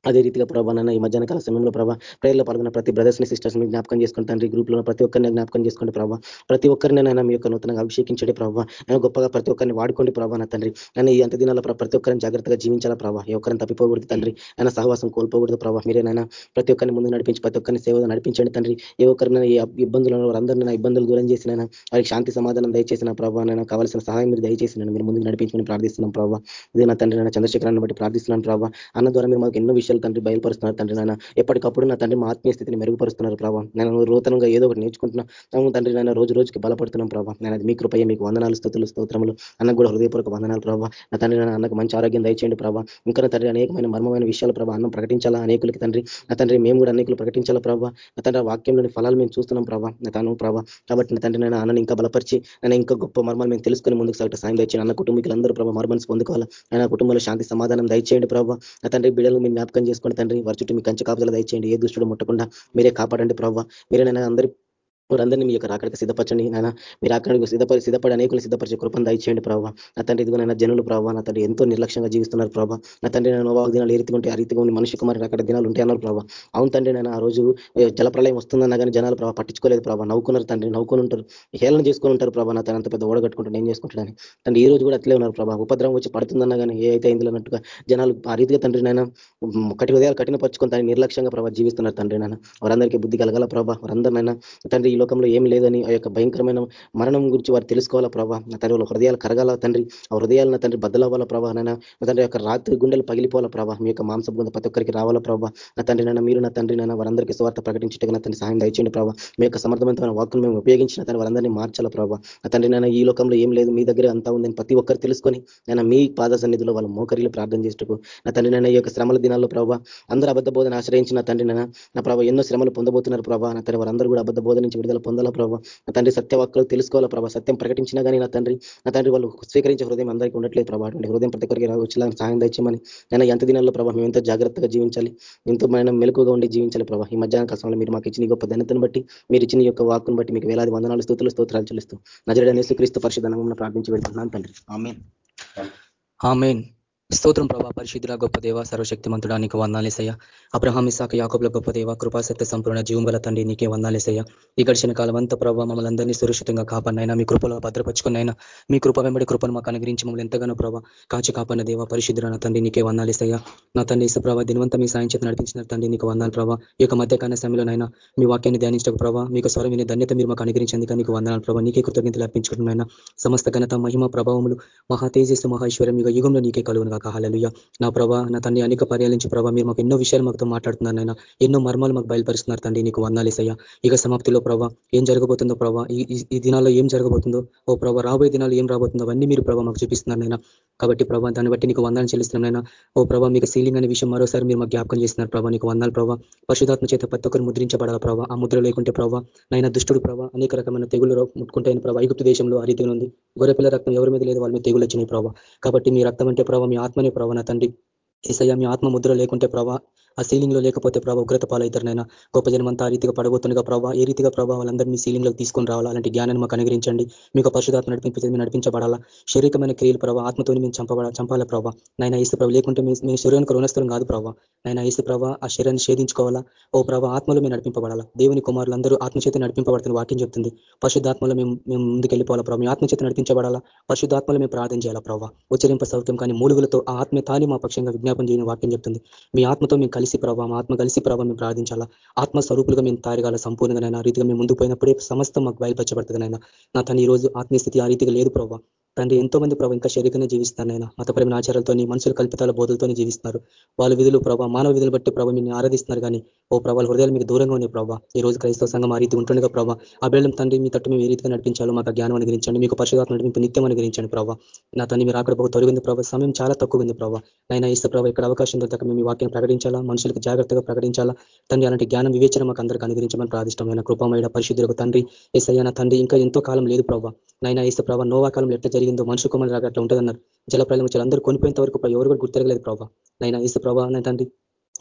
S6: అదే రీతిగా ప్రభావ ఈ మధ్యాహ్న కాల సమయంలో ప్రభావ ప్రేర్లో పాల్గొన్న ప్రతి బ్రదర్స్ని సిస్టర్స్ని జ్ఞాపకం చేసుకుని తండ్రి గ్రూప్లో ప్రతి ఒక్కరిని జ్ఞాపకం చేసుకోండి ప్రభావ ప్రతి ఒక్కరిని నైనా మీ యొక్క నూతనంగా అభిషేకించండి ప్రభావ నేను గొప్పగా ప్రతి ఒక్కరిని వాడుకోండి ప్రభావ నా తండ్రి. నేను ఈ అంత దినాల ప్రతి ఒక్కరిని జాగ్రత్తగా జీవించాలా ప్రభావ ఎవరిని తప్పిపోకూడదు తండ్రి. ఆయన సహవాసం కోల్పోకూడదు ప్రభావ మీరేనైనా ప్రతి ఒక్కరిని ముందు నడిపించి ప్రతి ఒక్కరిని సేవ నడిపించండి తండ్రి. ఏ ఈ ఇబ్బందులను వారందరినీ ఇబ్బందులు దూరం చేసిన వారికి శాంతి సమాధానం దయచేసిన ప్రభావ నేను కావాల్సిన సహాయం మీరు దయచేసిన మీరు ముందు నడిపించమని ప్రార్థిస్తున్నాం ప్రభావ ఇది నా తండ్రి నేను చంద్రశేఖరాన్ని బట్టి ప్రార్థిస్తున్నాను ప్రభావ అన్న ద్వారా మీరు మాకు ఎన్నో విషయాలు తండ్రి బయలుపరుస్తున్నారు తండ్రి నాయన. ఎప్పటికప్పుడు నా తండ్రి మా ఆత్మీయ స్థితిని మెరుగుపరుస్తున్నారు ప్రభావ నేను నూతనంగా ఏదో ఒకటి నేర్చుకుంటున్నాను తండ్రి నాయన రోజు రోజుకి బలపడుతున్నాం ప్రభావ నేను అది మీ కృపయ్య మీకు వందనాలు స్థుతులు స్తోత్రములు అన్నకు కూడా హృదయపూర్వక వందనాలు ప్రభావ నా తండ్రి నేను అన్నకు మంచి ఆరోగ్యం దయచేయండి ప్రభావ ఇంకా తండ్రి అనేకమైన మర్మమైన విషయాలు ప్రభావ అన్నం ప్రకటించాలా అనేకులకి తండ్రి. నా తండ్రి మేము కూడా అనేకులు ప్రకటించాలా ప్రభావ నా తండ్రి వాక్యంలోని ఫలాలు మేము చూస్తున్నాం ప్రభావ నా తను ప్రభావ కాబట్టి నా తండ్రి నేను అన్నని ఇంకా బలపరిచి నేను ఇంకా గొప్ప మర్మాలు మేము తెలుసుకొని ముందుకు సాగట సాయం దయచేయండి. అన్న కుటుంబీకులందరూ ప్రభావ మర్మన్స్ పొందుకోవాలి? ఆయన కుటుంబంలో శాంతి సమాధానం దయచేయండి ప్రభావ నా తండ్రి బిడ్డలు మీ జ్ఞాపకం చేసుకోండి తండ్రి వారి చుట్టూ మీ కంచి కాపుదల దయచేయండి. ఏ దుష్టుడు ముట్టకుండా మీరే కాపాడండి ప్రభావ మీరే నేను అందరి వారందరినీ మీ యొక్క రాకడికి సిద్ధపరచండి. నాయన మీరు అక్కడికి సిద్ధపడి సిద్ధపడి అనేకులు సిద్ధపరిచే కృపను దయచేయండి ప్రభావ. నా తండ్రి ఇదిగో నైనా జనులు ప్రభావ నా తండ్రి ఎంతో నిర్లక్ష్యంగా జీవిస్తున్నారు ప్రభావ. నా తండ్రి నేను నోవాకు దినాలు ఏ రీతిగా ఉంటే ఆ రీతిగా ఉండి మనిషి కుమారి అక్కడ దినాలు ఉంటాయి అన్నారు ప్రభావ. అవును తండ్రి నేను ఆ రోజు జలప్రలయం వస్తుందన్నా కానీ జనాలు ప్రభావ పట్టించుకోలేదు ప్రభావ. నవ్వుకున్నారు తండ్రి నవ్వుకుని ఉంటారు. హేళన చేసుకుని ఉంటారు ప్రభావ. నా తన అంత పెద్ద ఓడగట్టుకుంటాను ఏం చేసుకుంటాడని. తండ్రి ఈ రోజు కూడా అట్లే ఉన్నారు ప్రభావ. ఉపద్రవం వచ్చి పడుతుందన్నా కానీ ఏ అయితే ఇందులో అన్నట్టుగా జనాలు ఆ రీతిగా తండ్రి నాయన కఠిన హృదయాలు కఠినపరుచుకొని తండ్రి నిర్లక్ష్యంగా ప్రభావ జీవిస్తున్నారు తండ్రి నాయన. వారందరికీ బుద్ధి కలగాల ప్రభావ. వారందరినైనా తండ్రి లోకంలో ఏం లేదని ఆ యొక్క భయంకరమైన మరణం గురించి వారు తెలుసుకోవాలా ప్రభా? నా తండ్రి వాళ్ళ హృదయాలు కరగాల తండ్రి? ఆ హృదయాలు నా తండ్రి బద్దలవ్వాలా ప్రభా? నాయన నా తండ్రి యొక్క రాత్రి గుండెలు పగిలిపోవాలా ప్రభా? మీ యొక్క మాంస బృంద ప్రతి ఒక్కరికి రావాలా ప్రభా? నా తండ్రి నైనా మీరు నా తండ్రి నైనా వారందరికీ స్వార్థ ప్రకటించటగా నా తండ్రి సహాయం దయచేయండి ప్రభా. మీ యొక్క సమర్థవంతమైన వాక్కును మేము ఉపయోగించిన తండ్రి వారందరినీ మార్చాల ప్రభా? నా తండ్రి నైనా ఈ లోకంలో ఏం లేదు మీ దగ్గర అంతా ఉందని ప్రతి ఒక్కరు తెలుసుకొని నేను మీ పాద సన్నిధిలో వాళ్ళ మోకరిలు ప్రార్థన చేస్తూ నా తండ్రి నైనా ఈ యొక్క శ్రమల దినాల్లో ప్రభావ అందరూ అబద్ధ బోధన ఆశ్రయించిన తండ్రి నైనా నా ప్రభావ ఎన్నో శ్రమలు పొందబోతున్నారు ప్రభావ నా తండ్రి వారందరూ కూడా అబద్ధ బోధన నుంచి విడుదల పొందాలా ప్రభావ నా తండ్రి సత్యవాక్కులు తెలుసుకోవాలా ప్రభావ సత్యం ప్రకటించినా కానీ నా తండ్రి నా తండ్రి వాళ్ళు స్వీకరించే హృదయం అందరికీ ఉండట్లేదు ప్రభావ అటువంటి హృదయం ప్రతి ఒక్కరికి వచ్చేలా సహాయం తెచ్చమని నేను ఎంత దినాల్లో ప్రభావ మేము ఎంతో జాగ్రత్తగా జీవించాలి. ఎంతో మనం మెలకుగా ఉండి జీవించాలి ప్రభావ ఈ మధ్యాహ్న కాలంలో మీరు మాకు ఇచ్చిన గొప్ప ధనతను బట్టి మీరు ఇచ్చిన యొక్క వాక్కును బట్టి మీకు వేలాది వందనాలు స్థుతులు స్తోత్రాలు చెల్లిస్తూ నజరడనే క్రీస్తు పరిశుధనం ప్రార్థించి వెళ్తున్నాను తండ్రి. ఆమె
S5: ఆమెన్. స్తోత్రం ప్రభా పరిశుద్ధుల గొప్ప దేవ సర్వశక్తిమంతుడా నీకు వందాలేసయ్య అబ్రహామి శాఖ యాకబుల గొప్ప దేవ కృపాసక్త సంపూర్ణ జీవంబల తండ్రి నీకే వందాలేసయ్య ఈ గడిచిన కాలం అంతా ప్రభావ మమ్మల్ని అందరినీ సురక్షితంగా కాపాడినైనా మీ కృపలో భద్రపరుచుకున్నైనా మీ కృప వెంబడి కృపను మాకు అనుగ్రహించి మమ్మల్ని ఎంతగానో ప్రభావ కాచి కాపాడిన దేవ పరిశుద్ధుల నా తండ్రి నీకే వందాలేసయ్య నా తండ్రి ఇసు ప్రభావ దినవంతా మీ సాయం చేత నడిపించిన తండ్రి నీకు వందాలు ప్రభావ ఈ యొక్క మధ్యకాల సమయంలోనైనా మీ వాక్యాన్ని ధ్యానించక ప్రభావ మీకు స్వరం వినే ధన్యత మీరు మాకు అనుగ్రహించేందుకు నీకు వందనాలు ప్రభావ నీకే కృతజ్ఞతలు అర్పించుకుంటున్నాయినా సమస్త ఘనత మహిమ ప్రభావములు మహా తేజస్సు మహేశ్వరం యుగ యుగంలో నీకే కలుగును కాక హలలుయ నా ప్రభా నా తండ్రి అనేక పర్యాలించి ప్రభా ప్రభావ మీరు మాకు ఎన్నో విషయాలు మాతో మాట్లాడుతున్నారు నాయన. ఎన్నో మర్మాలు మాకు బయలుపరుస్తున్నారు తండ్రి నీకు వందాలేసయ్యా ఇక సమాప్తిలో ప్రభా ఏం జరగబోతుందో ప్రభా ఈ దినాల్లో ఏం జరగబోతుందో ఓ ప్రభా రాబోయే దినాలు ఏం రాబోతుందో అవన్నీ మీరు ప్రభావ మాకు చూపిస్తున్నారు నాయన. కాబట్టి ప్రభా దాన్ని బట్టి నీకు వందాలు చెల్లిస్తున్నాయినా ఓ ప్రభా మీకు సీలింగ్ అనే విషయం మరోసారి మీరు మాకు జ్ఞాపకం చేస్తున్నారు ప్రభా నీకు వందాలు ప్రభావ పశుధాత్మ చేత ప్రతి ఒక్కరు ముద్రించబడాల ప్రభా? ఆ ముద్ర లేకుంటే ప్రభా నైనా దుష్టుడు ప్రభావ అనేక రకమైన తెగులు ముట్టుకుంటాయని ప్రభావ ఐగుప్తు దేశంలో ఆ రీతిగా ఉంది. గొర్రెపిల్ల రక్తం ఎవరి మీద లేదు వాళ్ళ మీద తెగులు వచ్చినాయి ప్రభావ కాబట్టి మీ రక్తం అంటే ప్రభావ మీ ఆత్మనే ప్రభావ నా తండ్రి. ఏసయ్య మీ ఆత్మ ముద్ర లేకుంటే ప్రభా ఆ సీలింగ్లో లేకపోతే ప్రభావ ఉగ్రత పాలైతారనైనా గొప్ప జనమంతా ఆ రీతిగా పడబోతుండగా ప్రభావ ఏ రీతిగా ప్రభావ మీ సీలింగ్లో తీసుకొని రావాలా? అలాంటి జ్ఞానాన్ని మాకు అనుగ్రహించండి. మీకు పరిశుధాత్మ నడిపించే నడిపించబడాలా? శారీరకమైన క్రియలు ప్రభావ ఆత్మతో మేము చంపబడ చంపాల ప్రభావ? నైనా ఈసు ప్రభావ లేకుంటే మీ శరీరానికి రుణస్థలం కాదు ప్రభావ. నైనా ఈసు ప్రభావ ఆ శరీరాన్ని షేధించుకోవాలా ఓ ప్రభావ ఆత్మలో మేము నడిపింపబడాలా? దేవుని కుమారులందరూ ఆత్మచేత నడిపింపబడుతున్న వాక్యం చెప్తుంది. పరిశుద్ధాత్మలో మేము మేము ముందుకు వెళ్ళిపోవాలా ప్రభావ? మీ ఆత్మచేత నడిపించబడాలా? పరిశుద్ధాత్మలో మేము ప్రార్థన చేయాలా ప్రభావ? ఉచ్చరింప సౌత్యం కానీ మూలుగులతో ఆ ఆత్మ తాలి మా పక్షంగా విజ్ఞాపం చేయని వాక్యం చెప్తుంది. మీ ఆత్మతో మేము కలిసి కలిసి ప్రభావం ఆత్మ కలిసి ప్రభావం మేము ప్రార్థించాలా? ఆత్మస్వరూపులుగా మేము తయారగాల సంపూర్ణంగానైనా రీతిగా మేము ముందు పోయినప్పుడే సమస్తం మాకు బయలుపరచబడుతుందనైనా నా తను ఈ రోజు ఆత్మీయస్థితి ఆ రీతిగా లేదు ప్రభావ తండ్రి ఎంతో మంది ప్రభావ ఇంకా శరీరంగానే జీవిస్తారు నైనా మతపరమైన ఆచారాలతోని మనుషుల కల్పితాల బోధలతోనే జీవిస్తున్నారు. వాళ్ళ విధులు ప్రభావ మానవ విధులు బట్టి ప్రభావ మీరు ఆరాధిస్తున్నారు కానీ ఓ ప్రభావ హృదయాలు మీకు దూరంగా ఉన్నాయి ప్రభావ ఈ రోజు క్రైస్తవ సంఘం ఆ రీతి ఉంటుండగా ప్రభావ ఆ తండ్రి మీ తట్టు మేము ఏ రీతిగా నడిపించాలో మాకు జ్ఞానం అనుగ్రహించండి మీకు పరిశుధాత్మ నడిపింపు నిత్యం అనుగ్రహించండి ప్రభావ నా తన్ని మీరు అక్కడ పోతే తొలగింది ప్రభావ సమయం చాలా తక్కువ ఉంది ప్రభావ నైనా ఇస్తే ప్రభావ ఇక్కడ అవకాశం దొరక మేము ఈ వాక్యం ప్రకటించాలా మనుషులకు జాగ్రత్తగా ప్రకటించాలా? తండ్రి అలాంటి జ్ఞానం వివేచన మాకు అందరికీ అనుగ్రహించమని ప్రాదిష్టమైన కృపమైన పరిశుద్ధులకు తండ్రి నా తండ్రి ఇంకా ఎంతో కాలం లేదు ప్రభావ నైనా ఇస్తే ప్రభావ నోవా కాలం ఎట్లా జరిగిందో మనుషు కుమారు రాక అట్లా ఉంటుందన్నారు. జలప్రలయం వచ్చి అందరూ కొనిపోయేంత వరకు ఎవరు కూడా గుర్తిరగలేదు ప్రభావ నైనా ఇస్తే ప్రభావ తండ్రి.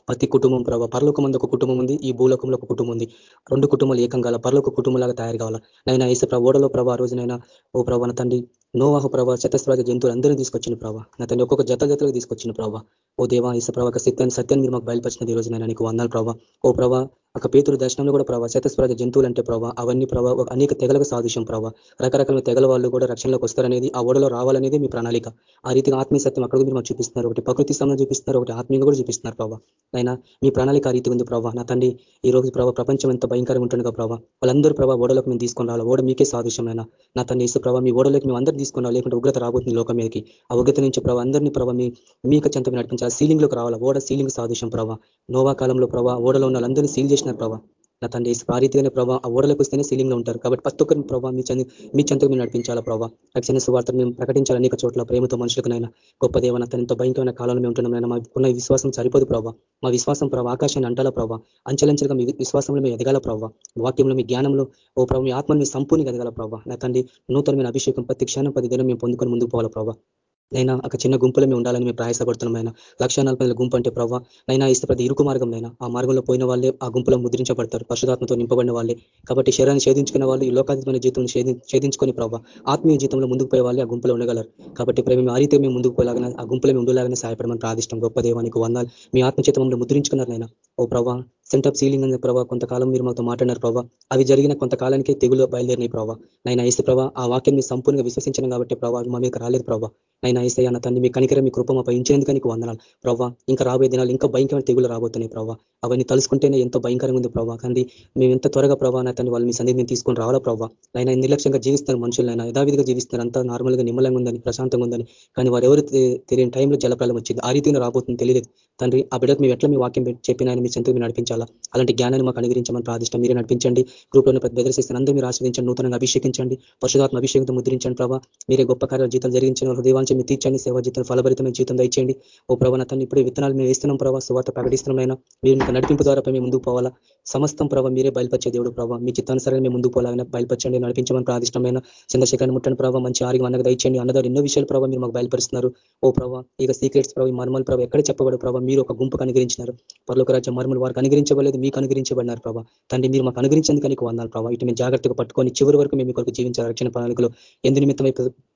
S5: ప్రతి కుటుంబం ప్రభావ పరలోక మంది ఒక కుటుంబం ఉంది ఈ భూలోకంలో ఒక కుటుంబం ఉంది. రెండు కుటుంబాలు ఏకం కావాలా? పరలోక కుటుంబంలాగా తయారు కావాలా? నైనా ఈస ప్రభా ఓడలో ప్రభా రోజునైనా ఓ ప్రభా తండ్రి నోవాహ ప్రభా చతస్రాజ జంతువులు అందరినీ తీసుకొచ్చిన ప్రభావ నా తండ్రి ఒక్కొక్క జత జతలకు తీసుకొచ్చిన ప్రభావ ఓ దేవా ఈస ప్రభావ సత్యాన్ని సత్యాన్ని మీరు మాకు బయలుపరిచినది ఈ రోజునైనా నీకు వందాలు ప్రభావ ఓ ప్రభా ఒక పేతురు దర్శనంలో కూడా ప్రభావ చతస్వరాజ జంతువులు అంటే ప్రభావ అవన్నీ ప్రభావ అనేక తెగలకు సాదృశ్యం ప్రభావ రకరకాల తెగల వాళ్ళు కూడా రక్షణలోకి వస్తారనేది ఆ ఓడలో రావాలనేది మీ ప్రణాళిక. ఆ రీతిగా ఆత్మీయ సత్యం అక్కడ మీరు మాకు చూపిస్తున్నారు. ఒకటి ప్రకృతి సంబంధం చూపిస్తున్నారు ఒకటి ఆత్మీయంగా కూడా చూపిస్తున్నారు ప్రభావ అయినా మీ ప్రణాళిక ఆ రీతి ఉంది ప్రభావ నా తండ్రి ఈ రోజు ప్రభావ ప్రపంచం ఎంత భయంకరంగా ఉంటుండగా ప్రభావ వాళ్ళందరూ ప్రభావ ఓడలోకి మేము తీసుకొని రావాలి. ఓడ మీకే సాదృశ్యమైన నా తండ్రి ఇసు ప్రభావ మీ ఓడలోకి మేము అందరూ తీసుకున్నాం లేకుంటే ఉగ్రత రాబోతుంది లోకం మీదకి. ఆ ఉగ్రత నుంచి ప్రభావ అందరినీ ప్రభావ మీ మీకు చెంత నడిపించాలి. సీలింగ్లోకి రావాలా. ఓడ సీలింగ్ సాదృశ్యం ప్రభావ నోవా కాలంలో ప్రభావ ఓడలో ఉన్న వాళ్ళందరినీ సీల్ చేసిన ప్రభావ నా తండ్రి ఆ రీతిగానే ప్రభావ ఆ ఓడలకు వస్తేనే సీలింగ్లో ఉంటారు. కాబట్టి ప్రతి ఒక్కరిని ప్రభావ మీ చంద మీ చెంతకు మీరు నడిపించాలా ప్రభావ రక్షణ సువార్తను మేము ప్రకటించాలి అనేక చోట్ల ప్రేమతో మనుషులకునైనా గొప్ప దేవన ఎంతో భయంకరమైన కాలంలో మేము ఉంటున్నాం మా ఉన్న విశ్వాసం సరిపోదు ప్రభావ మా విశ్వాసం ప్రభావ ఆకాశాన్ని అంటాల ప్రభావ అంచెలంచెలుగా మీ విశ్వాసంలో మేము ఎదగాల ప్రభావ వాక్యంలో మీ జ్ఞానంలో ఓ ప్రభావ మీ ఆత్మని మీ సంపూర్ణంగా ఎదగాల ప్రభావ నా తండ్రి నూతనమైన అభిషేకం ప్రతి క్షణం ప్రతి దినం మేము పొందుకొని ముందుకు పోవాలి ప్రభావ నైనా ఒక చిన్న గుంపులో మేము ఉండాలని మేము ప్రయాసపడుతున్నాం అయినా లక్ష నలభై గుంపు అంటే ప్రభావ నైనా ఇస్తే ప్రతి ఇరుకు మార్గం అయినా ఆ మార్గంలో పోయిన వాళ్ళే ఆ గుంపులో ముద్రించబడతారు. పరిశుధాత్మతో నింపబడిన వాళ్ళే. కాబట్టి శరీరాన్ని ఛేదించుకున్న వాళ్ళు ఈ లోకాతీతమైన జీవితం ఛేదించుకొని ప్రవ్వ ఆత్మీయ జీవితంలో ముందుకు పోయే వాళ్ళే ఆ గుంపులో ఉండగలరు. కాబట్టి ప్రేమ ఆ రీతి మేము ముందుకు పోలాగానే ఆ గుంపులో మేము ఉండలాగానే సహాయపడమని ప్రాదిష్టం గొప్ప దేవానికి వందాలు. మీ ఆత్మచేతంలో ముద్రించుకున్నారు నైనా. ఓ ప్రభావ సెంట్ ఆఫ్ సీలింగ్ అనే ప్రభావ కొంతకాలం మీరు మాతో మాట్లాడినారు ప్రభావ అవి జరిగిన కొంతకాలానికే తెగులు బయలుదేరినాయి ప్రభావ నైనా ఐసు ప్రభావ ఆ వాక్యం మీరు సంపూర్ణంగా విశ్వసించిన కాబట్టి ప్రభావ మా మీకు రాలేదు ప్రభావ నైనా ఐసే అన్న తండ్రి మీ కనికర మీ కృప మాపై నీకు వందనాలు. ప్రభావ ఇంకా రాబోయే దినాలు ఇంకా భయంకరమైన తెగులు రాబోతున్నాయి ప్రభావ అవన్నీ తలుసుకుంటేనే ఎంతో భయంకరంగా ఉంది ప్రభావ కానీ మేము ఎంత త్వరగా ప్రభావ నా తండ్రి వాళ్ళు మీ సందిని తీసుకొని రావాలా ప్రభావ అయినా నిర్లక్ష్యంగా జీవిస్తున్నారు మనుషులైనా యథావిధిగా జీవిస్తున్నారు. అంతా నార్మల్గా నిమ్మలంగా ఉందని ప్రశాంతంగా ఉందని. కానీ వారు ఎవరు తెలియని టైంలో జలప్రాలం వచ్చింది. ఆ రీతిగా రాబోతుంది తెలియదు తండ్రి ఆ బిడ్డకు మేము ఎట్లా మీ వాక్యం చెప్పిన ఆయన మీ చెంతకు నడిపించాలా అలాంటి జ్ఞానాన్ని మాకు అనుగ్రహించమని ప్రార్థిష్టం మీరే నడిపించండి. గ్రూప్లో పెద్ద బెదరసిస్తున్న అందరూ మీరు ఆశ్రదించండి నూతనంగా అభిషేకించండి. పశుధాత్మ అభిషేకంతో ముద్రించండి ప్రభావ మీరే గొప్ప కార్యాల జీతం జరిగించిన హృదయవాంచి మీరు తీర్చండి. సేవా జీతం ఫలభరితమైన జీతం దయచేయండి. ఓ ప్రభావ తను ఇప్పుడు విత్తనాలు మేము వేస్తున్నాం ప్రభావ సువార్త ప్రకటిస్తున్నామైనా. మీరు మీకు నడిపింపు ద్వారా మేము ముందుకు పోవాలా? సమస్తం ప్రభావ మీరే బయలుపరిచే దేవుడు ప్రభావ మీ చిత్తానుసారంగా మేము ముందుకు పోవాలని బయలుపరచండి నడిపించమని ప్రార్థిష్టమైన చంద్రశేఖరణ ముట్టని ప్రభావ మంచి ఆరోగ్యం అన్నది దయచేయండి. అన్నదారు ఎన్నో విషయాలు ప్రభావ మీరు మాకు బయలుపరుస్తున్నారు. ఓ ప్రభావ ఇక సీక్రెట్స్ ప్రభావ మర్మల్ ప్రభావ ఎక్కడ చెప్పబడే ప్రభావ మీరు ఒక గుంపుకు అనుగ్రహించినారు. పర్లోక రాజ్యం మర్మలు వారికి అనుగ్రహించబడలేదు మీకు అనుగ్రహించబడినారు ప్రభావ తండ్రి మీరు మాకు అనుగ్రహించేందుకు నీకు వందాలి ప్రభావ ఇటు మేము జాగ్రత్తగా పట్టుకొని చివరి వరకు మేము కొరకు జీవించాలి. రక్షణ ప్రణాళికలో ఎందు నిమిత్తం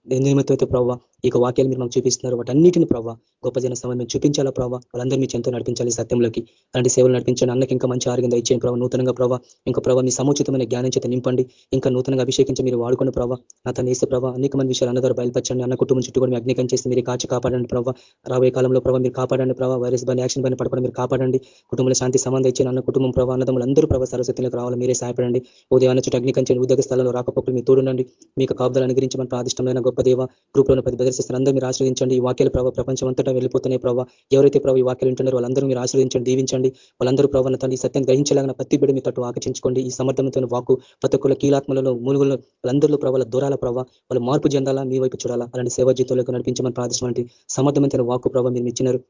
S5: ఎందు అయితే ప్రభావ ఇక వాక్యాలు మీరు మాకు చూపిస్తున్నారు వాటన్నిటిని ప్రభావ గొప్ప జన సమయం మేము చూపించాలా ప్రభావ వాళ్ళందరూ మీ చెంతో నడిపించాలి సత్యంలోకి. అలాంటి సేవలు నడిపించండి అన్నకి ఇంకా మంచి ఆరోగ్యం ఇచ్చేయండి ప్రభావ నూతనంగా ప్రభావ ఇంకా ప్రభావ మీ సముచితమైన జ్ఞానం చేత నింపండి ఇంకా నూతనంగా అభిషేకించి మీరు వాడుకున్న ప్రభావ నా తన వేసే ప్రభావ అనేక మంది విషయాలు అన్నదారు బయలుపరచండి అన్న కుటుంబం చుట్టూ కూడా మీ అగ్నికం చేసి మీరు కాచి కాపాడండి ప్రభావ రాబోయే కాలంలో ప్రభావ మీరు కాపాడండి ప్రభావ వైరస్ పని యాక్షన్ పని పడకుండా మీరు కాపాడండి కుటుంబంలో శాంతి సంబంధం ఇచ్చిన అన్న కుటుంబం ప్రభావ అన్నదమ్ములు అందరూ ప్రభావ సరస్వతిలోకి రావాలి మీరే సహాయపడండి. ఉదయాన్న చుట్టూ అగ్నికంచండి ఉద్యోగ స్థలంలో రాకపోకలు మీ తోడునండి మీకు కాపుదలు అనుగ్రహించమని ప్రాదిష్టమైన గొప్ప దేవ గ్రూప్లో ప్రతి ప్రదర్శిస్తారు అందరూ మీరు ఆశ్రయించండి ఈ వాక్యాల ప్రభావ ప్రపంచం అంతటా వెళ్ళిపోతున్నాయి ప్రభావ ఎవరైతే ప్రభావ ఈ వాక్యాలు వింటున్నారో వాళ్ళందరూ మీరు ఆశ్రయించండి దీవించండి. వాళ్ళందరూ ప్రభావ తండ్రి సత్యం గ్రహించలాగిన ప్రతి బిడ్డ మీ తట్టు ఆకర్షించుకోండి. ఈ సమర్థవంతమైన వాకు ప్రతి కీలాత్మలలో మూలుగులు వాళ్ళందరిలో ప్రభావ దూరాల ప్రభావ వాళ్ళు మార్పు చెందాలా మీ వైపు చూడాలా? అలాంటి సేవా జీవితంలోకి నడిపించమని ప్రార్థించమంటే సమర్థమైన వాకు ప్రభావ మీరు ఇచ్చినారు.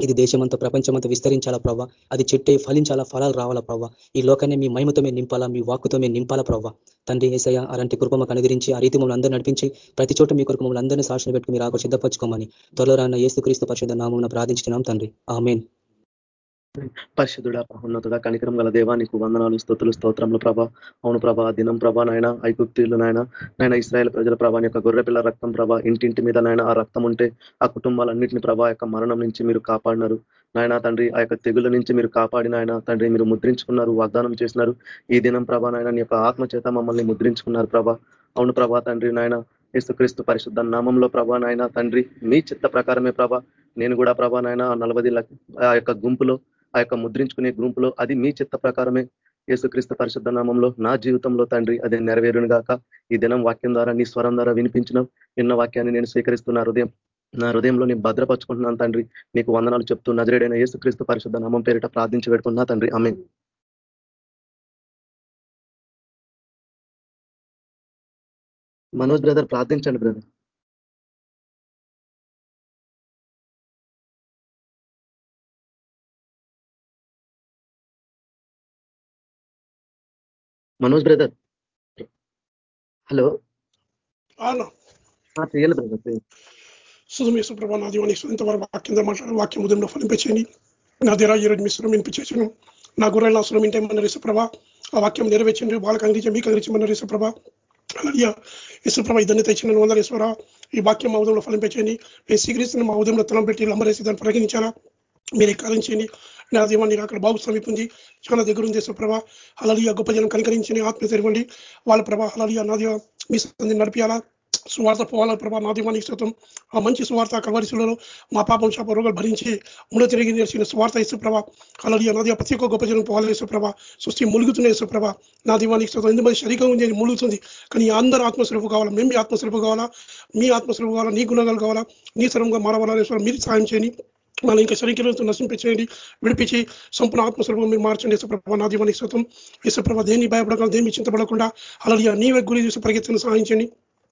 S5: ఇది దేశమంతా ప్రపంచమంతా విస్తరించాలా ప్రభావ అది చెట్టు ఫలించాలా ఫలాలు రావాలా ప్రభావ ఈ లోకాన్ని మీ మహిమతోమే నింపాలా మీ వాక్కుతో నింపాలా ప్రభావ తండ్రి ఏసయ అలాంటి కృప మాకు అనుగ్రహించి ఆ రీతి మమ్మల్ని అందరూ నడిపించి ప్రతి చోట మీ కొరకు మమ్మల్ని అందరినీ సాక్షిని పెట్టుకుని మీరు ఆకు సిద్ధపరచుకోమని. త్వరలో రాన్న ఏసుక్రీస్తు పరిషత్ నామం ప్రార్థించినాం తండ్రి. ఆమెన్.
S3: పరిశుద్ధుడ ఉన్నతుడ కనికరం గల దేవా నీకు వందనాలు స్థుతులు స్తోత్రములు ప్రభ. అవును ప్రభ దినం ప్రభ నాయన ఐగుప్తీలు నాయన నాయన ఇస్రాయల్ ప్రజల ప్రభా యొక్క గొర్రెపిల్ల రక్తం ప్రభ ఇంటింటి మీద నాయన ఆ రక్తం ఉంటే ఆ కుటుంబాలన్నింటినీ ప్రభా యొక్క మరణం నుంచి మీరు కాపాడినారు. నాయన తండ్రి ఆ యొక్క తెగుల నుంచి మీరు కాపాడిన ఆయన తండ్రి మీరు ముద్రించుకున్నారు వాగ్దానం చేసినారు. ఈ దినం ప్రభా నాయన నీ యొక్క ఆత్మ చేత మమ్మల్ని ముద్రించుకున్నారు ప్రభా. అవును ప్రభా తండ్రి నాయన యేసుక్రీస్తు పరిశుద్ధ నామంలో ప్రభా నాయన తండ్రి మీ చిత్త ప్రకారమే ప్రభా. నేను కూడా ప్రభా నాయన నలభై ఆ యొక్క గుంపులో ఆ యొక్క ముద్రించుకునే గుంపులో అది మీ చిత్త ప్రకారమే. యేసుక్రీస్తు పరిశుద్ధ నామంలో నా జీవితంలో తండ్రి అది నెరవేరును గాక. ఈ దినం వాక్యం ద్వారా నీ స్వరం ద్వారా వినిపించిన. విన్న వాక్యాన్ని నేను స్వీకరిస్తున్న హృదయం నా హృదయంలో నేను భద్రపరుచుకుంటున్నాను తండ్రి. నీకు వందనాలు చెప్తూ నజరేడైన యేసుక్రీస్తు పరిశుద్ధ నామం పేరిట ప్రార్థించి పెట్టుకున్నా తండ్రి. ఆమె మనోజ్ బ్రదర్ ప్రార్థించండి బ్రదర్. మనోజ్ బ్రదర్. హలో. చేయాలి బ్రదర్
S2: సుధమేశ్వర ప్రభా నా దీవానికి ఇంతవరకు వాక్యం మాట్లాడే వాక్యం ఉదయంలో ఫలింపచేయండి. నా దిరా ఈరోజు మీ స్వరం వినిపించేసాను నా గుర్రెలు నా స్వరం ఇంటేమన్న యేసుప్రభ. ఆ వాక్యం నెరవేర్చండి. వాళ్ళకి అందించి మీకు అందించమన్న యేసుప్రభ. అలాగే యేసుప్రభ ఇద్దరిని తెచ్చిన వందల ఈశ్వర ఈ వాక్యం మా ఉదయంలో ఫలింపచేయండి. నేను స్వీకరిస్తున్న మా ఉదయంలో తలం పెట్టి లంబరేసి దాన్ని పరిగణించాలా? మీరే కార్యం నా దీవాన్ని అక్కడ బాగు సమీపించి చాలా దగ్గర ఉంది ప్రభ అలలియ గొప్ప జనం కనికరించని ఆత్మ తెరవండి. వాళ్ళ ప్రభ అలలియ నా మీ సంది నడిపియాలా? సువార్త పోవాల ప్రభా నా దీవానికి శతం ఆ మంచి సువార్త కవరిశులలో మా పాపం శాప రోగాలు భరించి మూడో తిరిగి నేర్చిన సువార్త ఇసుప్రభ ప్రభా. నా నది ప్రతి ఒక్క గొప్ప జనం పోవాలి ఇసుప్రభ సృష్టి ములుగుతున్న ఇసుప్రభ నా దీవానికి శతం ఎందుమంది శరీరం ఉంది ములుగుతుంది. కానీ అందరూ ఆత్మస్వరూపు కావాలా? మేము మీ ఆత్మస్వరూపు కావాలా? మీ ఆత్మస్వరూపు కావాలా? నీ గుణాలు కావాలా? నీ సర్వంగా మారవాలా మీరు సాయం చేయండి. మనం ఇంకా శరీరంతో నశింపించేయండి. విడిపించి సంపూర్ణ ఆత్మస్వరూపం మీరు మార్చండి. యశప్రభ నా దీవానికి శతం యశప్రభ దేన్ని భయపడకుండా దేన్ని చింతపడకుండా. అలాగే నీవే గురి చూసి పరిగెత్తను సహాయించండి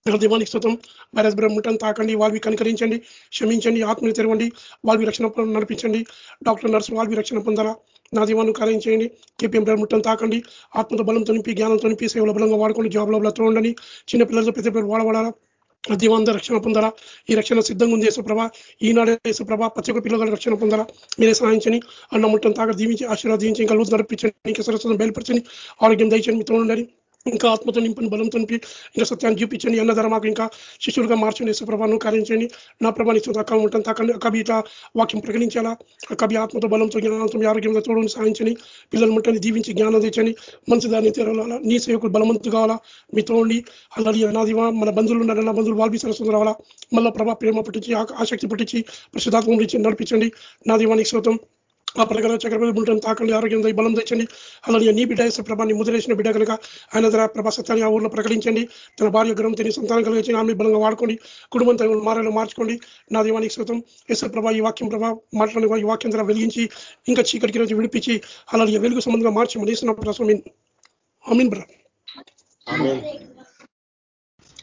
S2: దీవానికి శతం వైరస్ బ్రహ్మటం తాకండి. వాళ్ళవి కనికరించండి. క్షమించండి. ఆత్మని తెరవండి. వాళ్ళవి రక్షణ నడిపించండి. డాక్టర్ నర్సు వాళ్ళవి రక్షణ పొందాలా నా దీవాన్ని కార్యం చేయండి. కేపీఎం బ్రహ్మటం తాకండి. ఆత్మతో బలంతో నింపి జ్ఞానంతో నింపి సేవల బలంగా వాడుకోండి. జాబ్లో ఉండండి చిన్న పిల్లలతో పెద్ద పిల్లలు వాడవాడాలా దీవాంత రక్షణ పొందాలా ఈ రక్షణ సిద్ధంగా ఉంది యేసుప్రభ. ఈనాడే యేసుప్రభ ప్రతి ఒక్క పిల్లల రక్షణ పొందాలా మీరే సహాయించని అన్న ముట్టం తాక దీవించి ఆశీర్వాదించి ఇంకా లూతు నడిపించండి ఇంకా సరస్వతం బయలుపరచని ఆరోగ్యం దయచండి మీతో ఉండాలి ఇంకా ఆత్మతో నింపని బలంతో నింపి ఇంకా సత్యాన్ని చూపించండి అన్నధర మాకు ఇంకా శిష్యులుగా మార్చండి ప్రభాను కార్యించండి. నా ప్రభాని అక్క ఉంటాను తాకండి. కవి ఇట్లా వాక్యం ప్రకటించాలా? కవి ఆత్మతో బలంతో జ్ఞానంతో ఆరోగ్యంతో తోడుని సాధించని పిల్లలు ముట్టని దీవించి జ్ఞానం తెచ్చని మనసు దాన్ని తెరవాలా నీ సేవకులు బలవంతు కావాలా? మీతో ఉండి అలాగే నాదివా మన బంధువులు ఉన్నారు నా బంధువులు వాల్బీ సరస్వతం రావాలా? మళ్ళీ ప్రభా ప్రేమ పుట్టించి ఆసక్తి పుట్టించి ప్రసిద్ధాత్మ నడిపించండి. నా దీవానికి శోతం ఆ ప్రకార చక్రవర్తి ఉంటాను తాకండి ఆరోగ్యం బలం తెచ్చండి. అలాగే నీ బిడ్డ వేసే ప్రభాన్ని ముద్రేసిన బిడ్డ కనుక ఆయన ధర ప్రభా సత్యాన్ని ఆ ఊర్లో ప్రకటించండి. తన భార్య గ్రహం తిని సంతానం కలిగించి ఆమె బలంగా వాడుకోండి. కుటుంబంతో మారాలో మార్చుకోండి. నా దీవానికి శృతం ఎస్ఆర్ ప్రభా ఈ వాక్యం ప్రభా మాట్లాడిన ఈ వాక్యం ధర వెలిగించి ఇంకా చీకటికి రోజు విడిపించి అలాగే వెలుగు సంబంధంగా మార్చి మనీసిన ప్రసమీన్ అమీన్ బ్రా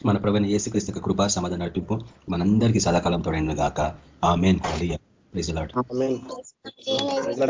S4: మన ప్రభుని ఏసుక్రీస్తు కృపా సమాధానం నడిపింపు మనందరికీ సదాకాలం తోడైన గాక ఆ మెయిన్ ప్రైజ్